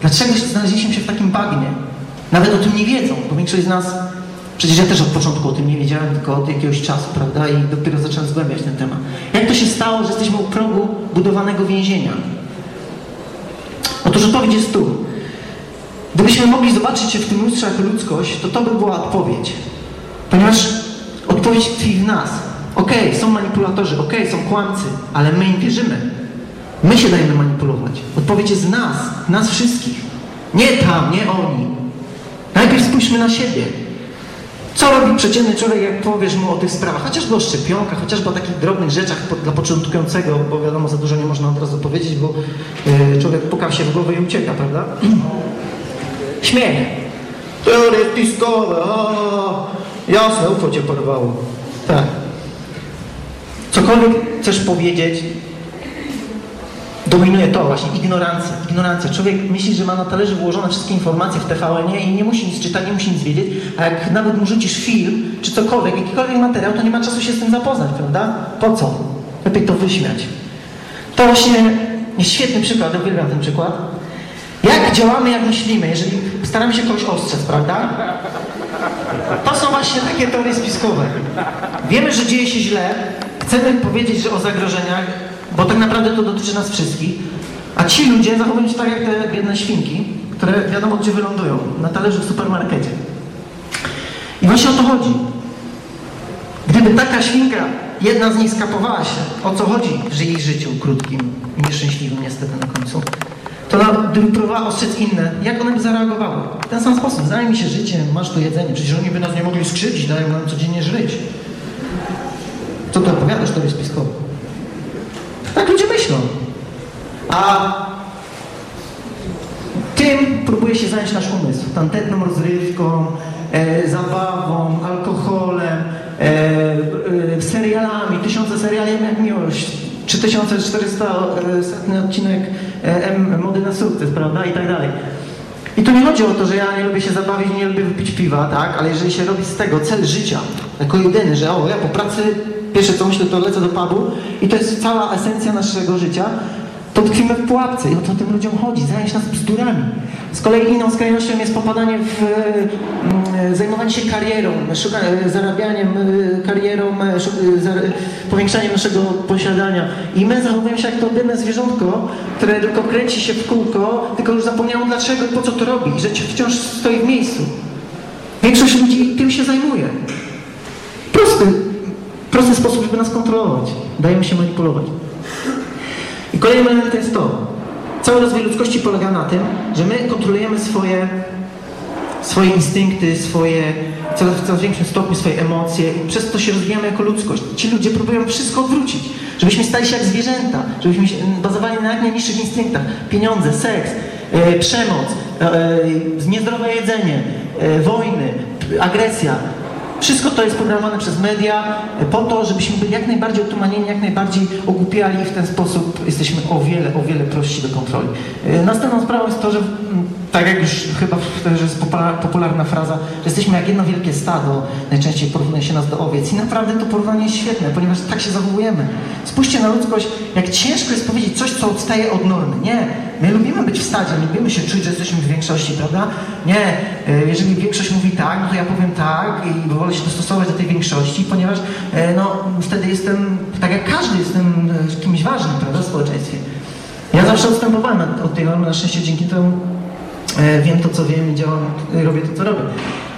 Dlaczego znaleźliśmy się w takim bagnie? Nawet o tym nie wiedzą, bo większość z nas Przecież ja też od początku o tym nie wiedziałem, tylko od jakiegoś czasu, prawda? I dopiero zacząłem zgłębiać ten temat. Jak to się stało, że jesteśmy u progu budowanego więzienia? Otóż odpowiedź jest tu. Gdybyśmy mogli zobaczyć się w tym lustrze ludzkość, to to by była odpowiedź. Ponieważ odpowiedź tkwi w nas. Okej, okay, są manipulatorzy, okej, okay, są kłamcy, ale my im wierzymy. My się dajemy manipulować. Odpowiedź jest w nas, nas wszystkich. Nie tam, nie oni. Najpierw spójrzmy na siebie. Co robi przeciętny człowiek, jak powiesz mu o tych sprawach? Chociażby o szczepionkach, chociażby o takich drobnych rzeczach dla początkującego, bo wiadomo, za dużo nie można od razu powiedzieć, bo yy, człowiek puka się w głowę i ucieka, prawda? Śmiech. Teorie spiskowe, o, jasne, ufo cię porwało. Tak. Cokolwiek chcesz powiedzieć, dominuje to właśnie, ignorancja. Ignorancja. Człowiek myśli, że ma na talerzu włożone wszystkie informacje w tvn i nie musi nic czytać, nie musi nic wiedzieć, a jak nawet mu rzucisz film, czy cokolwiek, jakikolwiek materiał, to nie ma czasu się z tym zapoznać, prawda? Po co? Lepiej to wyśmiać. To właśnie jest świetny przykład, uwielbiam ten przykład. Jak działamy, jak myślimy, jeżeli staramy się kogoś ostrzec, prawda? To są właśnie takie teorie spiskowe. Wiemy, że dzieje się źle, chcemy powiedzieć, że o zagrożeniach, bo tak naprawdę to dotyczy nas wszystkich, a ci ludzie zachowują się tak jak te biedne świnki, które wiadomo gdzie wylądują, na talerzu w supermarkecie. I właśnie o to chodzi. Gdyby taka świnka, jedna z nich skapowała się, o co chodzi w jej życiu krótkim i nieszczęśliwym niestety na końcu, to gdyby próbowała ostrzec inne, jak one by zareagowały? W ten sam sposób, zajmij się życiem, masz tu jedzenie, przecież oni by nas nie mogli skrzywdzić, dają nam codziennie żyć. Co ty opowiadasz, to jest spiskowe? Tak ludzie myślą. A tym próbuje się zająć nasz umysł. Tantetną rozrywką, e, zabawą, alkoholem, e, e, serialami, tysiące seriali jak miłość, 3400 e, setny odcinek e, M, Mody na sukces, prawda? I tak dalej. I tu nie chodzi o to, że ja nie lubię się zabawić, nie lubię wypić piwa, tak? Ale jeżeli się robi z tego cel życia, jako jedyny, że o, ja po pracy pierwsze co myślę, to lecę do pubu i to jest cała esencja naszego życia, to tkwimy w pułapce i o to tym ludziom chodzi, zająć nas bzdurami. Z kolei inną skrajnością jest popadanie w e, zajmowanie się karierą, szuka, e, zarabianiem, e, karierą, e, e, powiększaniem naszego posiadania. I my zachowujemy się jak to biedne zwierzątko, które tylko kręci się w kółko, tylko już zapomniało dlaczego i po co to robi, że wciąż stoi w miejscu. Większość ludzi tym się zajmuje. Prosty, prosty sposób, żeby nas kontrolować. Dajemy się manipulować. I kolejny element to jest to. Cały rozwój ludzkości polega na tym, że my kontrolujemy swoje, swoje instynkty, swoje, coraz, w coraz większym stopniu swoje emocje i przez to się rozwijamy jako ludzkość. Ci ludzie próbują wszystko odwrócić, żebyśmy stali się jak zwierzęta, żebyśmy bazowali na jak najniższych instynktach. Pieniądze, seks, e, przemoc, e, niezdrowe jedzenie, e, wojny, agresja. Wszystko to jest programowane przez media po to, żebyśmy byli jak najbardziej otumanieni, jak najbardziej ogłupiali i w ten sposób jesteśmy o wiele, o wiele prości do kontroli. Następną sprawą jest to, że tak jak już chyba że jest popularna fraza, jesteśmy jak jedno wielkie stado, najczęściej porównuje się nas do owiec i naprawdę to porównanie jest świetne, ponieważ tak się zachowujemy. Spójrzcie na ludzkość, jak ciężko jest powiedzieć coś, co odstaje od normy. Nie, my lubimy być w stadzie, lubimy się czuć, że jesteśmy w większości, prawda? Nie, jeżeli większość mówi tak, no to ja powiem tak i wolę się dostosować do tej większości, ponieważ no, wtedy jestem, tak jak każdy, jestem kimś ważnym, prawda, w społeczeństwie. Ja zawsze odstępowałem od tej normy, na szczęście dzięki temu wiem to, co wiem i działam, robię to, co robię.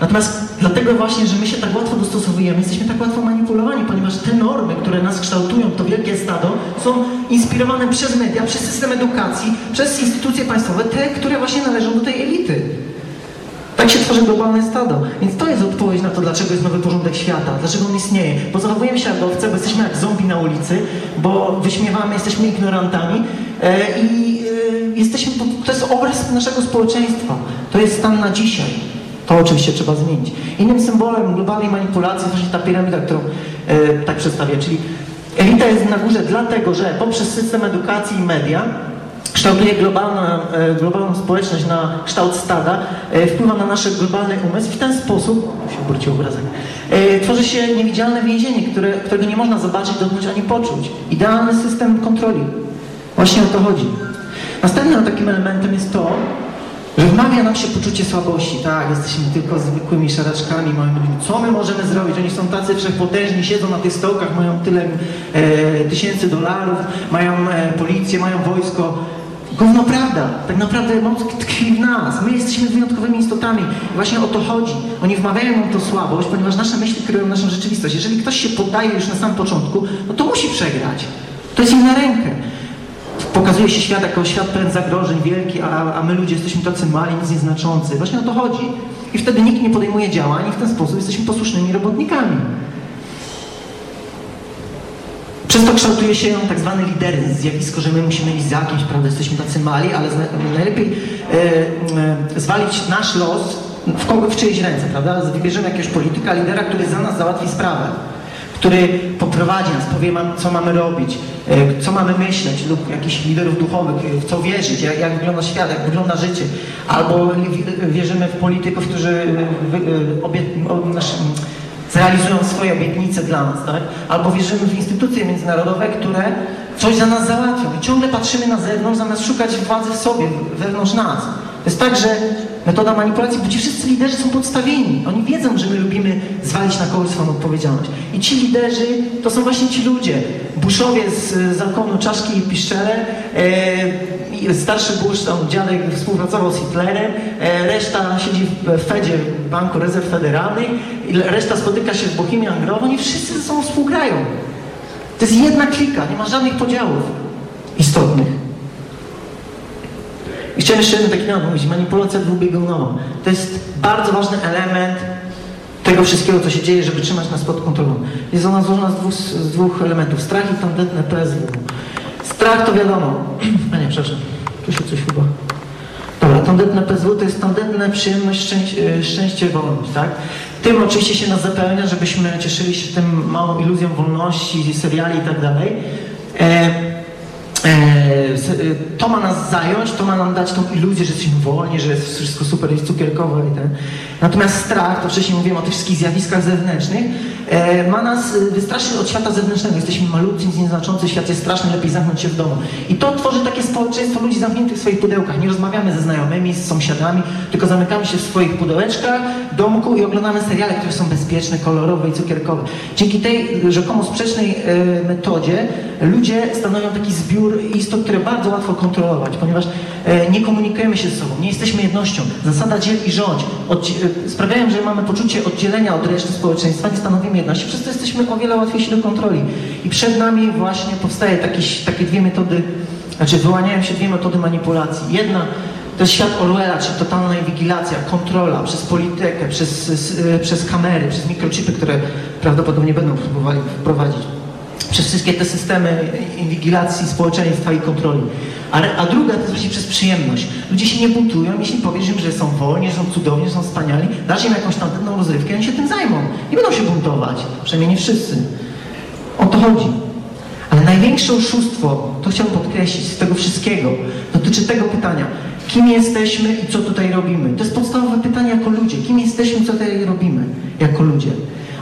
Natomiast dlatego właśnie, że my się tak łatwo dostosowujemy, jesteśmy tak łatwo manipulowani, ponieważ te normy, które nas kształtują, to wielkie stado, są inspirowane przez media, przez system edukacji, przez instytucje państwowe, te, które właśnie należą do tej elity. Tak się tworzy globalne stado. Więc to jest odpowiedź na to, dlaczego jest nowy porządek świata, dlaczego on istnieje. Bo zachowujemy się jak owce, bo jesteśmy jak zombie na ulicy, bo wyśmiewamy, jesteśmy ignorantami e, i e, jesteśmy, to jest obraz naszego społeczeństwa. To jest stan na dzisiaj. To oczywiście trzeba zmienić. Innym symbolem globalnej manipulacji jest właśnie ta piramida, którą e, tak przedstawię, czyli elita jest na górze dlatego, że poprzez system edukacji i media kształtuje globalna, e, globalną społeczność na kształt stada, e, wpływa na nasz globalny umysł w ten sposób, się obrócił obrazek, e, tworzy się niewidzialne więzienie, które, którego nie można zobaczyć, dotknąć ani poczuć. Idealny system kontroli. Właśnie o to chodzi. Następnym takim elementem jest to, że wmawia nam się poczucie słabości. Tak, jesteśmy tylko zwykłymi szaraczkami, małymi ludźmi. Co my możemy zrobić? Oni są tacy wszechpotężni, siedzą na tych stołkach, mają tyle e, tysięcy dolarów, mają e, policję, mają wojsko. Gówno prawda. Tak naprawdę moc tkwi w nas. My jesteśmy wyjątkowymi istotami. Właśnie o to chodzi. Oni wmawiają nam tą słabość, ponieważ nasze myśli kreują naszą rzeczywistość. Jeżeli ktoś się poddaje już na samym początku, no to musi przegrać. To jest im na rękę pokazuje się świat jako świat pełen zagrożeń, wielki, a, a my ludzie jesteśmy tacy mali, nic nieznaczący. Właśnie o to chodzi. I wtedy nikt nie podejmuje działań i w ten sposób jesteśmy posłusznymi robotnikami. Przez to kształtuje się tak zwany lideryzm, zjawisko, że my musimy iść za kimś, prawda, jesteśmy tacy mali, ale najlepiej e, e, zwalić nasz los w, kogo, w czyjeś ręce, prawda? Wybierzemy jakiegoś polityka, lidera, który za nas załatwi sprawę który poprowadzi nas, powie co mamy robić, e, co mamy myśleć, lub jakichś liderów duchowych, w co wierzyć, jak, jak wygląda świat, jak wygląda życie. Albo wierzymy w polityków, którzy e, nasz, zrealizują swoje obietnice dla nas, tak? Albo wierzymy w instytucje międzynarodowe, które coś za nas załatwią. I ciągle patrzymy na zewnątrz, zamiast szukać władzy w sobie, wewnątrz nas. To jest tak, że metoda manipulacji, bo ci wszyscy liderzy są podstawieni. Oni wiedzą, że my lubimy zwalić na kogoś swoją odpowiedzialność. I ci liderzy to są właśnie ci ludzie. Buszowie z zakonu Czaszki i Piszczele, e, starszy Bush, tam dziadek współpracował z Hitlerem, e, reszta siedzi w Fedzie, Banku Rezerw Federalnych, reszta spotyka się w Bohemian Grove, oni wszyscy ze sobą współgrają. To jest jedna klika, nie ma żadnych podziałów istotnych. I chciałem jeszcze jeden taki temat mówić, manipulacja dwubiegunowa. To jest bardzo ważny element tego wszystkiego, co się dzieje, żeby trzymać nas pod kontrolą. Jest ona złożona z dwóch, z dwóch elementów. Strach i tandetne PSW. Strach to wiadomo. A nie, przepraszam. Tu się coś chyba... Dobra, tandetne PSW to jest tandetne przyjemność, szczęście, szczęście wolność, tak? Tym oczywiście się nas zapełnia, żebyśmy cieszyli się tym małą iluzją wolności, seriali i tak dalej. E, to ma nas zająć, to ma nam dać tą iluzję, że jesteśmy wolni, że jest wszystko super i cukierkowe i ten. Natomiast strach, to wcześniej mówiłem o tych wszystkich zjawiskach zewnętrznych, e, ma nas e, wystraszyć od świata zewnętrznego. Jesteśmy malutcy, nieznaczący, świat jest straszny, lepiej zamknąć się w domu. I to tworzy takie społeczeństwo ludzi zamkniętych w swoich pudełkach. Nie rozmawiamy ze znajomymi, z sąsiadami, tylko zamykamy się w swoich pudełeczkach, domku i oglądamy seriale, które są bezpieczne, kolorowe i cukierkowe. Dzięki tej rzekomo sprzecznej metodzie ludzie stanowią taki zbiór istot, które bardzo łatwo kontrolować, ponieważ e, nie komunikujemy się ze sobą, nie jesteśmy jednością. Zasada dziel i rządź e, sprawiają, że mamy poczucie oddzielenia od reszty społeczeństwa, nie stanowimy jedności, przez to jesteśmy o wiele łatwiejsi do kontroli. I przed nami właśnie powstaje takie dwie metody, znaczy wyłaniają się dwie metody manipulacji. Jedna to jest świat Orwella, czyli totalna inwigilacja, kontrola przez politykę, przez, e, przez kamery, przez mikrochipy, które prawdopodobnie będą próbowali wprowadzić przez wszystkie te systemy inwigilacji społeczeństwa i kontroli. A, a druga to jest właśnie przez przyjemność. Ludzie się nie buntują, jeśli powiesz im, że są wolni, że są cudowni, że są wspaniali, dasz im jakąś tam rozrywkę i oni się tym zajmą. Nie będą się buntować. Przynajmniej nie wszyscy. O to chodzi. Ale największe oszustwo, to chciałbym podkreślić, z tego wszystkiego, dotyczy tego pytania. Kim jesteśmy i co tutaj robimy? To jest podstawowe pytanie jako ludzie. Kim jesteśmy, co tutaj robimy jako ludzie?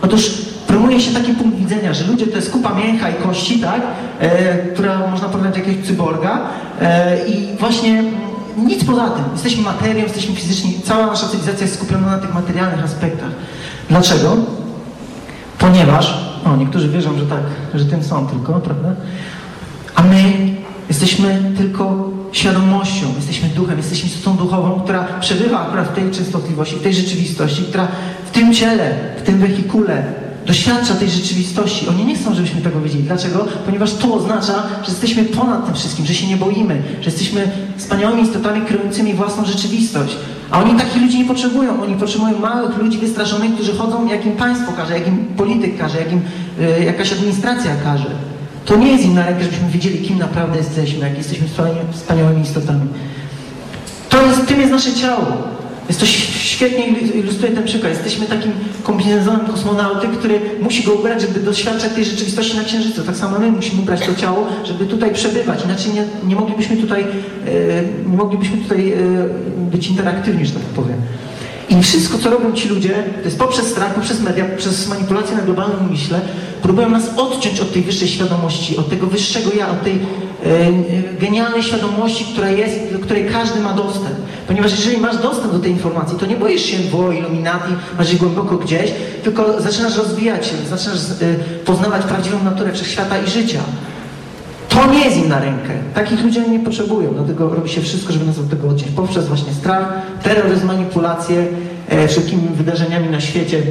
Otóż promuje się taki punkt widzenia, że ludzie to jest kupa mięcha i kości, tak? E, która można porównać do jakiegoś cyborga e, i właśnie nic poza tym. Jesteśmy materią, jesteśmy fizyczni, cała nasza cywilizacja jest skupiona na tych materialnych aspektach. Dlaczego? Ponieważ, o niektórzy wierzą, że tak, że tym są tylko, prawda? A my jesteśmy tylko świadomością, jesteśmy duchem, jesteśmy istotą duchową, która przebywa akurat w tej częstotliwości, w tej rzeczywistości, która w tym ciele, w tym wehikule doświadcza tej rzeczywistości. Oni nie chcą, żebyśmy tego wiedzieli. Dlaczego? Ponieważ to oznacza, że jesteśmy ponad tym wszystkim, że się nie boimy, że jesteśmy wspaniałymi istotami kreującymi własną rzeczywistość. A oni takich ludzi nie potrzebują. Oni potrzebują małych ludzi wystraszonych, którzy chodzą, jak im państwo każe, jak im polityk każe, jak im y, jakaś administracja każe. To nie jest im na rękę, żebyśmy wiedzieli, kim naprawdę jesteśmy, jak jesteśmy wspaniałymi, wspaniałymi istotami. To jest, tym jest nasze ciało. Jest to świetnie ilustruje ten przykład. Jesteśmy takim kombinezonem kosmonauty, który musi go ubrać, żeby doświadczać tej rzeczywistości na Księżycu. Tak samo my musimy ubrać to ciało, żeby tutaj przebywać. Inaczej nie, nie moglibyśmy tutaj, e, nie moglibyśmy tutaj e, być interaktywni, że tak powiem. I wszystko, co robią ci ludzie, to jest poprzez strach, poprzez media, przez manipulację na globalnym umyśle, próbują nas odciąć od tej wyższej świadomości, od tego wyższego ja, od tej e, genialnej świadomości, która jest, do której każdy ma dostęp. Ponieważ jeżeli masz dostęp do tej informacji, to nie boisz się wo, iluminacji, masz je głęboko gdzieś, tylko zaczynasz rozwijać się, zaczynasz e, poznawać prawdziwą naturę wszechświata i życia. To nie jest im na rękę. Takich ludzi oni nie potrzebują, dlatego robi się wszystko, żeby nas od tego odciąć. Poprzez właśnie strach, terroryzm, manipulacje, e, wszelkimi wydarzeniami na świecie,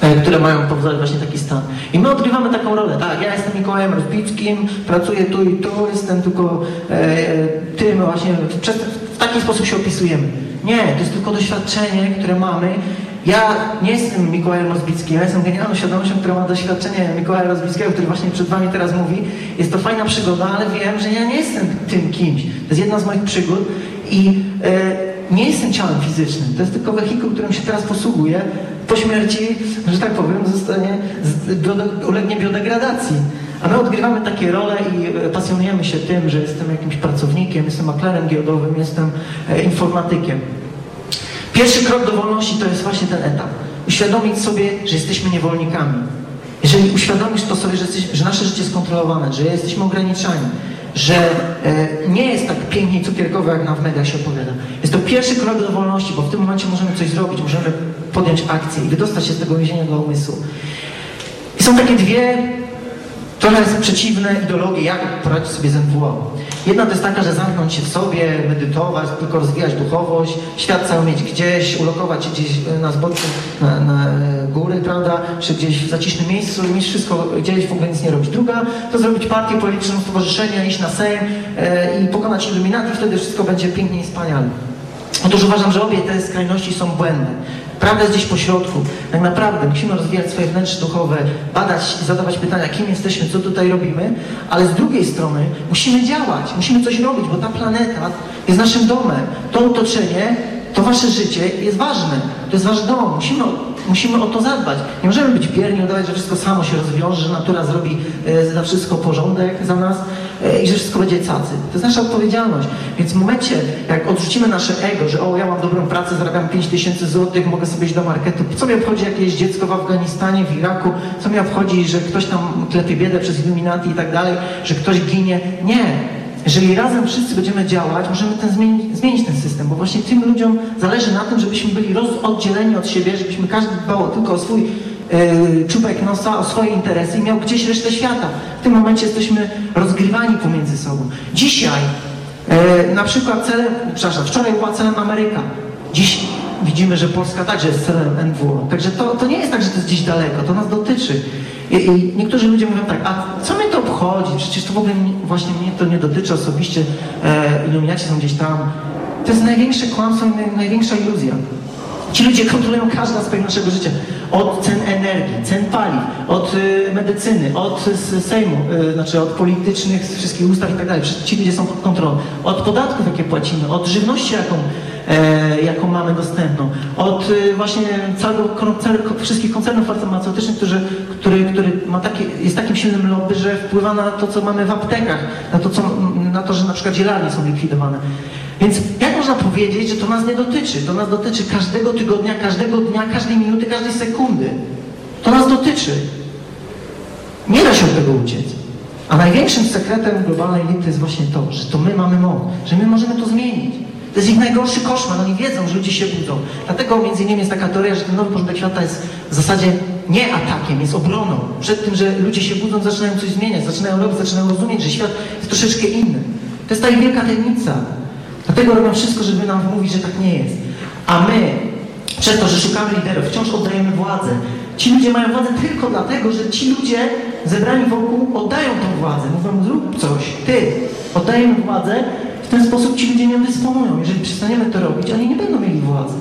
e, które mają powodować właśnie taki stan. I my odgrywamy taką rolę. Tak, ja jestem Mikołajem Rozbickim, pracuję tu i tu, jestem tylko e, tym właśnie, w, w taki sposób się opisujemy. Nie, to jest tylko doświadczenie, które mamy ja nie jestem Mikołajem Rozbickim, ja jestem genialną świadomością, która ma doświadczenie Mikołaja Rozbickiego, który właśnie przed Wami teraz mówi. Jest to fajna przygoda, ale wiem, że ja nie jestem tym kimś. To jest jedna z moich przygód i e, nie jestem ciałem fizycznym. To jest tylko wehikuł, którym się teraz posługuję. Po śmierci, że tak powiem, zostanie, ulegnie biodegradacji. A my odgrywamy takie role i e, pasjonujemy się tym, że jestem jakimś pracownikiem, jestem maklerem giełdowym, jestem e, informatykiem. Pierwszy krok do wolności to jest właśnie ten etap. Uświadomić sobie, że jesteśmy niewolnikami. Jeżeli uświadomisz to sobie, że, jesteś, że nasze życie jest kontrolowane, że jesteśmy ograniczani, że e, nie jest tak pięknie i cukierkowo, jak nam w mediach się opowiada. Jest to pierwszy krok do wolności, bo w tym momencie możemy coś zrobić, możemy podjąć akcję i wydostać się z tego więzienia do umysłu. I są takie dwie trochę przeciwne ideologie, jak poradzić sobie z NWO. Jedna to jest taka, że zamknąć się w sobie, medytować, tylko rozwijać duchowość, świat cały mieć gdzieś, ulokować się gdzieś na zboczu, na, na góry, prawda, czy gdzieś w zacisznym miejscu, mieć wszystko gdzieś, w ogóle nic nie robić. Druga to zrobić partię polityczną, stowarzyszenie, iść na Sejm e, i pokonać iluminati, wtedy wszystko będzie pięknie i wspaniale. Otóż uważam, że obie te skrajności są błędne. Prawda jest gdzieś po środku. Tak naprawdę musimy rozwijać swoje wnętrze duchowe, badać, zadawać pytania, kim jesteśmy, co tutaj robimy, ale z drugiej strony musimy działać, musimy coś robić, bo ta planeta jest naszym domem. To otoczenie, to wasze życie jest ważne. To jest wasz dom. Musimy, musimy o to zadbać. Nie możemy być bierni, udawać, że wszystko samo się rozwiąże, że natura zrobi e, za wszystko porządek za nas i że wszystko będzie cacy. To jest nasza odpowiedzialność. Więc w momencie, jak odrzucimy nasze ego, że o, ja mam dobrą pracę, zarabiam 5 tysięcy złotych, mogę sobie iść do marketu, co mnie obchodzi jakieś dziecko w Afganistanie, w Iraku, co mnie obchodzi, że ktoś tam klepie biedę przez iluminaty i tak dalej, że ktoś ginie. Nie. Jeżeli razem wszyscy będziemy działać, możemy ten zmienić, zmienić ten system, bo właśnie tym ludziom zależy na tym, żebyśmy byli oddzieleni od siebie, żebyśmy każdy dbał tylko o swój czubek nosa, o swoje interesy i miał gdzieś resztę świata. W tym momencie jesteśmy rozgrywani pomiędzy sobą. Dzisiaj yy, na przykład celem, przepraszam, wczoraj była celem Ameryka. Dziś widzimy, że Polska także jest celem NWO. Także to, to nie jest tak, że to jest gdzieś daleko, to nas dotyczy. I, I, niektórzy ludzie mówią tak, a co mnie to obchodzi? Przecież to w ogóle właśnie mnie to nie dotyczy osobiście, e, iluminaci są gdzieś tam. To jest największe kłamstwo i największa iluzja. Ci ludzie kontrolują każdy aspekt naszego życia. Od cen energii, cen paliw, od y, medycyny, od y, Sejmu, y, znaczy od politycznych wszystkich ustaw i tak dalej. Ci ludzie są pod kontrolą. Od podatków, jakie płacimy, od żywności, jaką e, jaką mamy dostępną. Od e, właśnie całego, całego, wszystkich koncernów farmaceutycznych, którzy, który, który ma taki, jest takim silnym lobby, że wpływa na to, co mamy w aptekach, na to, co, na to że na przykład zielarnie są likwidowane. Więc jak można powiedzieć, że to nas nie dotyczy? To nas dotyczy każdego tygodnia, każdego dnia, każdej minuty, każdej sekundy. To nas dotyczy. Nie da się od tego uciec. A największym sekretem globalnej elity jest właśnie to, że to my mamy moc, że my możemy to zmienić. To jest ich najgorszy koszmar, oni wiedzą, że ludzie się budzą. Dlatego między innymi jest taka teoria, że ten nowy porządek świata jest w zasadzie nie atakiem, jest obroną. Przed tym, że ludzie się budzą, zaczynają coś zmieniać, zaczynają robić, zaczynają rozumieć, że świat jest troszeczkę inny. To jest ta wielka tajemnica. Dlatego robią wszystko, żeby nam wmówić, że tak nie jest. A my, przez to, że szukamy liderów, wciąż oddajemy władzę. Ci ludzie mają władzę tylko dlatego, że ci ludzie zebrani wokół oddają tą władzę. Mówią, zrób coś, ty. Oddajemy władzę, w ten sposób ci ludzie nią dysponują. Jeżeli przestaniemy to robić, oni nie będą mieli władzy.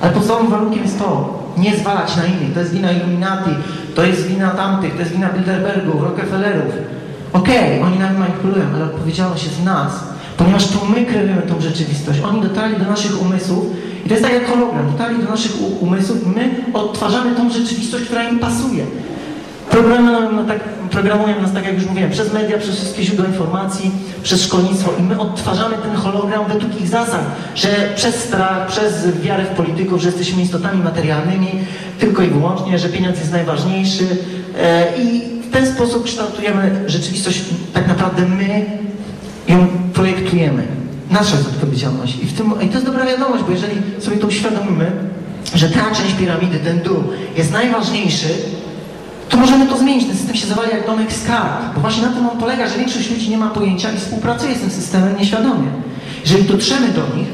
Ale podstawowym warunkiem jest to, nie zwalać na innych. To jest wina Illuminati, to jest wina tamtych, to jest wina Bilderbergów, Rockefellerów. Okej, oni nami manipulują, ale odpowiedzialność jest w nas, ponieważ to my kreujemy tą rzeczywistość. Oni dotarli do naszych umysłów i to jest tak jak hologram, dotarli do naszych umysłów i my odtwarzamy tą rzeczywistość, która im pasuje. Programują, tak, programują nas, tak jak już mówiłem, przez media, przez wszystkie źródła informacji, przez szkolnictwo i my odtwarzamy ten hologram według ich zasad, że przez strach, przez wiarę w polityków, że jesteśmy istotami materialnymi, tylko i wyłącznie, że pieniądz jest najważniejszy e, i w ten sposób kształtujemy rzeczywistość, tak naprawdę my ją projektujemy. Nasza jest odpowiedzialność. I, w tym, I to jest dobra wiadomość, bo jeżeli sobie to uświadomimy, że ta część piramidy, ten dół jest najważniejszy, to możemy to zmienić. Ten system się zawali jak domek z kart. Bo właśnie na tym on polega, że większość ludzi nie ma pojęcia i współpracuje z tym systemem nieświadomie. Jeżeli dotrzemy do nich,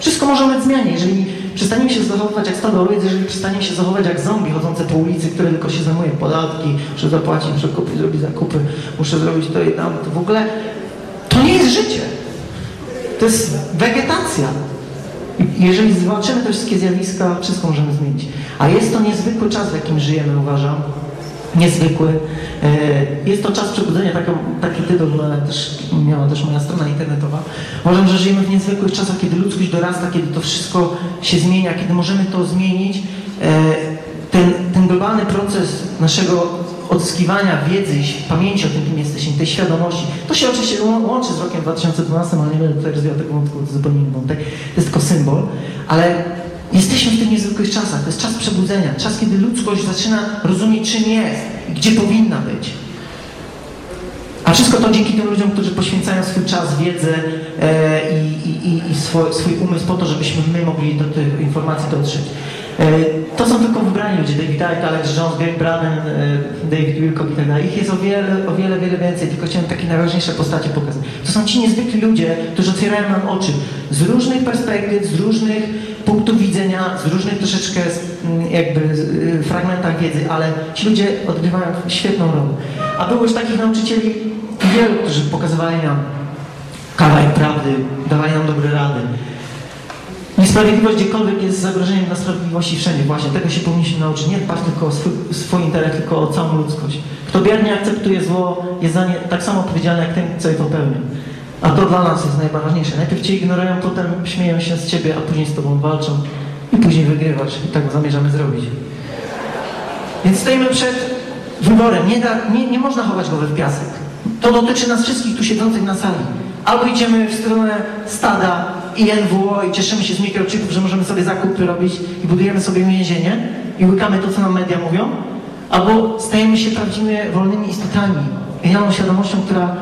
wszystko może być zmianie. Jeżeli przestaniemy się zachowywać jak stado owiec, jeżeli przestaniemy się zachowywać jak zombie chodzące po ulicy, które tylko się zajmuje podatki, muszę zapłacić, muszę kupić, zrobić zakupy, muszę zrobić to i tam, to w ogóle to nie jest życie. To jest wegetacja. Jeżeli zobaczymy te wszystkie zjawiska, wszystko możemy zmienić. A jest to niezwykły czas, w jakim żyjemy, uważam. Niezwykły. E, Jest to czas przebudzenia, taki, taki tytuł też, miała też moja strona internetowa. Uważam, że żyjemy w niezwykłych czasach, kiedy ludzkość dorasta, kiedy to wszystko się zmienia, kiedy możemy to zmienić. E, Ten, ten globalny proces naszego odzyskiwania wiedzy, i pamięci o tym, kim jesteśmy, tej świadomości, to się oczywiście łą- łączy z rokiem 2012, ale nie będę tutaj rozwijał tego wątku, to zupełnie inny wątek. To jest tylko symbol, ale jesteśmy w tych niezwykłych czasach. To jest czas przebudzenia, czas, kiedy ludzkość zaczyna rozumieć, czym jest i gdzie powinna być. A wszystko to dzięki tym ludziom, którzy poświęcają swój czas, wiedzę e, i, i, i swój, swój umysł po to, żebyśmy my mogli do tych informacji dotrzeć. E, to są tylko wybrani ludzie, David Icke, Alex Jones, Greg Braden, e, David Wilcock i tak dalej. Ich jest o wiele, o wiele, wiele więcej, tylko chciałem takie najważniejsze postacie pokazać. To są ci niezwykli ludzie, którzy otwierają nam oczy z różnych perspektyw, z różnych punktów widzenia, z różnych troszeczkę mm, jakby y, fragmentach wiedzy, ale ci ludzie odgrywają świetną rolę. A było już takich nauczycieli wielu, którzy pokazywali nam kawałek prawdy, dawali nam dobre rady. Niesprawiedliwość gdziekolwiek jest zagrożeniem dla sprawiedliwości wszędzie. Właśnie tego się powinniśmy nauczyć. Nie dbać tylko o swój, swój intelekt, tylko o całą ludzkość. Kto biernie akceptuje zło, jest za nie tak samo odpowiedzialny jak ten, co je popełnia. A to dla nas jest najważniejsze. Najpierw cię ignorują, potem śmieją się z ciebie, a później z tobą walczą i później wygrywasz. I tak zamierzamy zrobić. Więc stoimy przed wyborem. Nie, da, nie, nie można chować głowy w piasek. To dotyczy nas wszystkich tu siedzących na sali. Albo idziemy w stronę stada i NWO i cieszymy się z mikrochipów, że możemy sobie zakupy robić i budujemy sobie więzienie i łykamy to, co nam media mówią, albo stajemy się prawdziwie wolnymi istotami, genialną świadomością, która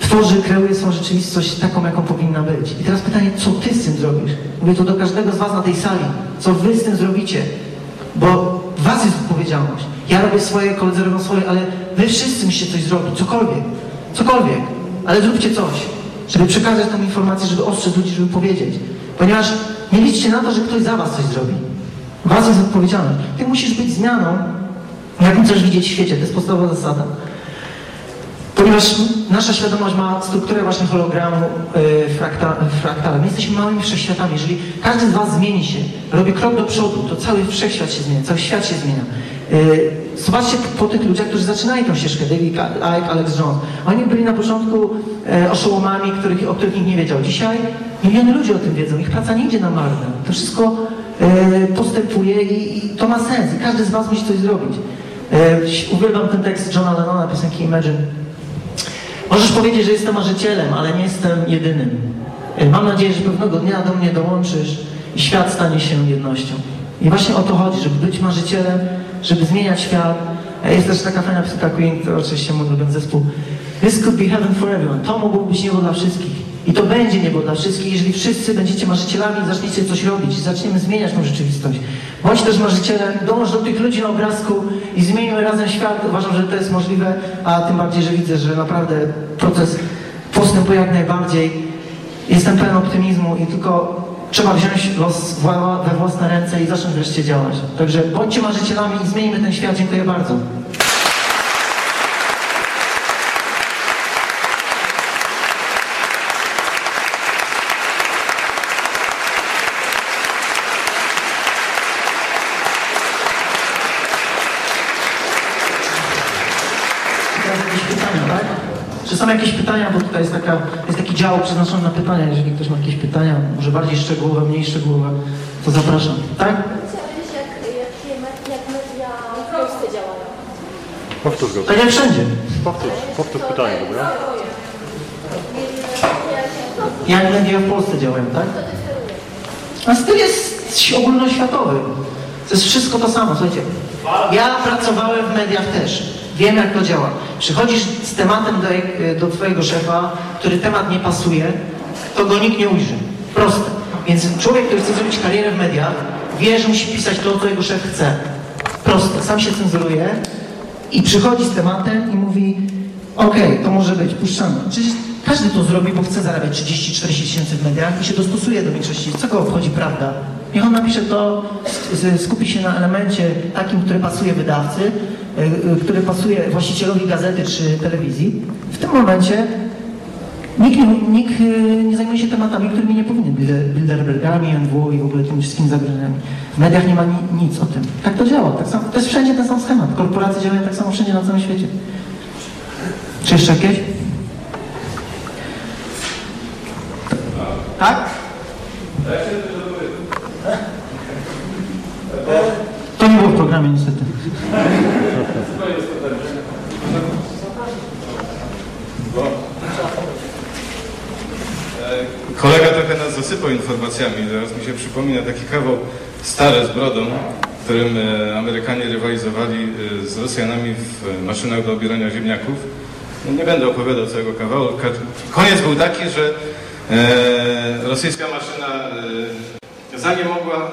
tworzy, kreuje swoją rzeczywistość taką, jaką powinna być. I teraz pytanie, co ty z tym zrobisz? Mówię to do każdego z was na tej sali. Co wy z tym zrobicie? Bo was jest odpowiedzialność. Ja robię swoje, koledzy robią swoje, ale wy wszyscy musicie coś zrobić, cokolwiek. Cokolwiek. Ale zróbcie coś, żeby przekazać tą informację, żeby ostrzec ludzi, żeby powiedzieć. Ponieważ nie liczcie na to, że ktoś za was coś zrobi. Was jest odpowiedzialność. Ty musisz być zmianą, jaką chcesz widzieć w świecie. To jest podstawowa zasada. Ponieważ nasza świadomość ma strukturę właśnie hologramu yy, frakta, fraktala. My jesteśmy małymi wszechświatami. Jeżeli każdy z Was zmieni się, robi krok do przodu, to cały wszechświat się zmienia, cały świat się zmienia. Yy, zobaczcie po, tych ludziach, którzy zaczynali tą ścieżkę, Icke, Alex Jones. Oni byli na początku e, oszołomami, których, o których nikt nie wiedział. Dzisiaj miliony ludzi o tym wiedzą. Ich praca nie idzie na marne. To wszystko e, postępuje i, to ma sens. I każdy z Was musi coś zrobić. E, uwielbiam ten tekst Johna Lennona, piosenki Imagine. Możesz powiedzieć, że jestem marzycielem, ale nie jestem jedynym. Mam nadzieję, że pewnego dnia do mnie dołączysz i świat stanie się jednością. I właśnie o to chodzi, żeby być marzycielem, żeby zmieniać świat. Jest też taka fajna piosenka Queen, to oczywiście mój ulubiony zespół. This could be heaven for everyone. To mogłoby być niebo dla wszystkich. I to będzie niebo dla wszystkich, jeżeli wszyscy będziecie marzycielami i zaczniecie coś robić zaczniemy zmieniać tą rzeczywistość. Bądź też marzycielem, dąż do tych ludzi na obrazku i zmienimy razem świat. Uważam, że to jest możliwe, a tym bardziej, że widzę, że naprawdę proces postępuje jak najbardziej. Jestem pełen optymizmu i tylko trzeba wziąć los we własne ręce i zacząć wreszcie działać. Także bądźcie marzycielami i zmieńmy ten świat. Dziękuję bardzo. Tak? Czy są jakieś pytania, bo tutaj jest, taka, jest taki dział przeznaczony na pytania. Jeżeli ktoś ma jakieś pytania, może bardziej szczegółowe, mniej szczegółowe, to zapraszam. Tak? Chciałabym jak, jakie me- jak media w Polsce działają. Powtórz go. Tak jak wszędzie. Powtórz, powtórz pytanie, dobra? Jak media w Polsce działają, tak? A styl jest ogólnoświatowy. To jest wszystko to samo, słuchajcie. Ja pracowałem w mediach też. Wiem, jak to działa. Przychodzisz z tematem do, do twojego szefa, który temat nie pasuje, to go nikt nie ujrzy. Proste. Więc człowiek, który chce zrobić karierę w mediach, wie, że musi pisać to, co jego szef chce. Proste. Sam się cenzuruje i przychodzi z tematem i mówi okej, to może być, puszczamy. Przecież każdy to zrobi, bo chce zarabiać 30-40 tysięcy w mediach i się dostosuje do większości. Co go obchodzi prawda? Niech on napisze to, skupi się na elemencie takim, który pasuje wydawcy, y, y, który pasuje właścicielowi gazety czy telewizji. W tym momencie nikt, nikt y, nie zajmuje się tematami, którymi nie powinien. Bilder- Bilderbergami, NWO i w ogóle tymi wszystkimi zagrożeniami. W mediach nie ma ni, nic o tym. Tak to działa. Tak samo, to jest wszędzie ten sam schemat. Korporacje działają tak samo wszędzie na całym świecie. Czy jeszcze jakieś? Tak? To nie było w programie niestety. Kolega trochę nas zasypał informacjami. Teraz mi się przypomina taki kawał stary z brodą, w którym e, Amerykanie rywalizowali e, z Rosjanami w maszynach do obierania ziemniaków. No, nie będę opowiadał całego kawału. Ka- Koniec był taki, że e, rosyjska maszyna za nie mogła,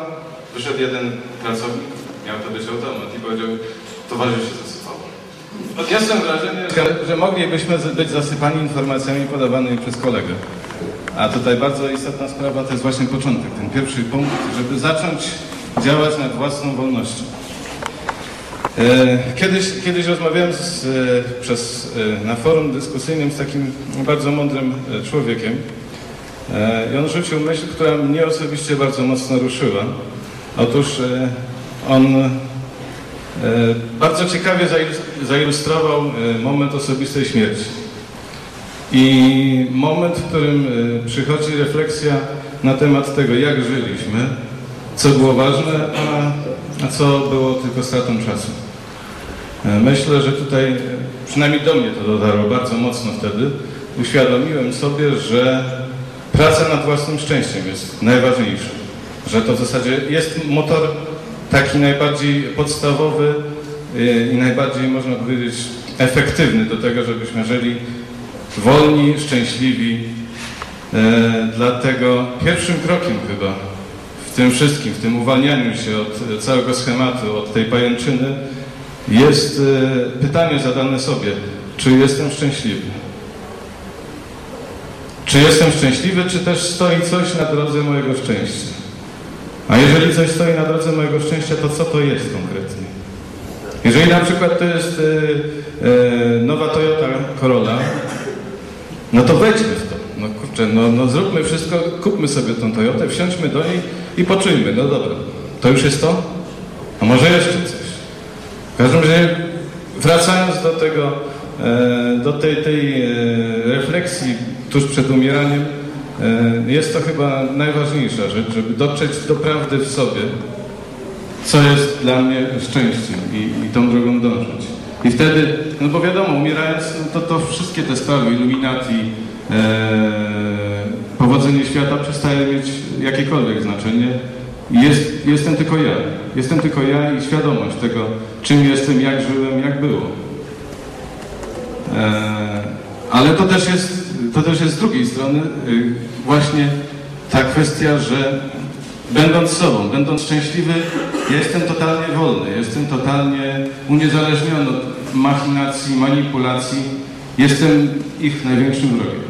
wyszedł jeden pracownik, miał to być automat i powiedział, towarzysz się zasypało. Odniosłem wrażenie, że, że moglibyśmy być zasypani informacjami podawanymi przez kolegę. A tutaj bardzo istotna sprawa to jest właśnie początek, ten pierwszy punkt, żeby zacząć działać nad własną wolnością. E, Kiedyś, kiedyś rozmawiałem z, e, przez, e, na forum dyskusyjnym z takim bardzo mądrym człowiekiem i on rzucił myśl, która mnie osobiście bardzo mocno ruszyła. Otóż e, on e, bardzo ciekawie zailus- zailustrował e, moment osobistej śmierci. I moment, w którym przychodzi refleksja na temat tego, jak żyliśmy, co było ważne, a, a co było tylko stratą czasu. Myślę, że tutaj, przynajmniej do mnie to dotarło bardzo mocno wtedy, uświadomiłem sobie, że praca nad własnym szczęściem jest najważniejsza. Że to w zasadzie jest motor taki najbardziej podstawowy e, i najbardziej, można powiedzieć, efektywny do tego, żebyśmy żyli wolni, szczęśliwi. E, dlatego pierwszym krokiem chyba w tym wszystkim, w tym uwalnianiu się od całego schematu, od tej pajęczyny, jest e, pytanie zadane sobie, czy jestem szczęśliwy? Czy jestem szczęśliwy, czy też stoi coś na drodze mojego szczęścia? A jeżeli coś stoi na drodze mojego szczęścia, to co to jest konkretnie? Jeżeli na przykład to jest e, e, nowa Toyota Corolla, no to wejdźmy w to. No kurczę, no, no zróbmy wszystko, kupmy sobie tą Toyotę, wsiądźmy do niej i poczujmy. No dobra, to już jest to? A może jeszcze coś? W każdym razie, wracając do tego, e, do tej, tej e, refleksji tuż przed umieraniem, jest to chyba najważniejsza rzecz, żeby dotrzeć do prawdy w sobie, co jest dla mnie szczęściem i, i tą drogą dążyć. I wtedy, no bo wiadomo, umierając, no to, to wszystkie te sprawy, Illuminati, e, powodzenie świata przestaje mieć jakiekolwiek znaczenie. Jest, jestem tylko ja. Jestem tylko ja i świadomość tego, czym jestem, jak żyłem, jak było. E, ale to też jest, to też jest z drugiej strony y, właśnie ta kwestia, że będąc sobą, będąc szczęśliwy, jestem totalnie wolny, jestem totalnie uniezależniony od machinacji, manipulacji, jestem ich największym wrogiem.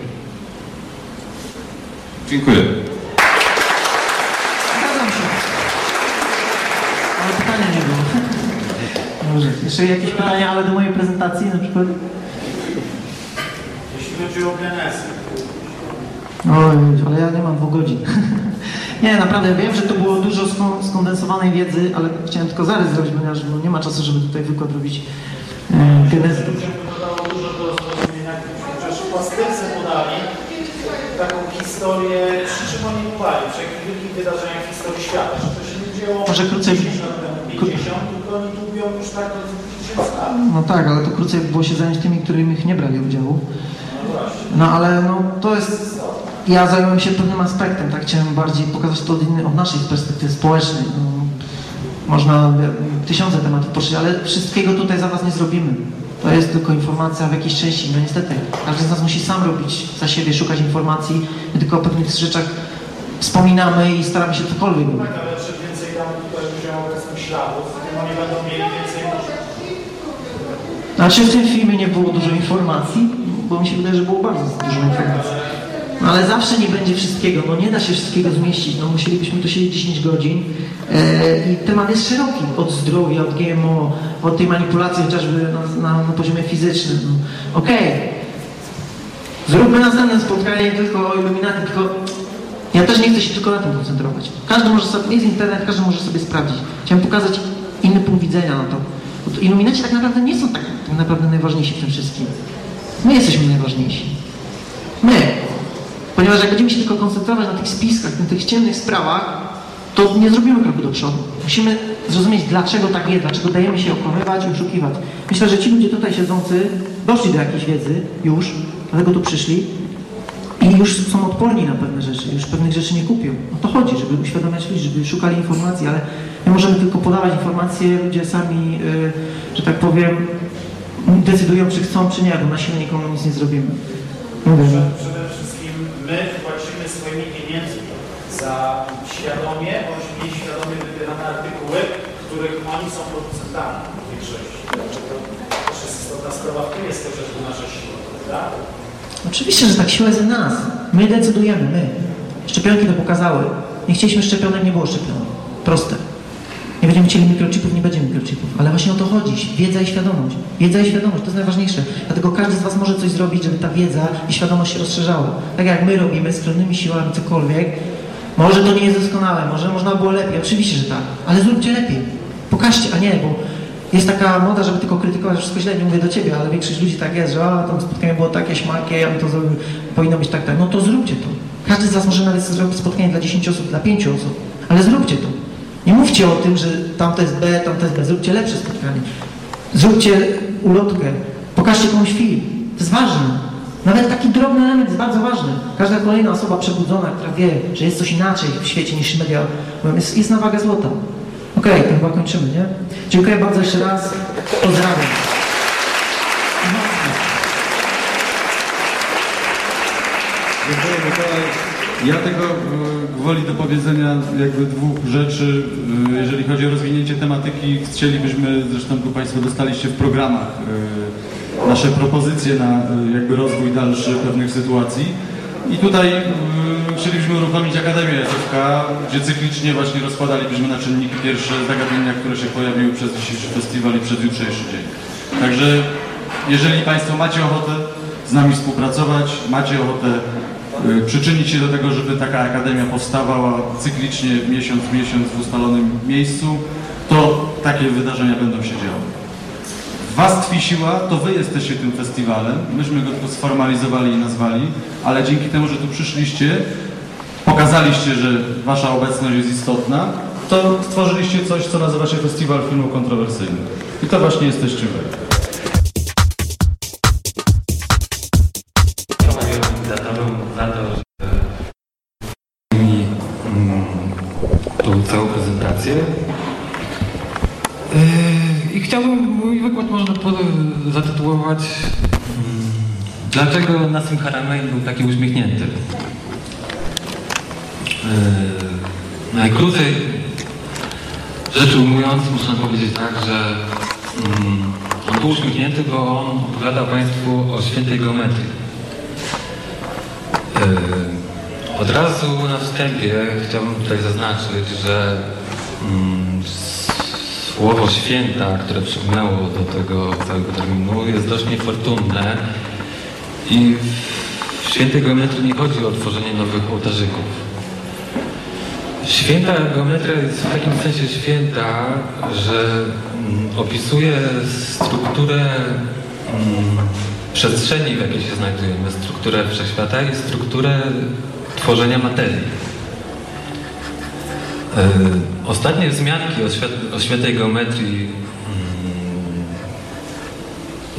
Dziękuję. Zgadzam. Jeszcze jakieś pytania, ale do mojej prezentacji na przykład? Jeśli chodzi o genezę, Oj, ale ja nie mam dwóch godzin. nie, naprawdę wiem, że to było dużo skon- skondensowanej wiedzy, ale chciałem tylko zarys zrobić, ponieważ no, nie ma czasu, żeby tutaj wykład robić e, genezy. dużo do zrozumienia, chociaż w pastylce podali taką historię, przy czym oni bywali, przy jakich wielkich wydarzeniach w historii świata, że to się nie dzieło Może krócej- 10 lat temu, 50, tylko oni lubią już tak od 2000 lat. No tak, ale to krócej by było się zająć tymi, którymi nie brali udziału. No ale no to jest... Ja zająłem się pewnym aspektem, tak? Chciałem bardziej pokazać to od, innej, od naszej perspektywy społecznej. No, można tysiące tematów poruszyć, ale wszystkiego tutaj za was nie zrobimy. To jest tylko informacja w jakiejś części. No niestety, każdy z nas musi sam robić za siebie, szukać informacji. My tylko o pewnych rzeczach wspominamy i staramy się cokolwiek robić. Tak, ale czy więcej tam tutaj ludziom obecnych śladów, tym oni będą mieli więcej Znaczy w tym filmie nie było dużo informacji, bo mi się wydaje, że było bardzo dużo informacji. No ale zawsze nie będzie wszystkiego, no nie da się wszystkiego zmieścić, no musielibyśmy tu siedzieć 10 godzin e, i temat jest szeroki, od zdrowia, od GMO, od tej manipulacji chociażby na, na, na poziomie fizycznym. No. Okej, zróbmy następne spotkanie nie tylko o iluminaty, tylko ja też nie chcę się tylko na tym koncentrować. Każdy może sobie, jest internet, każdy może sobie sprawdzić. Chciałem pokazać inny punkt widzenia na to iluminaci tak naprawdę nie są tak, tak naprawdę najważniejsi w tym wszystkim. My jesteśmy najważniejsi. My. Ponieważ jak będziemy się tylko koncentrować na tych spiskach, na tych ciemnych sprawach, to nie zrobimy kroku do przodu. Musimy zrozumieć, dlaczego tak jest, dlaczego dajemy się okłamywać i oszukiwać. Myślę, że ci ludzie tutaj siedzący doszli do jakiejś wiedzy już, dlatego tu przyszli i już są odporni na pewne rzeczy, już pewnych rzeczy nie kupią. O to chodzi, żeby uświadamiać ludzi, żeby szukali informacji, ale my możemy tylko podawać informacje, ludzie sami, y, że tak powiem, decydują, czy chcą, czy nie, bo na siłę nikomu nic nie zrobimy. Mówię, że... Przede wszystkim my płacimy swoimi pieniędzmi za świadomie bądź nieświadomie wybierane artykuły, których oni są producentami w większości. Także to też jest istotna sprawa, w tym jest nasza siła, prawda? Oczywiście, że tak, siła jest w nas. My decydujemy, my. Szczepionki to pokazały. Nie chcieliśmy szczepionek, nie było szczepionek. Proste. Nie będziemy chcieli mikrochipów, nie będzie mikrochipów. Ale właśnie o to chodzi. Wiedza i świadomość. Wiedza i świadomość, to jest najważniejsze. Dlatego każdy z Was może coś zrobić, żeby ta wiedza i świadomość się rozszerzała. Tak jak my robimy pewnymi siłami cokolwiek. Może to nie jest doskonałe, może można było lepiej. Oczywiście, że tak. Ale zróbcie lepiej. Pokażcie, a nie, bo jest taka moda, żeby tylko krytykować wszystko źle, nie mówię do Ciebie, ale większość ludzi tak jest, że a, tam spotkanie było takie śmakie, ja bym to zrobił, powinno być tak, tak. No to zróbcie to. Każdy z Was może nawet zrobić spotkanie dla 10 osób, dla 5 osób, ale zróbcie to. Nie mówcie o tym, że tamto jest B, tamto jest B. Zróbcie lepsze spotkanie. Zróbcie ulotkę. Pokażcie komuś film. To jest ważne. Nawet taki drobny element jest bardzo ważny. Każda kolejna osoba przebudzona, która wie, że jest coś inaczej w świecie niż media, jest, jest na wagę złota. Okej, to chyba kończymy, nie? Dziękuję bardzo jeszcze raz. Pozdrawiam. Dziękuję Mikołaj. Ja tego e, gwoli do powiedzenia jakby dwóch rzeczy. E, Jeżeli chodzi o rozwinięcie tematyki, chcielibyśmy, zresztą tu Państwo dostaliście w programach e, nasze propozycje na jakby rozwój dalszy pewnych sytuacji. I tutaj chcielibyśmy uruchomić Akademię SFK, gdzie cyklicznie właśnie rozkładalibyśmy na czynniki pierwsze zagadnienia, które się pojawiły przez dzisiejszy festiwal i przez jutrzejszy dzień. Także jeżeli Państwo macie ochotę z nami współpracować, macie ochotę przyczynić się do tego, żeby taka akademia powstawała cyklicznie, miesiąc w miesiąc w ustalonym miejscu, to takie wydarzenia będą się działy. Was tkwi siła, to Wy jesteście tym festiwalem. Myśmy go tylko sformalizowali i nazwali, ale dzięki temu, że tu przyszliście, pokazaliście, że Wasza obecność jest istotna, to stworzyliście coś, co nazywa się Festiwal Filmu Kontrowersyjnych. I to właśnie jesteście Wy. Chciałbym mój wykład można zatytułować mm, Dlaczego Nassim Haramein był taki uśmiechnięty? Yy, najkrócej rzecz ujmując, muszę powiedzieć tak, że mm, on był uśmiechnięty, bo on opowiadał Państwu o świętej geometrii. Yy, Od razu na wstępie chciałbym tutaj zaznaczyć, że mm, słowo święta, które przypomniało do tego całego terminu jest dość niefortunne i w świętej geometrii nie chodzi o tworzenie nowych ołtarzyków. Święta geometria jest w takim sensie święta, że mm, opisuje strukturę mm, przestrzeni, w jakiej się znajdujemy, strukturę wszechświata i strukturę tworzenia materii. E, Ostatnie wzmianki o, świat, o świętej geometrii, mm,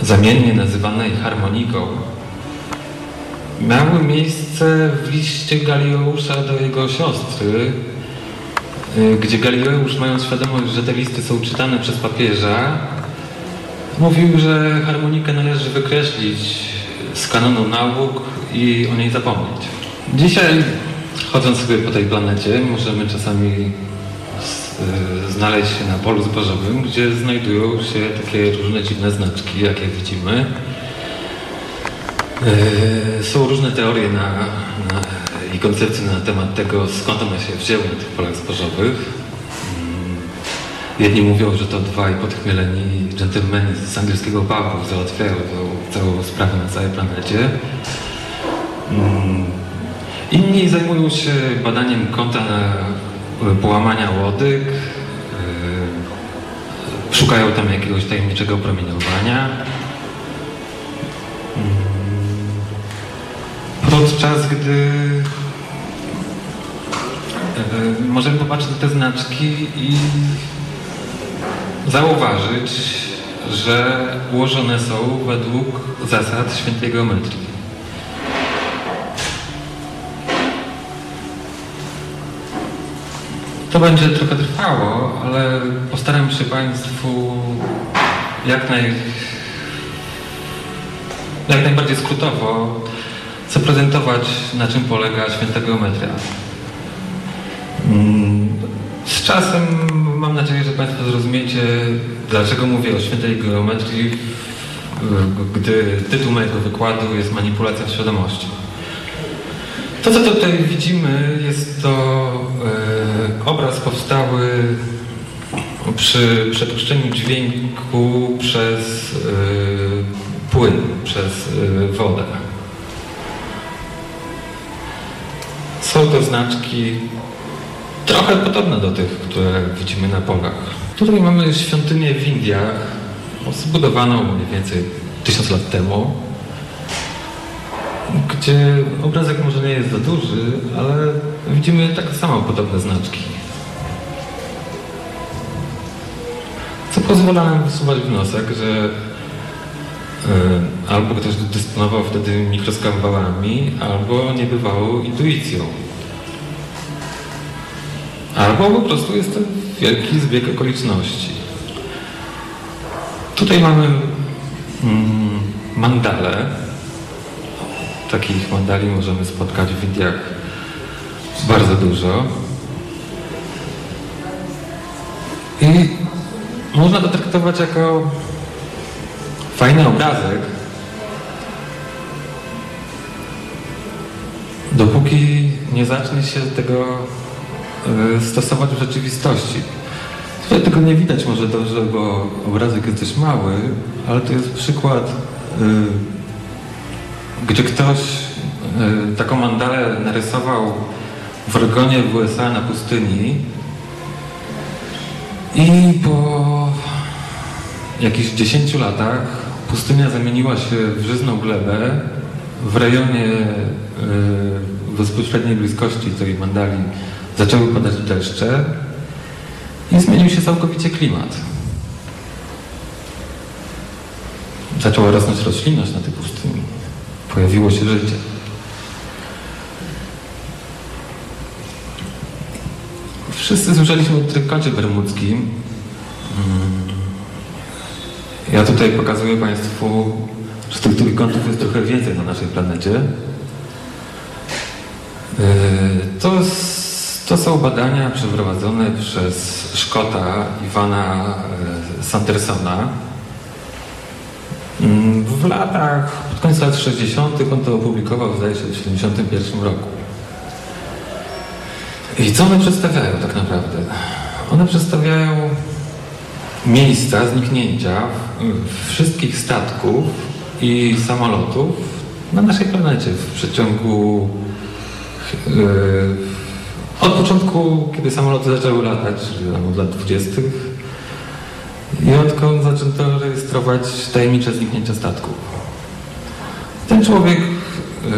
zamiennie nazywanej harmoniką, miały miejsce w liście Galiousza do jego siostry, y, gdzie Galileusz, mając świadomość, że te listy są czytane przez papieża, mówił, że harmonikę należy wykreślić z kanonu nauk i o niej zapomnieć. Dzisiaj, chodząc sobie po tej planecie, możemy czasami y, znaleźć się na polu zbożowym, gdzie znajdują się takie różne dziwne znaczki, jakie widzimy. E, Są różne teorie na, na, i koncepcje na temat tego, skąd one się wzięły na tych polach zbożowych. Mm, Jedni mówią, że to dwaj podchmieleni dżentelmeni z angielskiego pubu załatwiają tą całą sprawę na całej planecie. Mm, Inni zajmują się badaniem kąta e, połamania łodyg, e, szukają tam jakiegoś tajemniczego promieniowania. podczas gdy e, możemy popatrzeć na te znaczki i zauważyć, że ułożone są według zasad świętej geometrii. To będzie trochę trwało, ale postaram się Państwu jak, naj, jak najbardziej skrótowo zaprezentować, na czym polega święta geometria. Z czasem mam nadzieję, że Państwo zrozumiecie, dlaczego mówię o świętej geometrii, gdy tytuł mojego wykładu jest manipulacja świadomością. To, co tutaj widzimy, jest to e, obraz powstały przy przepuszczeniu dźwięku przez e, płyn, przez e, wodę. Są to znaczki trochę podobne do tych, które widzimy na polach. Tutaj mamy świątynię w Indiach, zbudowaną mniej więcej tysiąc lat temu, gdzie obrazek może nie jest za duży, ale widzimy tak samo podobne znaczki. Co pozwala nam wysuwać wniosek, że e, albo ktoś dysponował wtedy mikroskopami, albo niebywałą intuicją. Albo po prostu jest to wielki zbieg okoliczności. Tutaj mamy mm, mandale. Takich mandali możemy spotkać w Indiach bardzo dużo. I można to traktować jako fajny obrazek, dopóki nie zacznie się tego e, stosować w rzeczywistości. Tutaj tego nie widać może dobrze, bo obrazek jest dość mały, ale to jest przykład, y, gdzie ktoś y, taką mandalę narysował w Oregonie w USA na pustyni i po jakichś 10 latach pustynia zamieniła się w żyzną glebę. W rejonie y, w bezpośredniej bliskości tej mandali zaczęły padać deszcze i zmienił się całkowicie klimat. Zaczęła rosnąć roślinność na tej pustyni. Pojawiło się życie. Wszyscy słyszeliśmy o trójkącie bermudzkim. Mm. Ja tutaj pokazuję Państwu, że tych trójkątów jest trochę więcej na naszej planecie. Yy, To, to są badania przeprowadzone przez Szkota Iwana e, Sandersona. W latach, pod koniec lat 60. on to opublikował, zdaje się, w 71 roku. I co one przedstawiają tak naprawdę? One przedstawiają miejsca zniknięcia wszystkich statków i samolotów na naszej planecie w przeciągu yy, od początku, kiedy samoloty zaczęły latać, czyli od lat 20. i odkąd zaczęto rejestrować tajemnicze zniknięcia statków. Ten człowiek yy,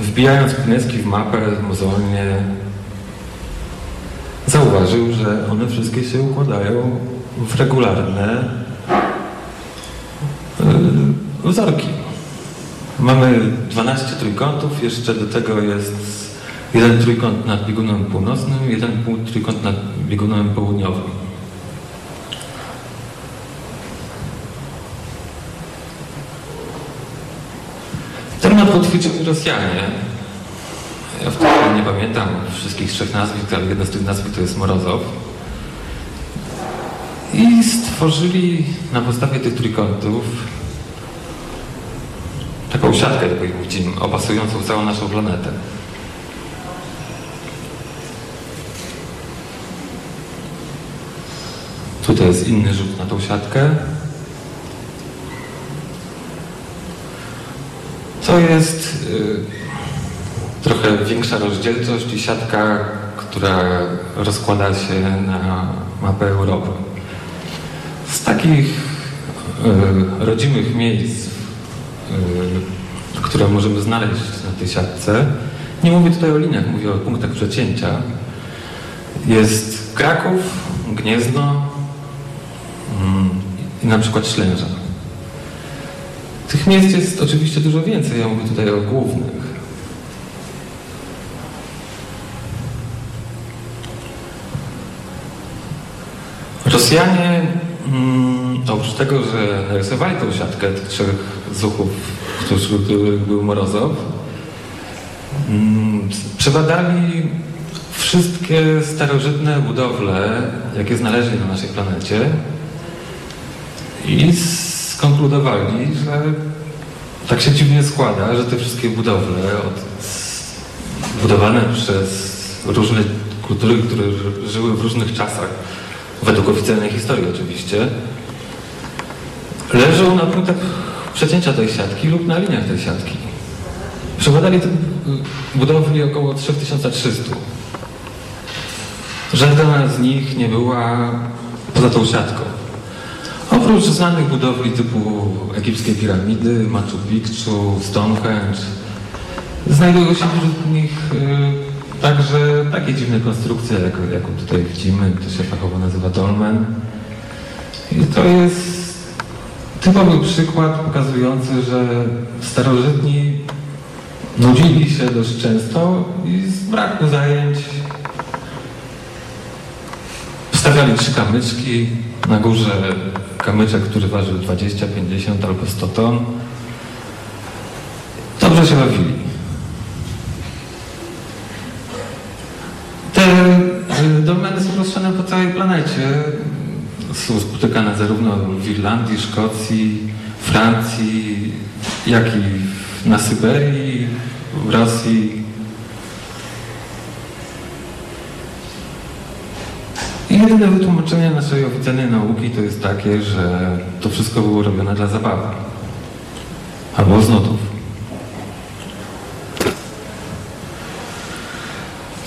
wbijając pineski w mapę mozolnie zauważył, że one wszystkie się układają w regularne yy, wzorki. Mamy 12 trójkątów, jeszcze do tego jest jeden trójkąt nad biegunem północnym, jeden trójkąt nad biegunem południowym. Temat podchwycili Rosjanie. Ja w chwili nie pamiętam wszystkich trzech nazwisk, ale jedna z tych nazwisk to jest Morozow. I stworzyli na podstawie tych trójkątów taką siatkę, jak widzimy, opasującą całą naszą planetę. Tutaj jest inny rzut na tą siatkę. To jest y, trochę większa rozdzielczość i siatka, która rozkłada się na mapę Europy. Z takich y, rodzimych miejsc, y, które możemy znaleźć na tej siatce, nie mówię tutaj o liniach, mówię o punktach przecięcia, jest Kraków, Gniezno mm, i na przykład Ślęża. Tych miejsc jest oczywiście dużo więcej, ja mówię tutaj o głównych. Rosjanie, mm, oprócz tego, że narysowali tą siatkę tych trzech zuchów, wśród których był Morozow, mm, przebadali wszystkie starożytne budowle, jakie znaleźli na naszej planecie i skonkludowali, że tak się dziwnie składa, że te wszystkie budowle od, budowane przez różne kultury, które żyły w różnych czasach, według oficjalnej historii oczywiście, leżą na punktach przecięcia tej siatki lub na liniach tej siatki. Przebadali budowli około 3300. Żadna z nich nie była poza tą siatką. Oprócz znanych budowli typu egipskie piramidy, Machu Picchu, Stonehenge, znajdują się wśród nich y, także takie dziwne konstrukcje, jak, jaką tutaj widzimy, to się fachowo nazywa dolmen. I to jest typowy przykład pokazujący, że starożytni nudzili się dość często i z braku zajęć wstawiali trzy kamyczki, na górze kamyczek, który ważył 20, 50 albo 100 ton. Dobrze się bawili. Te y, dolmeny są rozsiane po całej planecie. Są spotykane zarówno w Irlandii, Szkocji, Francji, jak i na Syberii, w Rosji. I jedyne wytłumaczenie naszej oficjalnej nauki to jest takie, że to wszystko było robione dla zabawy. Albo z notów.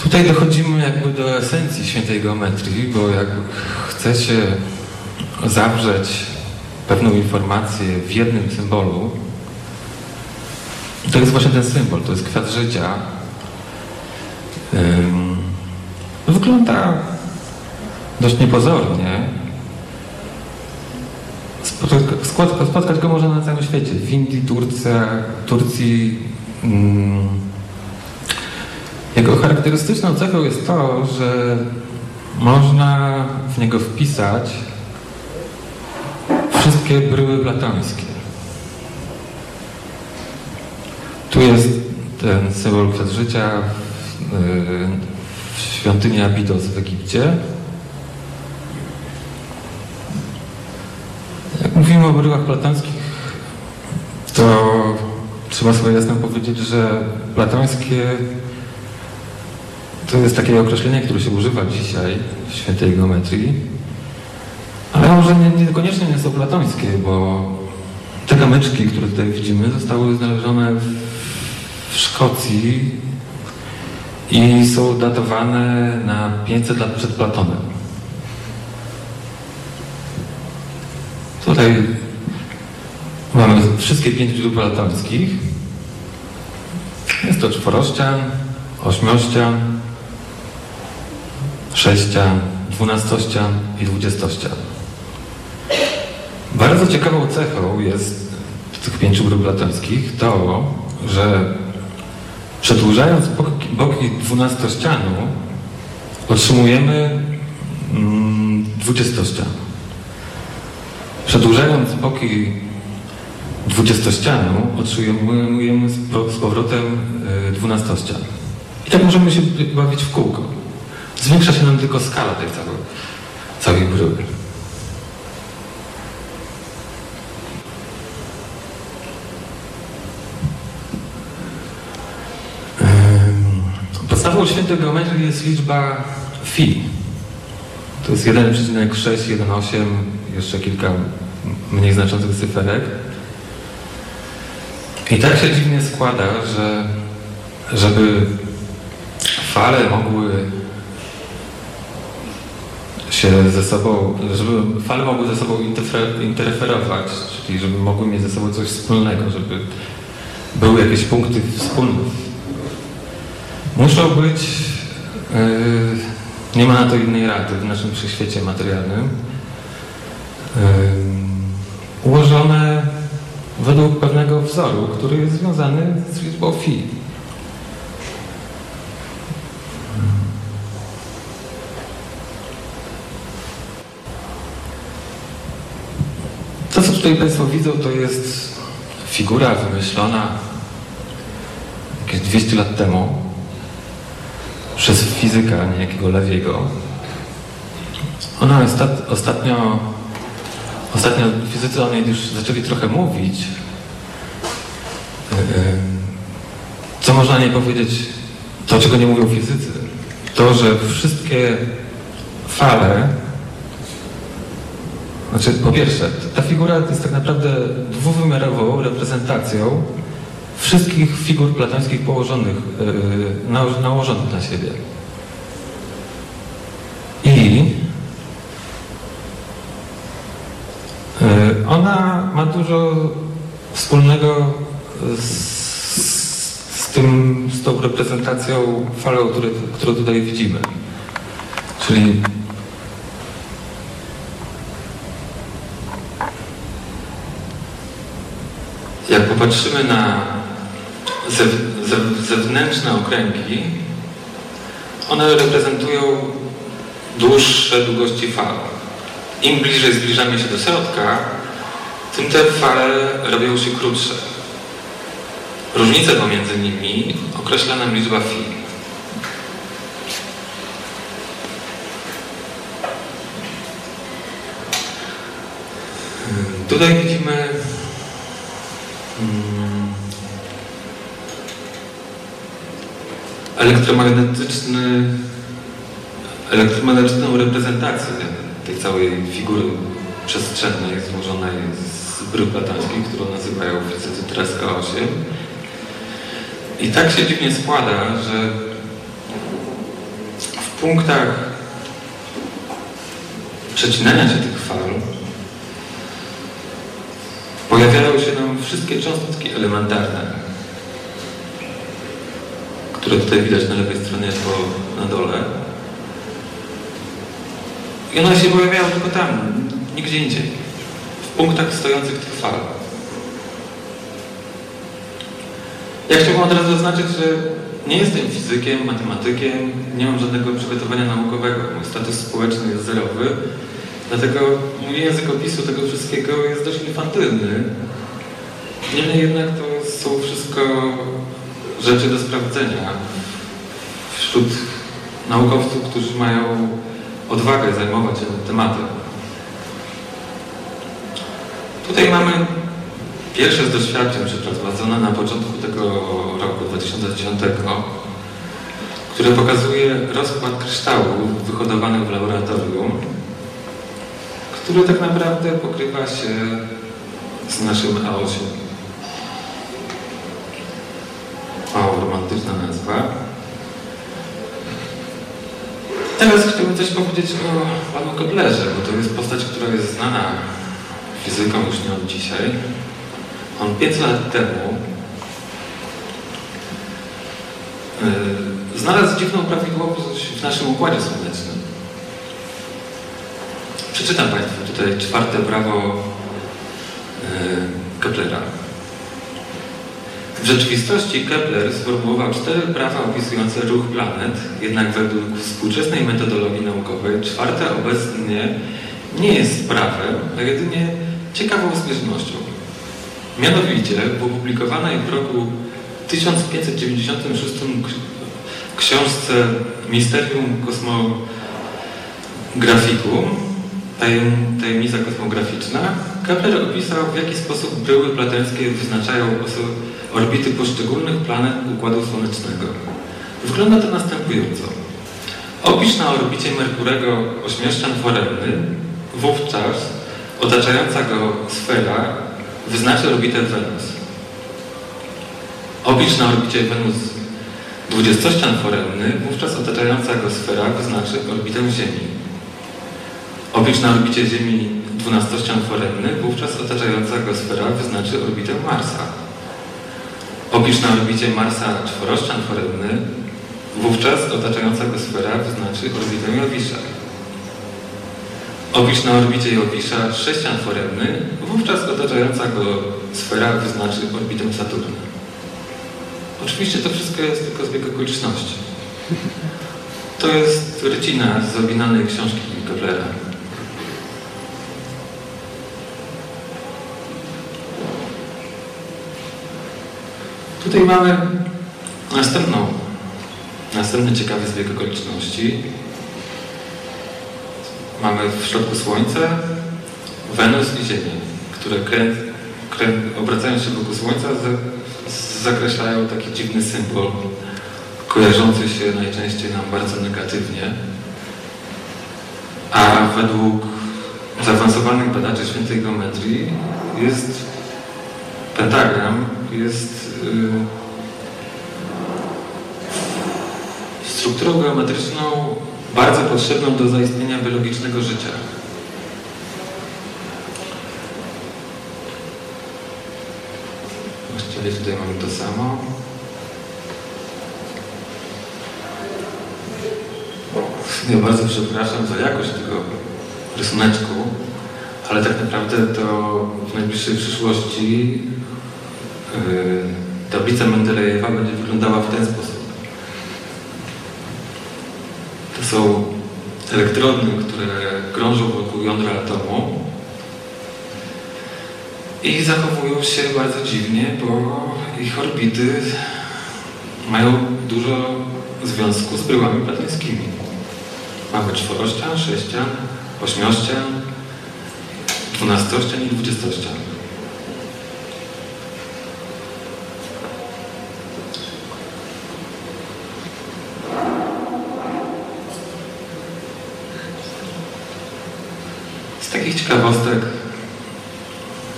Tutaj dochodzimy jakby do esencji świętej geometrii, bo jak chcecie zawrzeć pewną informację w jednym symbolu, to jest właśnie ten symbol, to jest kwiat życia. Wygląda dość niepozornie. Spotkać, spotkać go można na całym świecie. W Indii, Turcja, Turcji. Mm, jego charakterystyczną cechą jest to, że można w niego wpisać wszystkie bryły platońskie. Tu jest ten symbol kwiat życia w, w świątyni Abydos w Egipcie. Jak mówimy o bryłach platońskich, to trzeba sobie jasno powiedzieć, że platońskie to jest takie określenie, które się używa dzisiaj w świętej geometrii, ale może nie, niekoniecznie nie są platońskie, bo te kamyczki, które tutaj widzimy, zostały znalezione w Szkocji i są datowane na 500 lat przed Platonem. Tutaj mamy wszystkie pięć źródeł platońskich. Jest to czworościan, ośmiościan, sześcian, dwunastościan i dwudziestościan. Bardzo ciekawą cechą jest tych pięciu grup platońskich to, że przedłużając boki, boki dwunastościanu otrzymujemy mm, dwudziestościan. Przedłużając boki dwudziestościanu otrzymujemy z po- z powrotem y, dwunastościan. I tak możemy się bawić w kółko. Zwiększa się nam tylko skala tej całej, całej bryły. Podstawą świętej geometrii jest liczba fi. To jest 1,6, 1,8, jeszcze kilka mniej znaczących cyferek. I tak się dziwnie składa, że żeby fale mogły się ze sobą, żeby fale mogły ze sobą interfe- interferować, czyli żeby mogły mieć ze sobą coś wspólnego, żeby były jakieś punkty wspólne. Muszą być, yy, nie ma na to innej rady w naszym wszechświecie materialnym, ułożone według pewnego wzoru, który jest związany z liczbą fi. To, co tutaj Państwo widzą, to jest figura wymyślona jakieś 200 lat temu przez fizyka niejakiego Lewiego. Ona ostat, ostatnio, ostatnio fizycy o niej już zaczęli trochę mówić. Yy, Co można nie powiedzieć, to czego nie mówią fizycy, to, że wszystkie fale znaczy, po pierwsze, ta figura jest tak naprawdę dwuwymiarową reprezentacją wszystkich figur platońskich położonych, nało- nałożonych na siebie. I yy, ona ma dużo wspólnego z, z tym, z tą reprezentacją falą, który, którą tutaj widzimy. Czyli Jak popatrzymy na zew, zew, zewnętrzne okręgi, one reprezentują dłuższe długości fal. Im bliżej zbliżamy się do środka, tym te fale robią się krótsze. Różnicę pomiędzy nimi określa nam liczba fi. Tutaj widzimy mm, elektromagnetyczny, elektromagnetyczną reprezentację tej całej figury przestrzennej złożonej z brył platońskich, którą nazywają fizycy Treska 8. I tak się dziwnie składa, że w punktach przecinania się tych fal pojawiają się nam wszystkie cząstki elementarne, które tutaj widać na lewej stronie po, na dole. I one się pojawiają tylko tam, nigdzie indziej, punktach stojących tych fal. Ja chciałbym od razu zaznaczyć, że nie jestem fizykiem, matematykiem, nie mam żadnego przygotowania naukowego. Mój status społeczny jest zerowy, dlatego mój język opisu tego wszystkiego jest dość infantylny. Niemniej jednak to są wszystko rzeczy do sprawdzenia wśród naukowców, którzy mają odwagę zajmować się tematem. Tutaj mamy pierwsze z doświadczeń przeprowadzone na początku tego roku 2010, które pokazuje rozkład kryształów wyhodowanych w laboratorium, który tak naprawdę pokrywa się z naszym A8. Mało romantyczna nazwa. Teraz chciałbym coś powiedzieć o panu Keplerze, bo to jest postać, która jest znana fizyką już nie od dzisiaj. On 5 lat temu yy, znalazł dziwną prawidłowość w naszym Układzie Słonecznym. Przeczytam Państwu tutaj czwarte prawo yy, Keplera. W rzeczywistości Kepler sformułował cztery prawa opisujące ruch planet, jednak według współczesnej metodologii naukowej czwarte obecnie nie jest prawem, a jedynie ciekawą zbieżnością. Mianowicie w opublikowanej w roku 1596 książce Misterium Kosmograficum, tajem, tajemnica kosmograficzna, Kepler opisał w jaki sposób bryły plateńskie wyznaczają orbity poszczególnych planet Układu Słonecznego. Wygląda to następująco. Opisz na orbicie Merkurego ośmieszczan foremny, wówczas otaczająca go sfera wyznaczy orbitę Wenus. Opisz na orbicie Wenus dwudziestościan foremny, wówczas otaczająca go sfera wyznaczy orbitę Ziemi. Opisz na orbicie Ziemi dwunastościan foremny, wówczas otaczająca go sfera wyznaczy orbitę Marsa. Opisz na orbicie Marsa czworościan foremny, wówczas otaczająca go sfera wyznaczy orbitę Jowisza. Opisz na orbicie Jowisza sześcian foremny, wówczas otaczająca go sfera wyznaczy orbitę Saturna. Oczywiście to wszystko jest tylko zbieg okoliczności. To jest rycina z oryginalnej książki Keplera. Tutaj mamy następną, następny ciekawy zbieg okoliczności. Mamy w środku Słońce Wenus i Ziemię, które krę, krę, obracając się wokół Słońca z, zakreślają taki dziwny symbol, kojarzący się najczęściej nam bardzo negatywnie. A według zaawansowanych badaczy świętej geometrii jest pentagram, jest strukturą geometryczną bardzo potrzebną do zaistnienia biologicznego życia. Właściwie tutaj mamy to samo. Ja bardzo przepraszam za jakość tego rysuneczku, ale tak naprawdę to w najbliższej przyszłości yy, tablica Mendelejewa będzie wyglądała w ten sposób. To są elektrony, które krążą wokół jądra atomu i zachowują się bardzo dziwnie, bo ich orbity mają dużo związku z bryłami platońskimi. Mamy czworościan, sześcian, ośmiościan, dwunastościan i dwudziestościan. Takich ciekawostek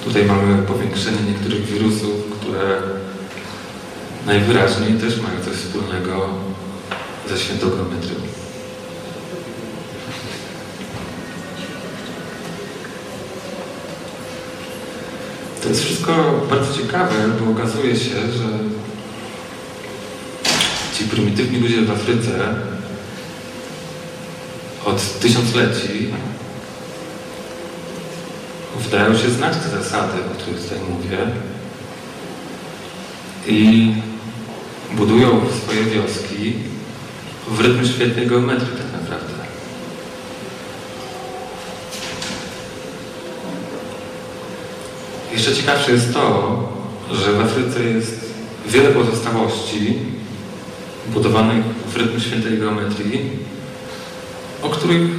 tutaj mamy powiększenie niektórych wirusów, które najwyraźniej też mają coś wspólnego ze świętą geometrią. To jest wszystko bardzo ciekawe, bo okazuje się, że ci prymitywni ludzie w Afryce od tysiącleci wydają się znać te zasady, o których tutaj mówię i budują swoje wioski w rytmie świetnej geometrii tak naprawdę. Jeszcze ciekawsze jest to, że w Afryce jest wiele pozostałości budowanych w rytmie świętej geometrii, o których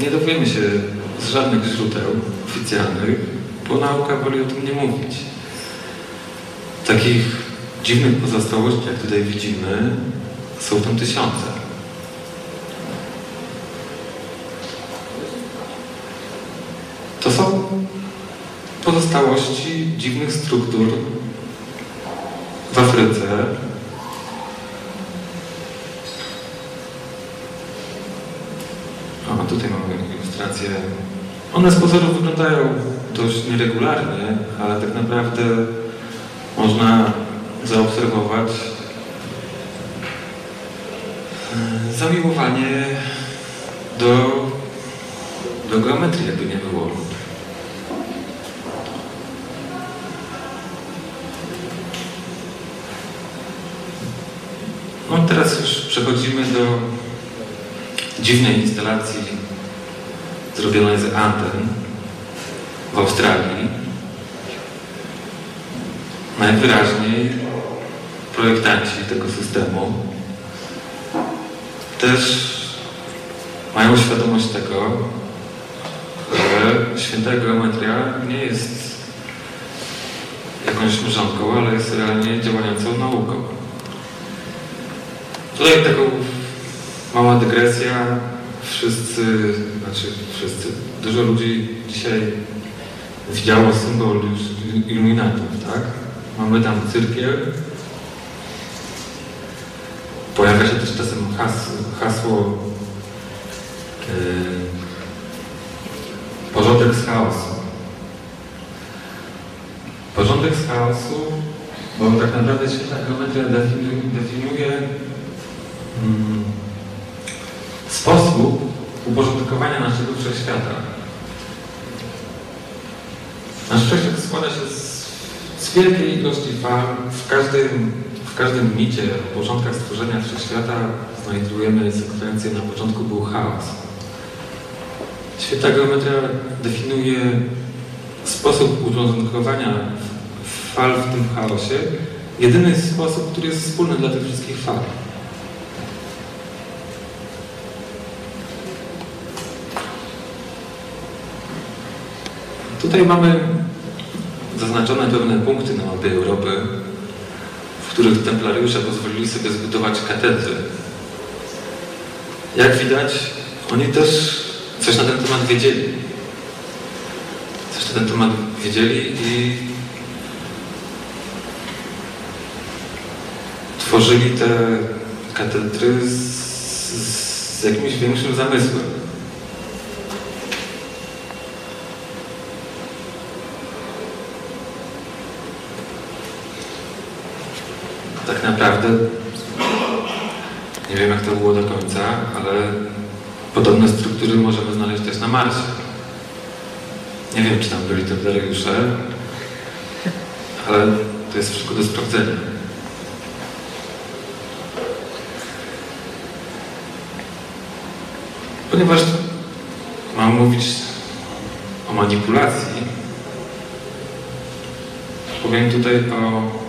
nie dowiemy się żadnych źródeł oficjalnych, bo nauka woli o tym nie mówić. Takich dziwnych pozostałości, jak tutaj widzimy, Są tam tysiące. To są pozostałości dziwnych struktur w Afryce. O, tutaj mamy ilustrację. One z pozoru wyglądają dość nieregularnie, ale tak naprawdę można zaobserwować e, zamiłowanie do, do geometrii, jakby nie było. No teraz już przechodzimy do dziwnej instalacji zrobionej z anten w Australii. Najwyraźniej projektanci tego systemu też mają świadomość tego, że święta geometria nie jest jakąś mrzonką, ale jest realnie działającą nauką. Tutaj taką mała dygresja. Wszyscy, znaczy wszyscy, dużo ludzi dzisiaj widziało symbol już iluminatów, tak? Mamy tam cyrkiel. Pojawia się też czasem hasło, hasło yy, porządek z chaosu. Porządek z chaosu, bo tak naprawdę świetna geometria definiuje, definiuje mm, sposób uporządkowania naszego wszechświata. Nasz wszechświat składa się z, z wielkiej ilości fal. W każdym, w każdym micie o początkach stworzenia wszechświata znajdujemy sekwencję. Na początku był chaos. Święta geometria definiuje sposób uporządkowania fal w tym chaosie. Jedyny sposób, który jest wspólny dla tych wszystkich fal. Tutaj mamy zaznaczone pewne punkty na mapie Europy, w których templariusze pozwolili sobie zbudować katedry. Jak widać, oni też coś na ten temat wiedzieli. Coś na ten temat wiedzieli i tworzyli te katedry z, z jakimś większym zamysłem. tak naprawdę nie wiem jak to było do końca, ale podobne struktury możemy znaleźć też na Marsie. Nie wiem, czy tam byli templariusze, ale to jest wszystko do sprawdzenia. Ponieważ mam mówić o manipulacji, powiem tutaj o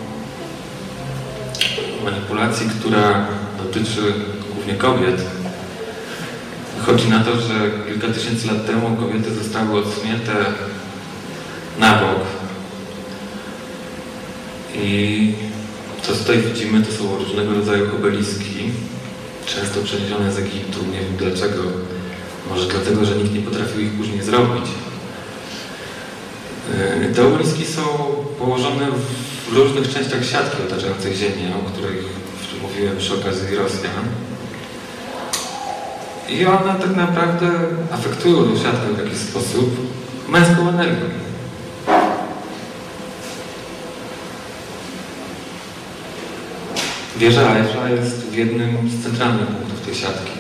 manipulacji, która dotyczy głównie kobiet. Chodzi na to, że kilka tysięcy lat temu kobiety zostały odsunięte na bok. I co tutaj widzimy, to są różnego rodzaju obeliski, często przeniesione z Egiptu. Nie wiem dlaczego. Może dlatego, że nikt nie potrafił ich później zrobić. Te obeliski są położone w różnych częściach siatki otaczającej Ziemię, o której mówiłem przy okazji Rosjan. I one tak naprawdę afektują tą siatkę w jakiś sposób męską energią. Wieża Eiffla jest w jednym z centralnych punktów tej siatki.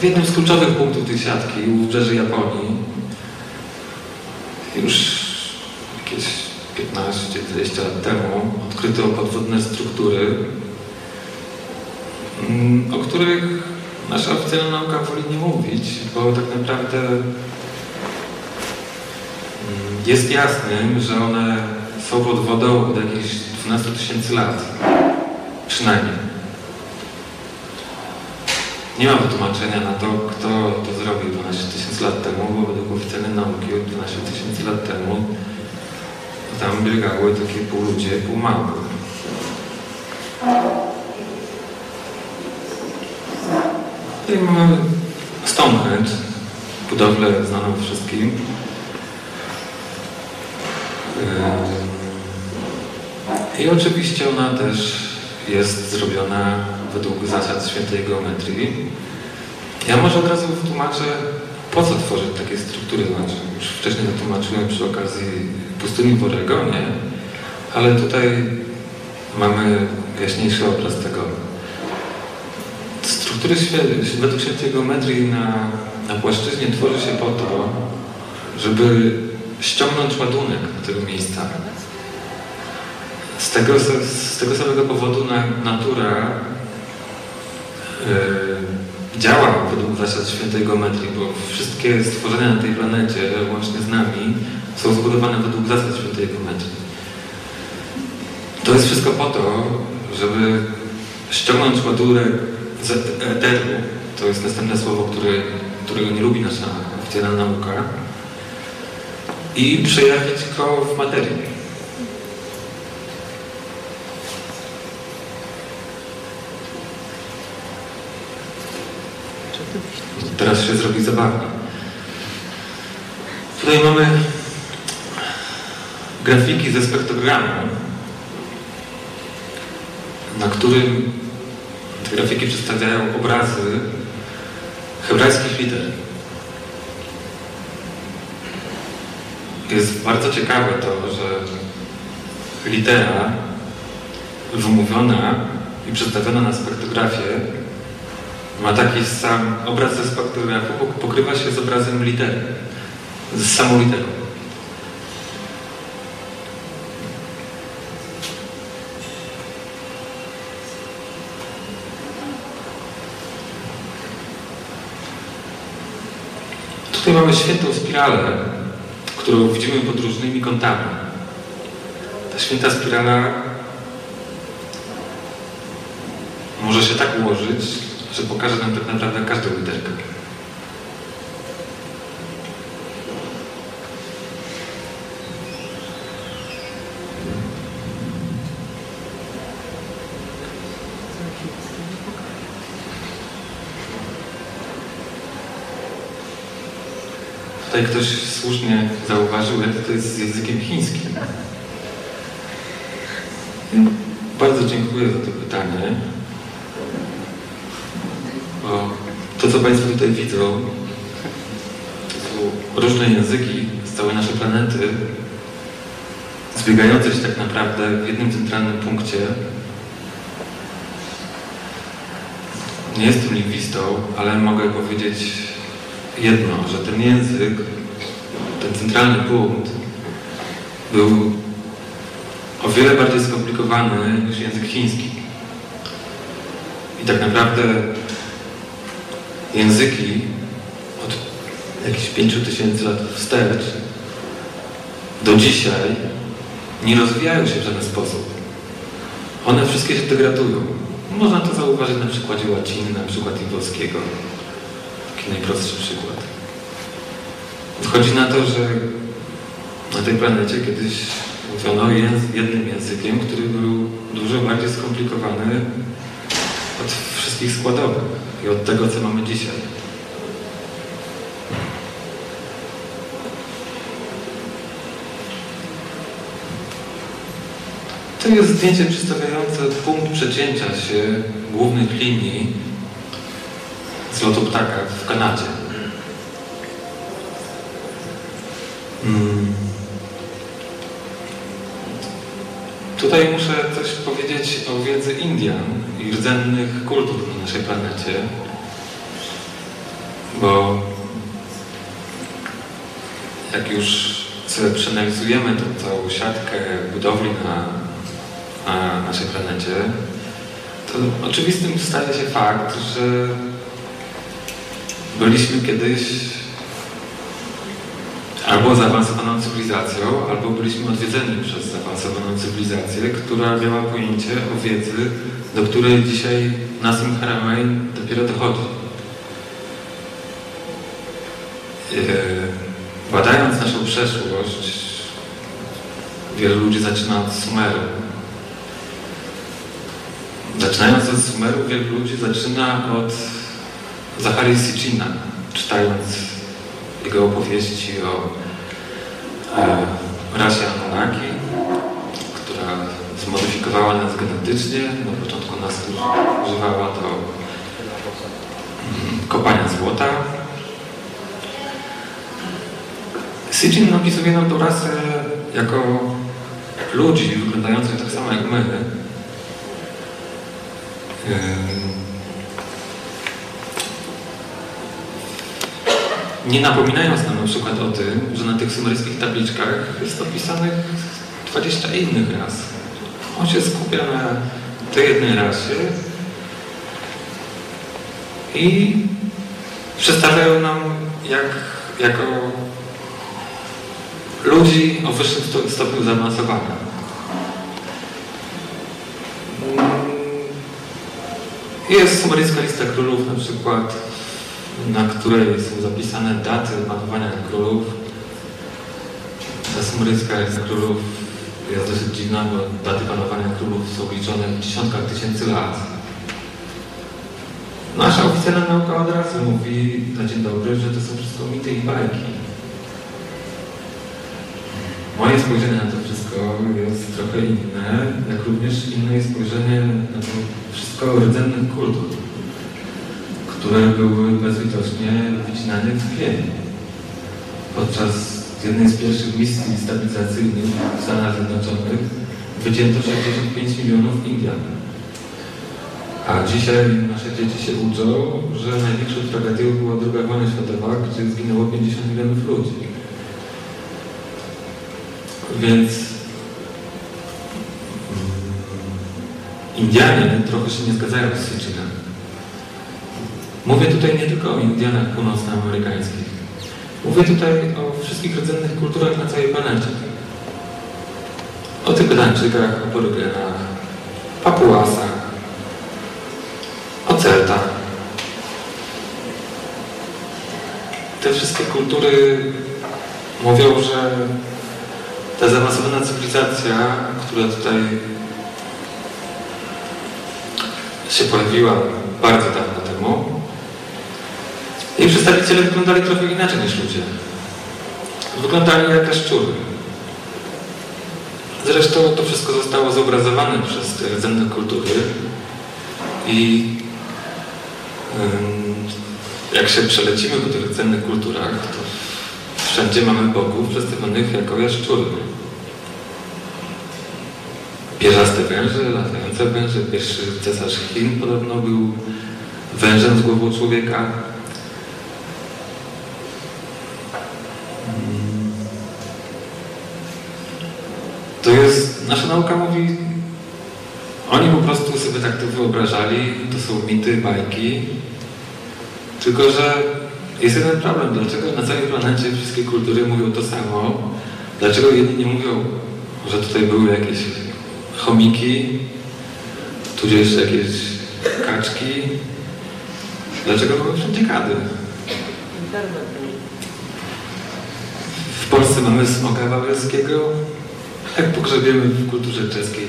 W jednym z kluczowych punktów tej siatki, u wybrzeży Japonii, już 15-20 lat temu odkryto podwodne struktury, mm, o których nasza oficjalna nauka woli nie mówić, bo tak naprawdę mm, jest jasnym, że one są pod wodą od jakichś 12 tysięcy lat. Przynajmniej. Nie ma wytłumaczenia na to zrobił 12 tysięcy lat temu, bo według oficjalnej nauki od 12 tysięcy lat temu tam biegały takie pół ludzie, pół małpy. Tutaj mamy Stonehenge, budowlę znaną wszystkim. Yy, I oczywiście ona też jest zrobiona według zasad świętej geometrii. Ja może od razu wytłumaczę, po co tworzyć takie struktury. Znaczy, już wcześniej wytłumaczyłem przy okazji pustyni w Oregonie, ale tutaj mamy jaśniejszy obraz tego. Struktury według świętej geometrii na, na płaszczyźnie tworzy się po to, żeby ściągnąć ładunek do tego miejsca. Z tego, z tego samego powodu na, natura yy, działa według zasad świętej geometrii, bo wszystkie stworzenia na tej planecie, łącznie z nami, są zbudowane według zasad świętej geometrii. To jest wszystko po to, żeby ściągnąć ładunek z eteru, to jest następne słowo, które, którego nie lubi nasza oficjalna nauka, i przejawić go w materii. Teraz się zrobi zabawnie. Tutaj mamy grafiki ze spektrogramu, na którym te grafiki przedstawiają obrazy hebrajskich liter. Jest bardzo ciekawe to, że litera wymówiona i przedstawiona na spektrografie ma taki sam obraz ze spektrografu, pokrywa się z obrazem litery, z samą literą. Tutaj mamy świętą spiralę, którą widzimy pod różnymi kątami. Ta święta spirala może się tak ułożyć, że pokaże nam tak naprawdę każdą literkę. Tutaj ktoś słusznie zauważył, jak to jest z językiem chińskim. Bardzo dziękuję za to pytanie. To, co Państwo tutaj widzą, to różne języki z całej naszej planety, zbiegające się tak naprawdę w jednym centralnym punkcie. Nie jestem lingwistą, ale mogę powiedzieć jedno, że ten język, ten centralny punkt był o wiele bardziej skomplikowany niż język chiński. I tak naprawdę języki od jakichś pięciu tysięcy lat wstecz do dzisiaj nie rozwijają się w żaden sposób. One wszystkie się degradują. Można to zauważyć na przykładzie łaciny, na przykład i włoskiego. Taki najprostszy przykład. Wchodzi na to, że na tej planecie kiedyś mówiono jednym językiem, który był dużo bardziej skomplikowany od wszystkich składowych i od tego, co mamy dzisiaj. To jest zdjęcie przedstawiające punkt przecięcia się głównych linii z lotu ptaka w Kanadzie. Hmm. Tutaj muszę coś powiedzieć o wiedzy Indian i rdzennych kultur na naszej planecie, bo jak już sobie przeanalizujemy tą całą siatkę budowli na, na naszej planecie, to oczywistym staje się fakt, że byliśmy kiedyś albo zaawansowaną cywilizacją, albo byliśmy odwiedzeni przez zaawansowaną cywilizację, która miała pojęcie o wiedzy, do której dzisiaj Nasim Haramej dopiero dochodzi. E, badając naszą przeszłość, wielu ludzi zaczyna od Sumeru. Zaczynając od Sumeru, wielu ludzi zaczyna od Zachary Sitchina, czytając jego opowieści o e, rasie Anunnaki, która zmodyfikowała nas genetycznie. Na początku nas używała do mm, kopania złota. Sitchin opisuje nam tą rasę jako ludzi wyglądających tak samo jak my. Nie napominając nam na przykład o tym, że na tych sumeryjskich tabliczkach jest opisanych 20 innych ras. On się skupia na tej jednej rasie i przedstawiają nam jak, jako ludzi o wyższym stopniu zaawansowania. Jest sumeryjska lista królów na przykład, na której są zapisane daty panowania królów. Ta sumeryjska lista królów jest dosyć dziwna, bo daty panowania królów są liczone w dziesiątkach tysięcy lat. Nasza oficjalna nauka od razu mówi na dzień dobry, że to są wszystko mity i bajki. Moje spojrzenie na to wszystko jest trochę inne, jak również inne jest spojrzenie na to wszystko rdzennych kultur, które były bezlitośnie wycinane w pień. Podczas jednej z pierwszych misji stabilizacyjnych w Stanach Zjednoczonych wycięto 65 milionów Indian. A dzisiaj nasze dzieci się uczą, że największą tragedią była II wojna światowa, gdzie zginęło 50 milionów ludzi. Więc Indianie trochę się nie zgadzają z Sitchinem. Mówię tutaj nie tylko o Indianach północnoamerykańskich. Mówię tutaj o wszystkich rdzennych kulturach na całej planecie. O Tybetańczykach, o Porygenach, Papuasach, o Celtach. Te wszystkie kultury mówią, że ta zaawansowana cywilizacja, która tutaj się pojawiła bardzo dawno temu, jej przedstawiciele wyglądali trochę inaczej niż ludzie. Wyglądali jak szczury. Zresztą to wszystko zostało zobrazowane przez te rdzenne kultury i jak się przelecimy po tych rdzennych kulturach, to wszędzie mamy bogów przedstawionych jako jaszczury. Pierzaste węże, latające węże. Pierwszy cesarz Chin podobno był wężem z głową człowieka. To jest, nasza nauka mówi, oni po prostu sobie tak to wyobrażali, to są mity, bajki, tylko że jest jeden problem, dlaczego na całej planecie wszystkie kultury mówią to samo, dlaczego jedni nie mówią, że tutaj były jakieś chomiki, tudzież jakieś kaczki, dlaczego były wszędzie kady? W Polsce mamy smoka wawelskiego, jak pogrzebiemy w kulturze czeskiej,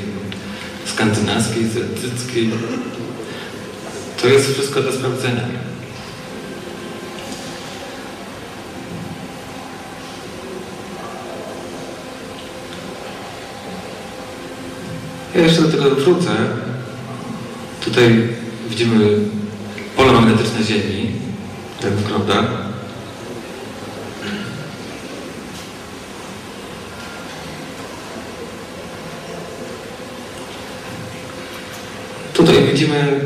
skandynawskiej, celtyckiej. To jest wszystko do sprawdzenia. Ja jeszcze do tego wrócę. Tutaj widzimy pole magnetyczne Ziemi, tak wygląda. Tutaj widzimy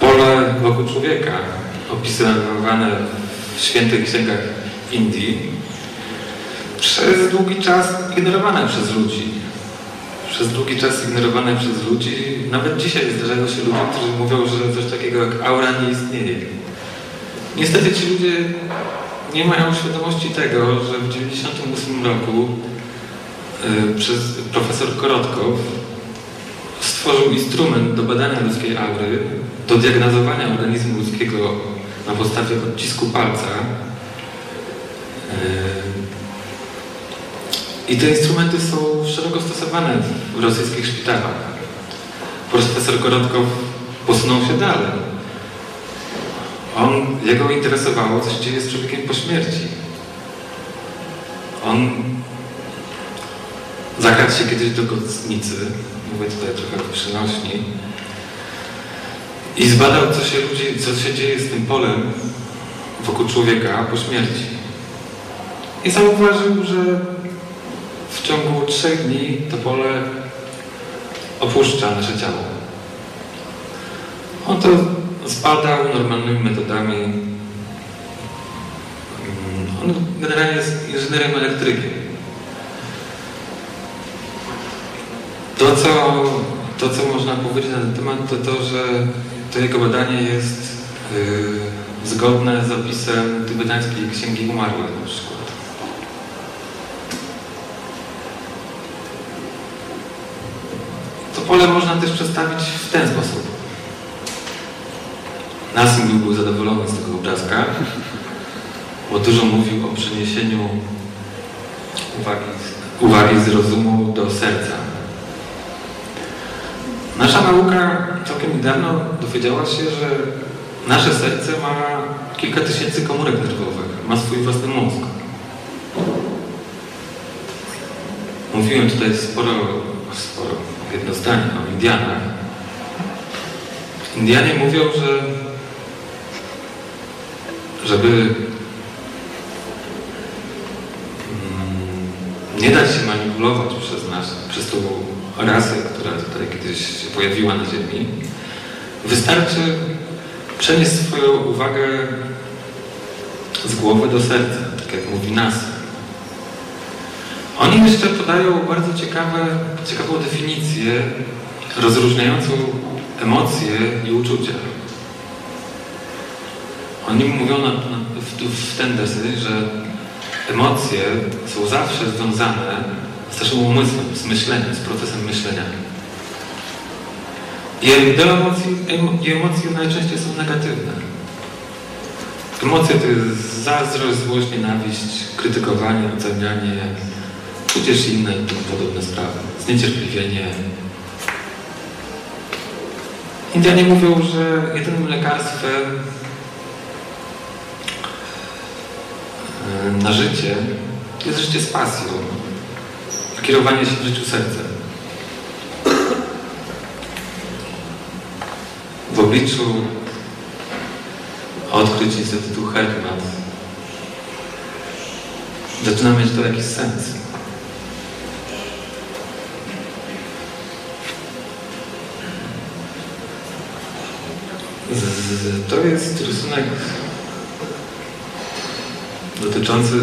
pole wokół człowieka, opisywane w świętych księgach Indii, przez długi czas ignorowane przez ludzi. Przez długi czas ignorowane przez ludzi. Nawet dzisiaj zdarzają się ludzie, którzy mówią, że coś takiego jak aura nie istnieje. Niestety ci ludzie nie mają świadomości tego, że w 1998 roku y, przez profesor Korotkow stworzył instrument do badania ludzkiej aury, do diagnozowania organizmu ludzkiego na podstawie odcisku palca. Yy, I te instrumenty są szeroko stosowane w rosyjskich szpitalach. Profesor Korodkow posunął się dalej. On, jego interesowało, co się dzieje z człowiekiem po śmierci. On zakradł się kiedyś do kostnicy, mówię tutaj trochę w przenośni, i zbadał, co się, ludzi, co się dzieje z tym polem wokół człowieka po śmierci. I zauważył, że w ciągu trzech dni to pole opuszcza nasze ciało. On to zbadał normalnymi metodami. On generalnie jest inżynierem elektrykiem. To co, to, co można powiedzieć na ten temat, to to, że to jego badanie jest yy, zgodne z opisem tybetańskiej księgi umarłych na przykład. To pole można też przedstawić w ten sposób. Nasim był, zadowolony z tego obrazka, bo dużo mówił o przeniesieniu uwagi, uwagi z rozumu do serca. Nasza nauka całkiem niedawno dowiedziała się, że nasze serce ma kilka tysięcy komórek nerwowych, ma swój własny mózg. Mówiłem tutaj sporo, sporo jedno zdanie o Indianach. Indianie mówią, że żeby mm, nie dać się manipulować przez nas, przez tą rasę, która tutaj kiedyś się pojawiła na Ziemi, wystarczy przenieść swoją uwagę z głowy do serca, tak jak mówi nas. Oni jeszcze podają bardzo ciekawe, ciekawą definicję rozróżniającą emocje i uczucia. Oni mówią na, na, w, w ten desy, że emocje są zawsze związane z naszym umysłem, z myśleniem, z procesem myślenia. I emocje, i najczęściej są negatywne. Emocje to jest zazdrość, złość, nienawiść, krytykowanie, ocenianie, tudzież inne podobne sprawy. Zniecierpliwienie. Indianie mówią, że jedynym lekarstwem e, na życie jest życie z pasją, kierowanie się w życiu sercem. W obliczu odkryć Instytutu Hermat zaczyna mieć to jakiś sens. To jest rysunek dotyczący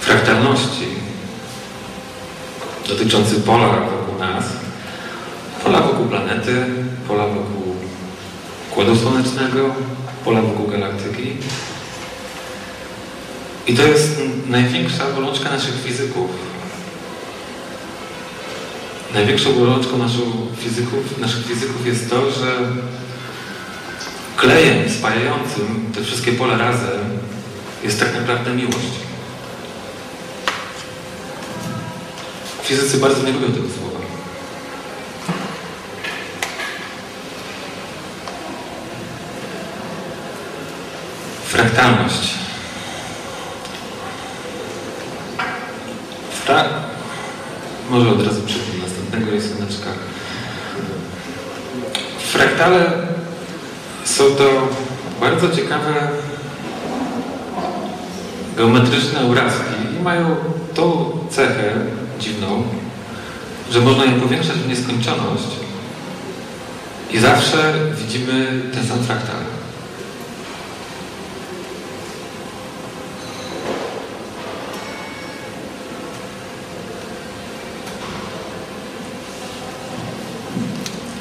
fraktalności, dotyczący pola wokół nas, pola wokół planety, pola wokół Układu Słonecznego, pola wokół galaktyki. I to jest największa bolączka naszych fizyków. Największą bolączką naszych fizyków, naszych fizyków jest to, że klejem spajającym te wszystkie pola razem jest tak naprawdę miłość. Fizycy bardzo nie lubią tego słowa. Fraktalność. Fra... Może od razu przejdę do następnego rysuneczka. Fraktale są to bardzo ciekawe geometryczne obrazki i mają tą cechę że można je powiększać w nieskończoność i zawsze widzimy ten sam fraktal.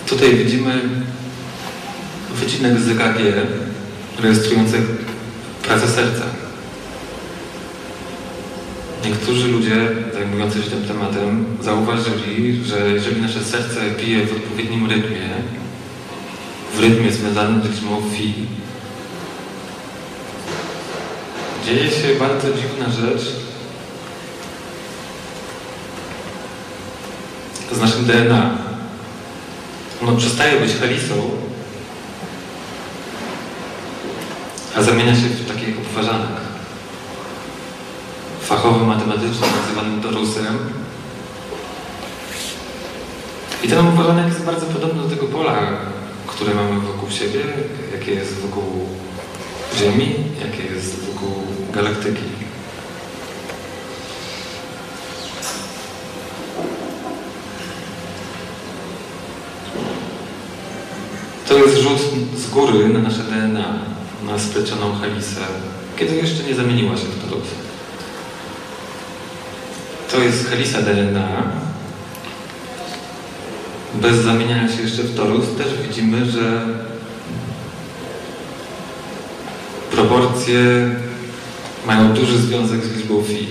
Tutaj widzimy wycinek z EKG rejestrujący pracę serca. Niektórzy ludzie zajmujący się tym tematem zauważyli, że jeżeli nasze serce bije w odpowiednim rytmie, w rytmie związanym z liczbą fi, dzieje się bardzo dziwna rzecz z naszym DNA. Ono przestaje być helisą, a zamienia się w taki obwarzanek. Fachowo matematyczny, nazywany torusem. I ten obwarzanek jest bardzo podobny do tego pola, które mamy wokół siebie, jakie jest wokół Ziemi, jakie jest wokół galaktyki. To jest rzut z góry na nasze DNA, na splecioną helisę, kiedy jeszcze nie zamieniła się w torus. To jest helisa DNA. Bez zamieniania się jeszcze w torus też widzimy, że proporcje mają duży związek z liczbą phi.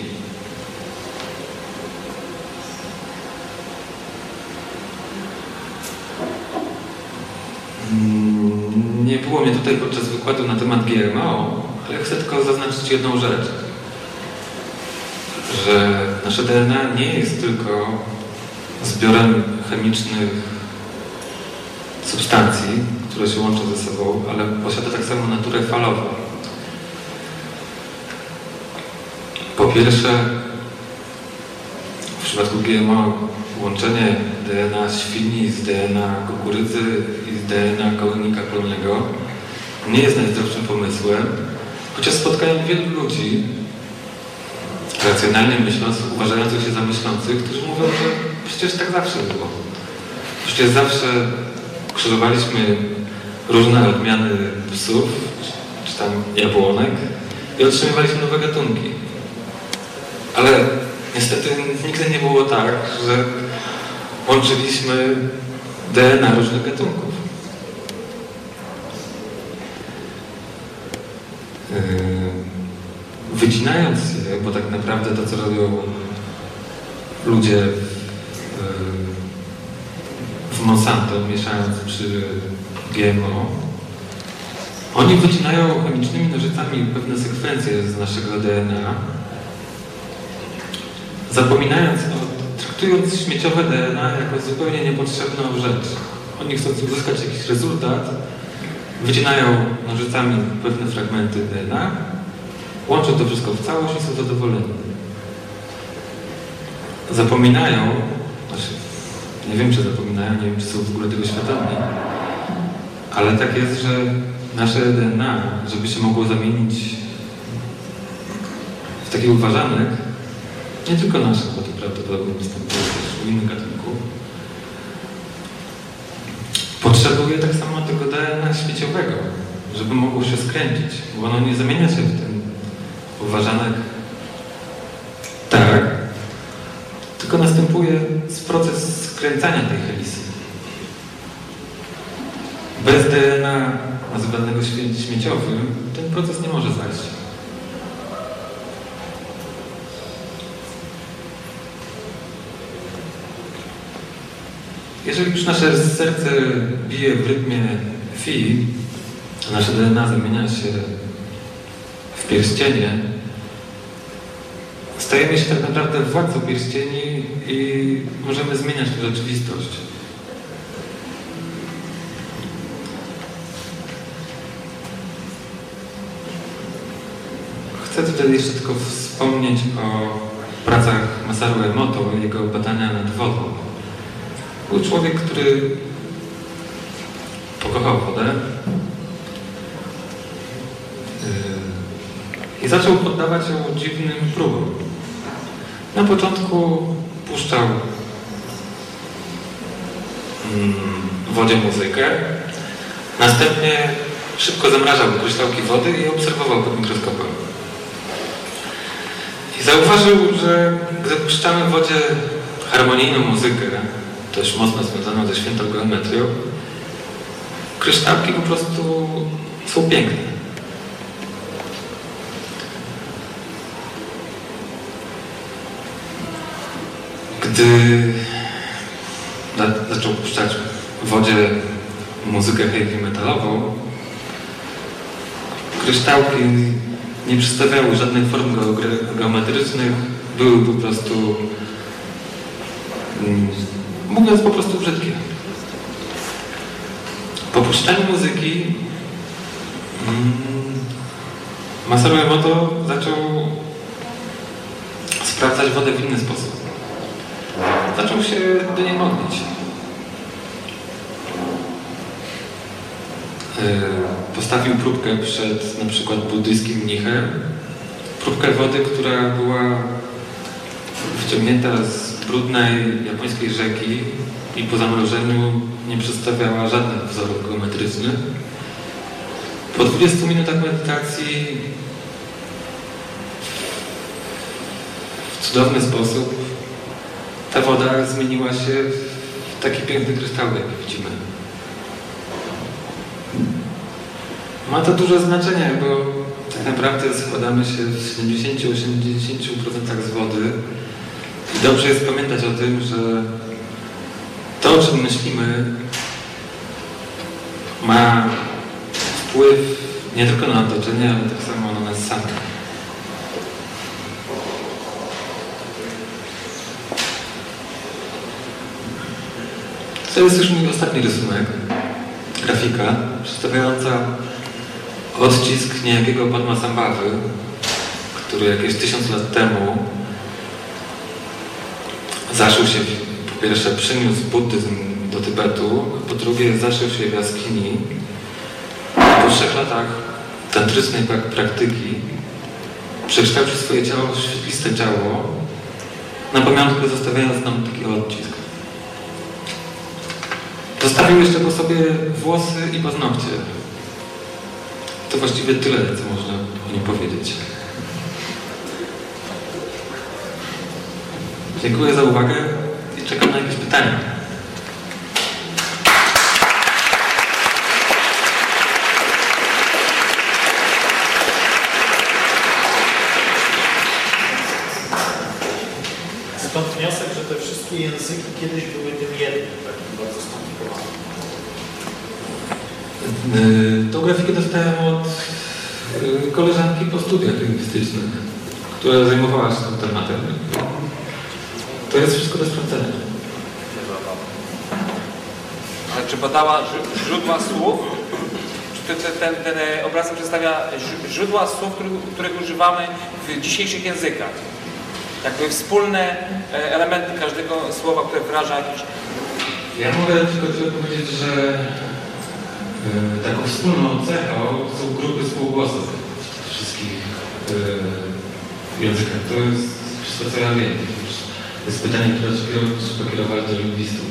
Mm, Nie było mnie tutaj podczas wykładu na temat GMO, ale chcę tylko zaznaczyć jedną rzecz. Że nasze DNA nie jest tylko zbiorem chemicznych substancji, które się łączą ze sobą, ale posiada tak samo naturę falową. Po pierwsze, w przypadku GMO łączenie DNA świni z DNA kukurydzy i z DNA kołnika polnego nie jest najzdrowszym pomysłem, chociaż spotkałem wielu ludzi, racjonalnie myśląc, uważających się za myślących, którzy mówią, że przecież tak zawsze było. Przecież zawsze krzyżowaliśmy różne odmiany psów, czy tam jabłonek i otrzymywaliśmy nowe gatunki. Ale niestety nigdy nie było tak, że łączyliśmy DNA różnych gatunków. Yy, Wycinając je, bo tak naprawdę to, co robią ludzie w, w Monsanto, mieszając przy GMO, oni wycinają chemicznymi nożycami pewne sekwencje z naszego DNA, zapominając o, traktując śmieciowe DNA jako zupełnie niepotrzebną rzecz. Oni chcąc uzyskać jakiś rezultat, wycinają nożycami pewne fragmenty DNA, łączą to wszystko w całość i są zadowoleni. Zapominają, znaczy, nie wiem czy zapominają, nie wiem czy są w ogóle tego świadomi, ale tak jest, że nasze DNA, żeby się mogło zamienić w taki uważanek, nie tylko nasze, bo to prawdopodobnie występuje też u innych gatunków, potrzebuje tak samo tego DNA świeciowego, żeby mogło się skręcić, bo ono nie zamienia się w ten uważanek tak, tylko następuje proces skręcania tej helisy. Bez DNA nazywanego śmieciowym ten proces nie może zajść. Jeżeli już nasze serce bije w rytmie fi, a nasze DNA zamienia się w pierścienie, stajemy się tak naprawdę władcą pierścieni i możemy zmieniać tę rzeczywistość. Chcę tutaj jeszcze tylko wspomnieć o pracach Masaru Emoto i jego badania nad wodą. Był człowiek, który pokochał wodę yy, i zaczął poddawać ją dziwnym próbom. Na początku puszczał mm, wodzie muzykę, następnie szybko zamrażał kryształki wody i obserwował pod mikroskopem. I zauważył, że gdy puszczamy w wodzie harmonijną muzykę, dość mocno związaną ze świętą geometrią, kryształki po prostu są piękne. Gdy zaczął puszczać w wodzie muzykę heavy metalową, kryształki nie przedstawiały żadnych form geometrycznych, były po prostu, mm, mówiąc po prostu brzydkie. Po puszczaniu muzyki mm, Masaru Emoto zaczął sprawdzać wodę w inny sposób. Zaczął się do niej modlić. Yy, Postawił próbkę przed na przykład buddyjskim mnichem. Próbkę wody, która była wyciągnięta z brudnej japońskiej rzeki i po zamrożeniu nie przedstawiała żadnych wzorów geometrycznych. Po 20 minutach medytacji w cudowny sposób ta woda zmieniła się w taki piękny kryształ, jak widzimy. Ma to duże znaczenie, bo tak naprawdę składamy się w 70-80% z wody i dobrze jest pamiętać o tym, że to, o czym myślimy, ma wpływ nie tylko na otoczenie, ale tak samo na nas samych. To jest już mój ostatni rysunek. Grafika przedstawiająca odcisk niejakiego Padmasambhawy, który jakieś tysiąc lat temu zaszył się, po pierwsze przyniósł buddyzm do Tybetu, po drugie zaszył się w jaskini. Po trzech latach tantrycznej prak- praktyki przekształcił swoje ciało w świetliste ciało, na pamiątkę zostawiając nam taki odcisk. Zostawił jeszcze po sobie włosy i paznokcie. To właściwie tyle, co można o nim powiedzieć. Dziękuję za uwagę i czekam na jakieś pytania. Stąd wniosek, że te wszystkie języki kiedyś były tym jednym, takim bardzo Tą grafikę dostałem od yy, koleżanki po studiach lingwistycznych, która zajmowała się tym tematem. To jest wszystko do sprawdzenia. Ale czy podała ź- źródła słów? Czy ten, ten, ten e, przedstawia źródła słów, których, których używamy w dzisiejszych językach? Jakby wspólne e, elementy każdego słowa, które wyraża jakiś... Ja mogę tylko tyle powiedzieć, że yy, taką wspólną cechą są grupy współgłosów w wszystkich yy, językach. To jest wszystko, co ja wiem. To jest pytanie, które trzeba- kierować do lingwistów.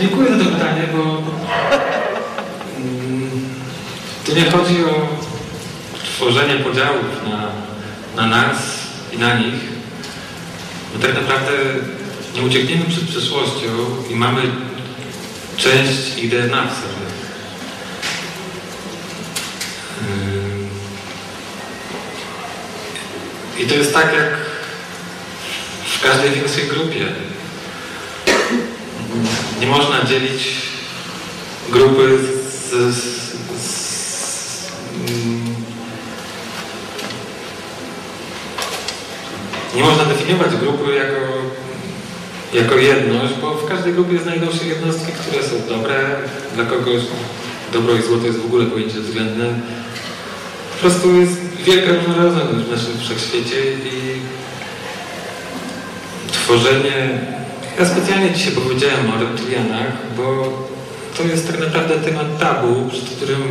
Dziękuję za to pytanie, bo mm, tu nie chodzi o tworzenie podziałów na, na nas i na nich. Bo tak naprawdę nie uciekniemy przed przeszłością i mamy część ich DNA w sobie. Ym, I to jest tak jak w każdej większej grupie. Nie można dzielić grupy z, z, nie można definiować grupy jako, jako jedność, bo w każdej grupie znajdą się jednostki, które są dobre, dla kogoś dobro i zło to jest w ogóle pojęcie względne. Po prostu jest wielka różnorodność w naszym wszechświecie i tworzenie... Ja specjalnie dzisiaj powiedziałem o reptilianach, bo to jest tak naprawdę temat tabu, przed którym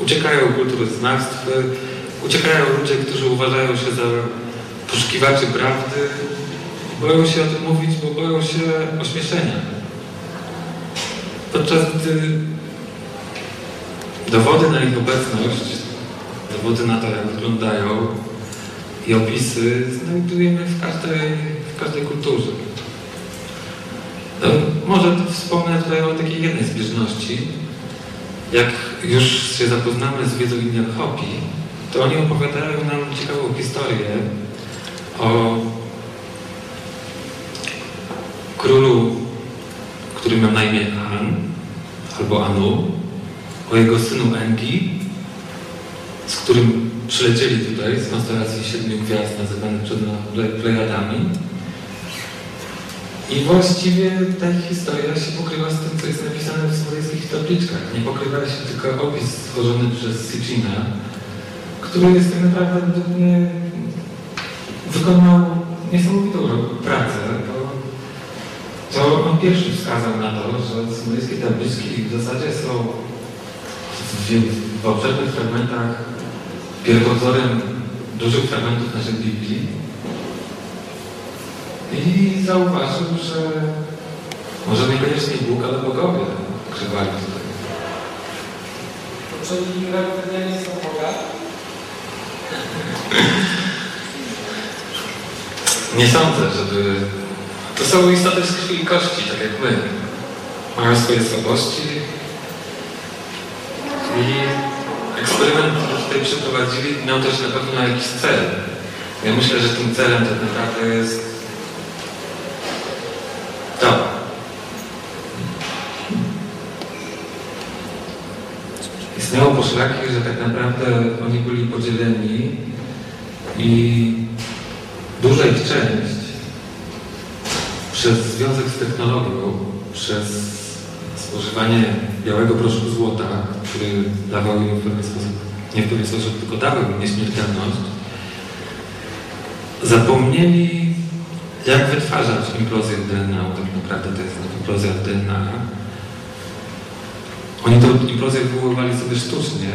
uciekają kulturoznawstwy, uciekają ludzie, którzy uważają się za poszukiwaczy prawdy, boją się o tym mówić, bo boją się ośmieszenia. Podczas gdy dowody na ich obecność, dowody na to, jak wyglądają i opisy znajdujemy w każdej, w każdej kulturze. No, może wspomnę tutaj o takiej jednej zbieżności. Jak już się zapoznamy z wiedzą innych Hopi, to oni opowiadają nam ciekawą historię o królu, który miał na imię An albo Anu, o jego synu Engi, z którym przylecieli tutaj z konstelacji siedmiu gwiazd nazywanych przed Plejadami. I właściwie ta historia się pokrywa z tym, co jest napisane w smoleńskich tabliczkach. Nie pokrywa się tylko opis stworzony przez Sitchina, który jest tak naprawdę mnie wykonał niesamowitą pracę, bo to on pierwszy wskazał na to, że smoleńskie tabliczki w zasadzie są w, w obszernych fragmentach pierwowzorem dużych fragmentów naszej Biblii i zauważył, że może niekoniecznie Bóg, ale bogowie krywali tutaj. Czyli Rebelianie są Boga? Nie sądzę, żeby... To są istoty z krwi i kości, tak jak my. Mają swoje słabości i eksperyment, który tutaj przeprowadzili, miał też na pewno jakiś cel. Ja myślę, że tym celem tak naprawdę jest to. Istniało poszlaki, że tak naprawdę oni byli podzieleni i duża ich część przez związek z technologią, przez spożywanie białego proszku złota, który dawał im w pewien sposób, nie w pewien sposób, tylko dawał im nieśmiertelność, zapomnieli jak wytwarzać implozję DNA, tak naprawdę to jest implozja DNA. Oni tę implozję wywoływali sobie sztucznie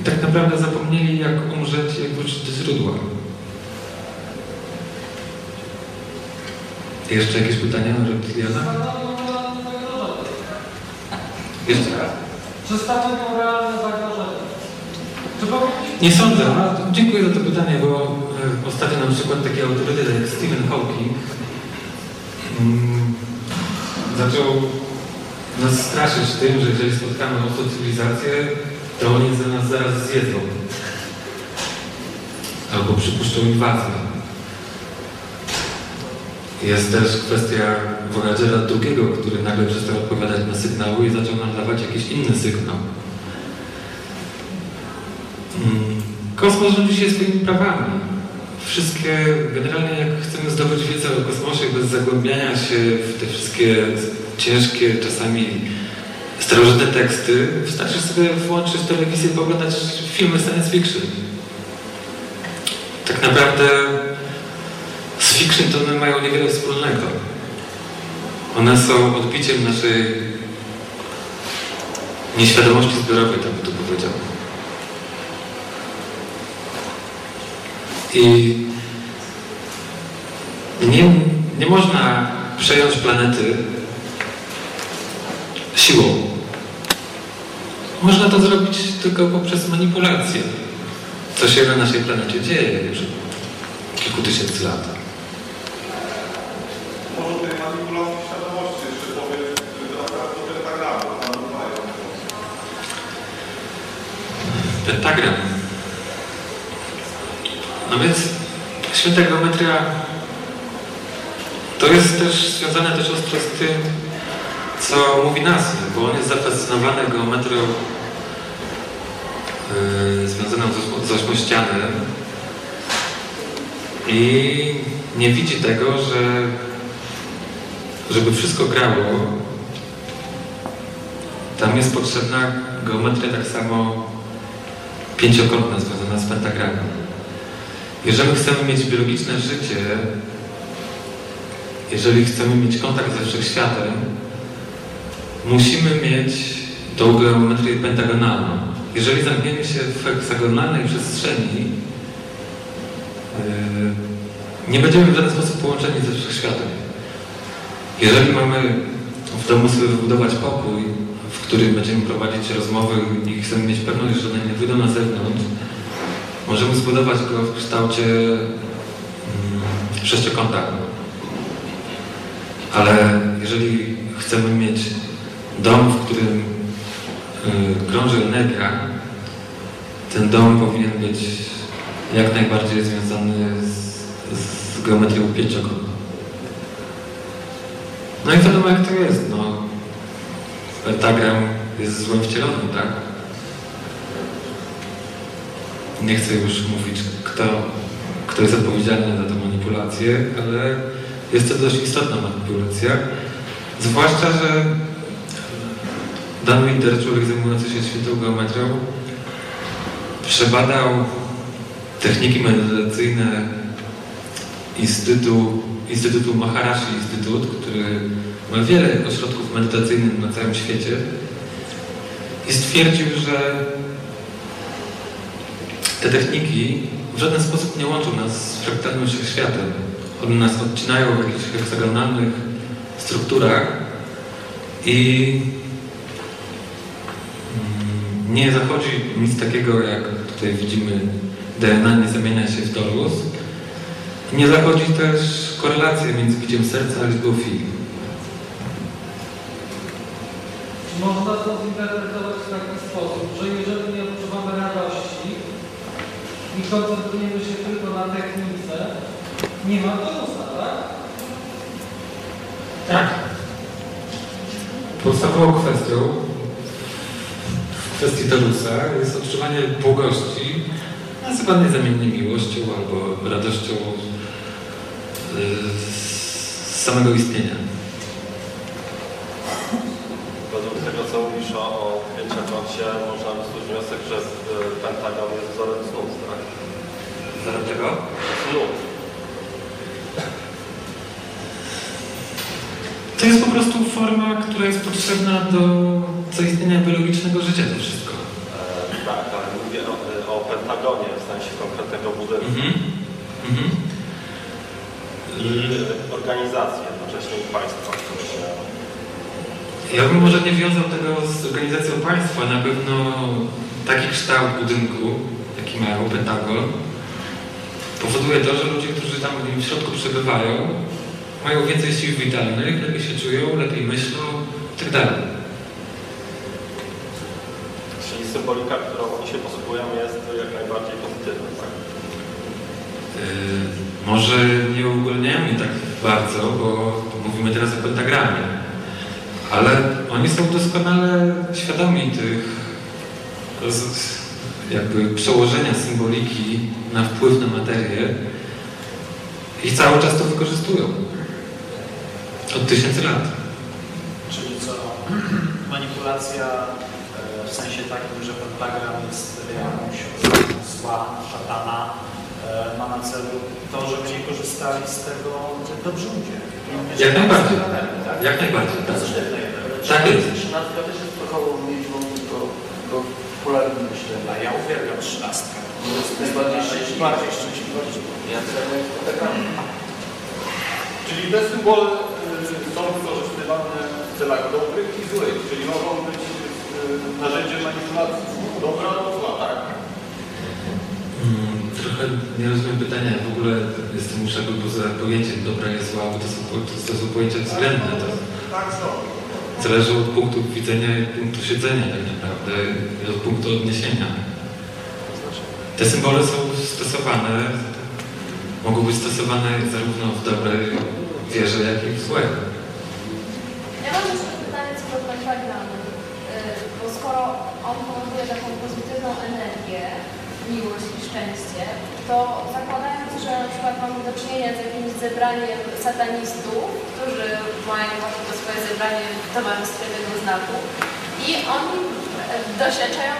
i tak naprawdę zapomnieli jak umrzeć, jak wrócić do źródła. Jeszcze jakieś pytania reptiliana? Jeszcze raz. Czy stanowią realne zagrożenie? Nie sądzę. No, dziękuję za to pytanie, bo e, ostatnio na przykład taki autorytet jak Stephen Hawking mm, zaczął nas straszyć tym, że jeżeli spotkamy obcą cywilizację, to oni za nas zaraz zjedzą. Albo przypuszczą inwazję. Jest też kwestia Voyagera II, który nagle przestał odpowiadać na sygnały i zaczął nam dawać jakiś inny sygnał. Mm, Kosmos rządzi się swoimi prawami. Wszystkie, generalnie jak chcemy zdobyć wiedzę o kosmosie bez zagłębiania się w te wszystkie ciężkie, czasami starożytne teksty, wystarczy sobie włączyć telewizję i oglądać filmy science fiction. Tak naprawdę fiction to one mają niewiele wspólnego. One są odbiciem naszej nieświadomości zbiorowej, tak by to powiedział. I nie, nie można przejąć planety siłą. Można to zrobić tylko poprzez manipulację. Co się na naszej planecie dzieje już kilku tysięcy lat. Może tej manipulacji świadomości jeszcze powiem, że naprawdę pentagramu nazywają. Pentagram. No więc święta geometria to jest też związane też ostro z tym, co mówi nas, bo on jest zafascynowany geometrią yy, związaną z, z ośmiościanem i nie widzi tego, że żeby wszystko grało, tam jest potrzebna geometria tak samo pięciokątna związana z pentagramem. Jeżeli chcemy mieć biologiczne życie, jeżeli chcemy mieć kontakt ze wszechświatem, musimy mieć tą geometrię pentagonalną. Jeżeli zamkniemy się w heksagonalnej przestrzeni, yy, nie będziemy w żaden sposób połączeni ze wszechświatem. Jeżeli mamy w domu sobie wybudować pokój, w którym będziemy prowadzić rozmowy i chcemy mieć pewność, że one nie wyjdą na zewnątrz, możemy zbudować go w kształcie mm, sześciokąta. Ale jeżeli chcemy mieć dom, w którym y, krąży energia, ten dom powinien być jak najbardziej związany z, z geometrią pięciokątną. No i wiadomo jak to jest. No. pentagram jest złem wcielonym, tak? Nie chcę już mówić, kto, kto jest odpowiedzialny za tę manipulację, ale jest to dość istotna manipulacja. Zwłaszcza, że Dan Winter, człowiek zajmujący się świętą geometrią, przebadał techniki medytacyjne Instytutu, Instytutu Maharashi Instytut, który ma wiele ośrodków medytacyjnych na całym świecie i stwierdził, że te techniki w żaden sposób nie łączą nas z fraktalnym wszechświatem. One nas odcinają w jakichś heksagonalnych strukturach i mm, nie zachodzi nic takiego, jak tutaj widzimy, DNA nie zamienia się w torus. Nie zachodzi też korelacja między biciem serca a liczbą filii. Można to zinterpretować w taki sposób, że jeżeli nie odczuwamy radości i koncentrujemy się tylko na technice, nie ma tonusa, tak? Tak. Podstawową kwestią w kwestii torusa jest odczuwanie błogości, nazywanej zamiennie miłością albo radością z samego istnienia. Według tego, co mówisz o, pięciokącie, można wysnuć wniosek, że y, pentagon jest wzorem snów, tak? Wzorem czego? Snów. To jest po prostu forma, która jest potrzebna do zaistnienia biologicznego życia, to wszystko. E, tak, ale mówię o, o pentagonie, w sensie konkretnego budynku. Mhm. Mhm. I organizacji jednocześnie i państwa. Ja bym może nie wiązał tego z organizacją państwa. Na pewno taki kształt budynku, jaki mają Pentagon, powoduje to, że ludzie, którzy tam w środku przebywają, mają więcej sił witalnych, lepiej się czują, lepiej myślą itd. Czyli symbolika, którą oni się posługują jest jak najbardziej pozytywna, tak? Yy, może nie uogólniamy tak bardzo, bo mówimy teraz o pentagramie, ale oni są doskonale świadomi tych jakby przełożenia symboliki na wpływ na materię i cały czas to wykorzystują. Od tysięcy lat. Czyli co? Manipulacja e, w sensie takim, że pentagram jest jakąś zła, szatana, ma na celu to, żeby nie korzystali z tego dobrzy ludzie. Jak najbardziej. Jak najbardziej. Tak, tak jest. Trzynastka też jest trochę liczbą do, do popularnym myślenia. Ja uwielbiam trzynastkę. To jest bardziej szczęśliwa. Bardziej szczęśliwa liczba. Ja. Czyli te symbole y, są wykorzystywane w celach dobrych i złych, czyli mogą być y, narzędziem manipulacji. Dobra lub zła, tak? Mm, Trochę nie rozumiem pytania. W ogóle jestem uszedł poza pojęciem dobra i zła, bo to są, to, to są pojęcia względne. To Tak są. zależy od punktu widzenia i punktu siedzenia tak naprawdę, i od punktu odniesienia. Te symbole są stosowane, mogą być stosowane zarówno w dobrej wierze, jak i w złej. Ja mam jeszcze pytanie co do pentagramu, Yy, bo skoro on powoduje taką pozytywną energię, miłość i szczęście, to zakładając, że na przykład mamy do czynienia z jakimś zebraniem satanistów, którzy mają właśnie to swoje zebranie w towarzystwie tego znaku i oni e, doświadczają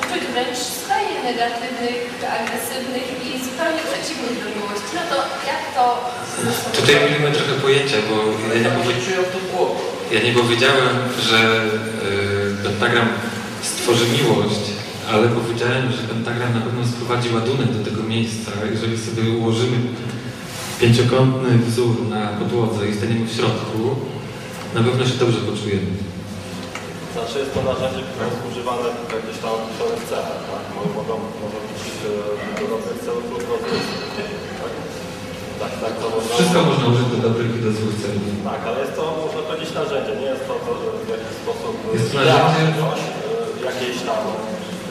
uczuć wręcz skrajnie negatywnych, czy agresywnych i zupełnie przeciwnych do miłości, no to jak to Tutaj mylimy trochę pojęcia, bo ja nie, powie... ja nie powiedziałem, że y, pentagram stworzy miłość, ale powiedziałem, że pentagram na pewno sprowadzi ładunek do tego miejsca. Jeżeli sobie ułożymy pięciokątny wzór na podłodze i staniemy w środku, na pewno się dobrze poczujemy. Znaczy jest to narzędzie, które jest używane w jakichś tam określonych celach, tak? Mogą, mogą, być e, do dobrych celów lub do złych. Tak? Tak, tak, to można... Wszystko można użyć do dobrych i do złych celów. Tak, ale jest to, można powiedzieć, narzędzie. Nie jest to, to że w jakiś sposób Jest to narzędzie- coś, e, jakieś tam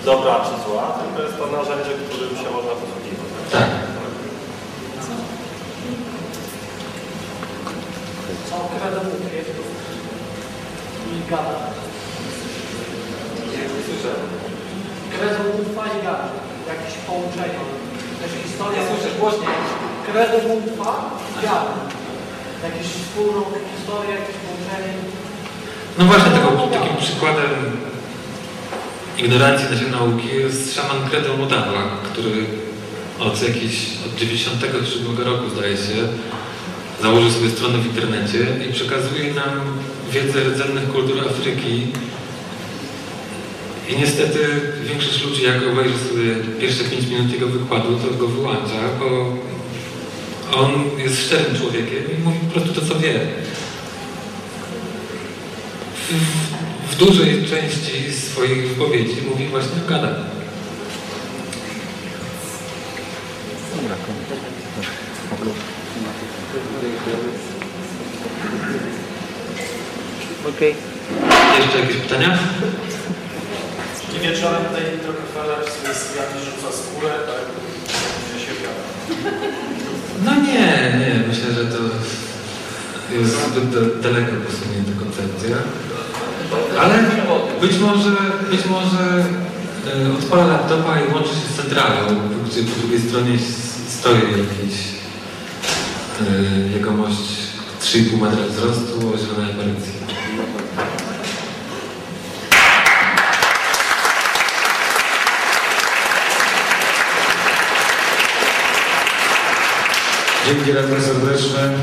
dobra czy zła, tylko jest to narzędzie, którym się można posługiwać. Tak. Co okradł klientów i gada. Nie słyszę. Kredą ufa i gada. Jakieś połączenie. Znaczy historia... Nie słyszysz głośniej. Kredą ufa i gada. Jakiś wspólną historię, jakieś połączenie. No właśnie, tego, takim przykładem ignorancji naszej nauki jest szaman Credo Mudawa, który od jakiś, od 97 roku zdaje się, założył sobie stronę w internecie i przekazuje nam wiedzę rdzennych kultur Afryki. I niestety większość ludzi, jak obejrzy sobie pierwsze 5 minut jego wykładu, to go wyłącza, bo on jest szczerym człowiekiem i mówi po prostu to, co wie. W, dużej części swoich wypowiedzi mówi właśnie o gadaniu. Okej. Jeszcze jakieś pytania? I wieczorem tutaj Rockefeller sobie zjadł rzuca skórę, tak? Że się. No nie, nie. Myślę, że to jest zbyt da- daleko posunięta koncepcja. Ale być może, być może e, odpala laptopa i łączy się z centralą, gdzie po drugiej stronie stoi jakiś e, jegomość 3,5 metra wzrostu o zielonej aparycji. Dzięki bardzo serdeczne.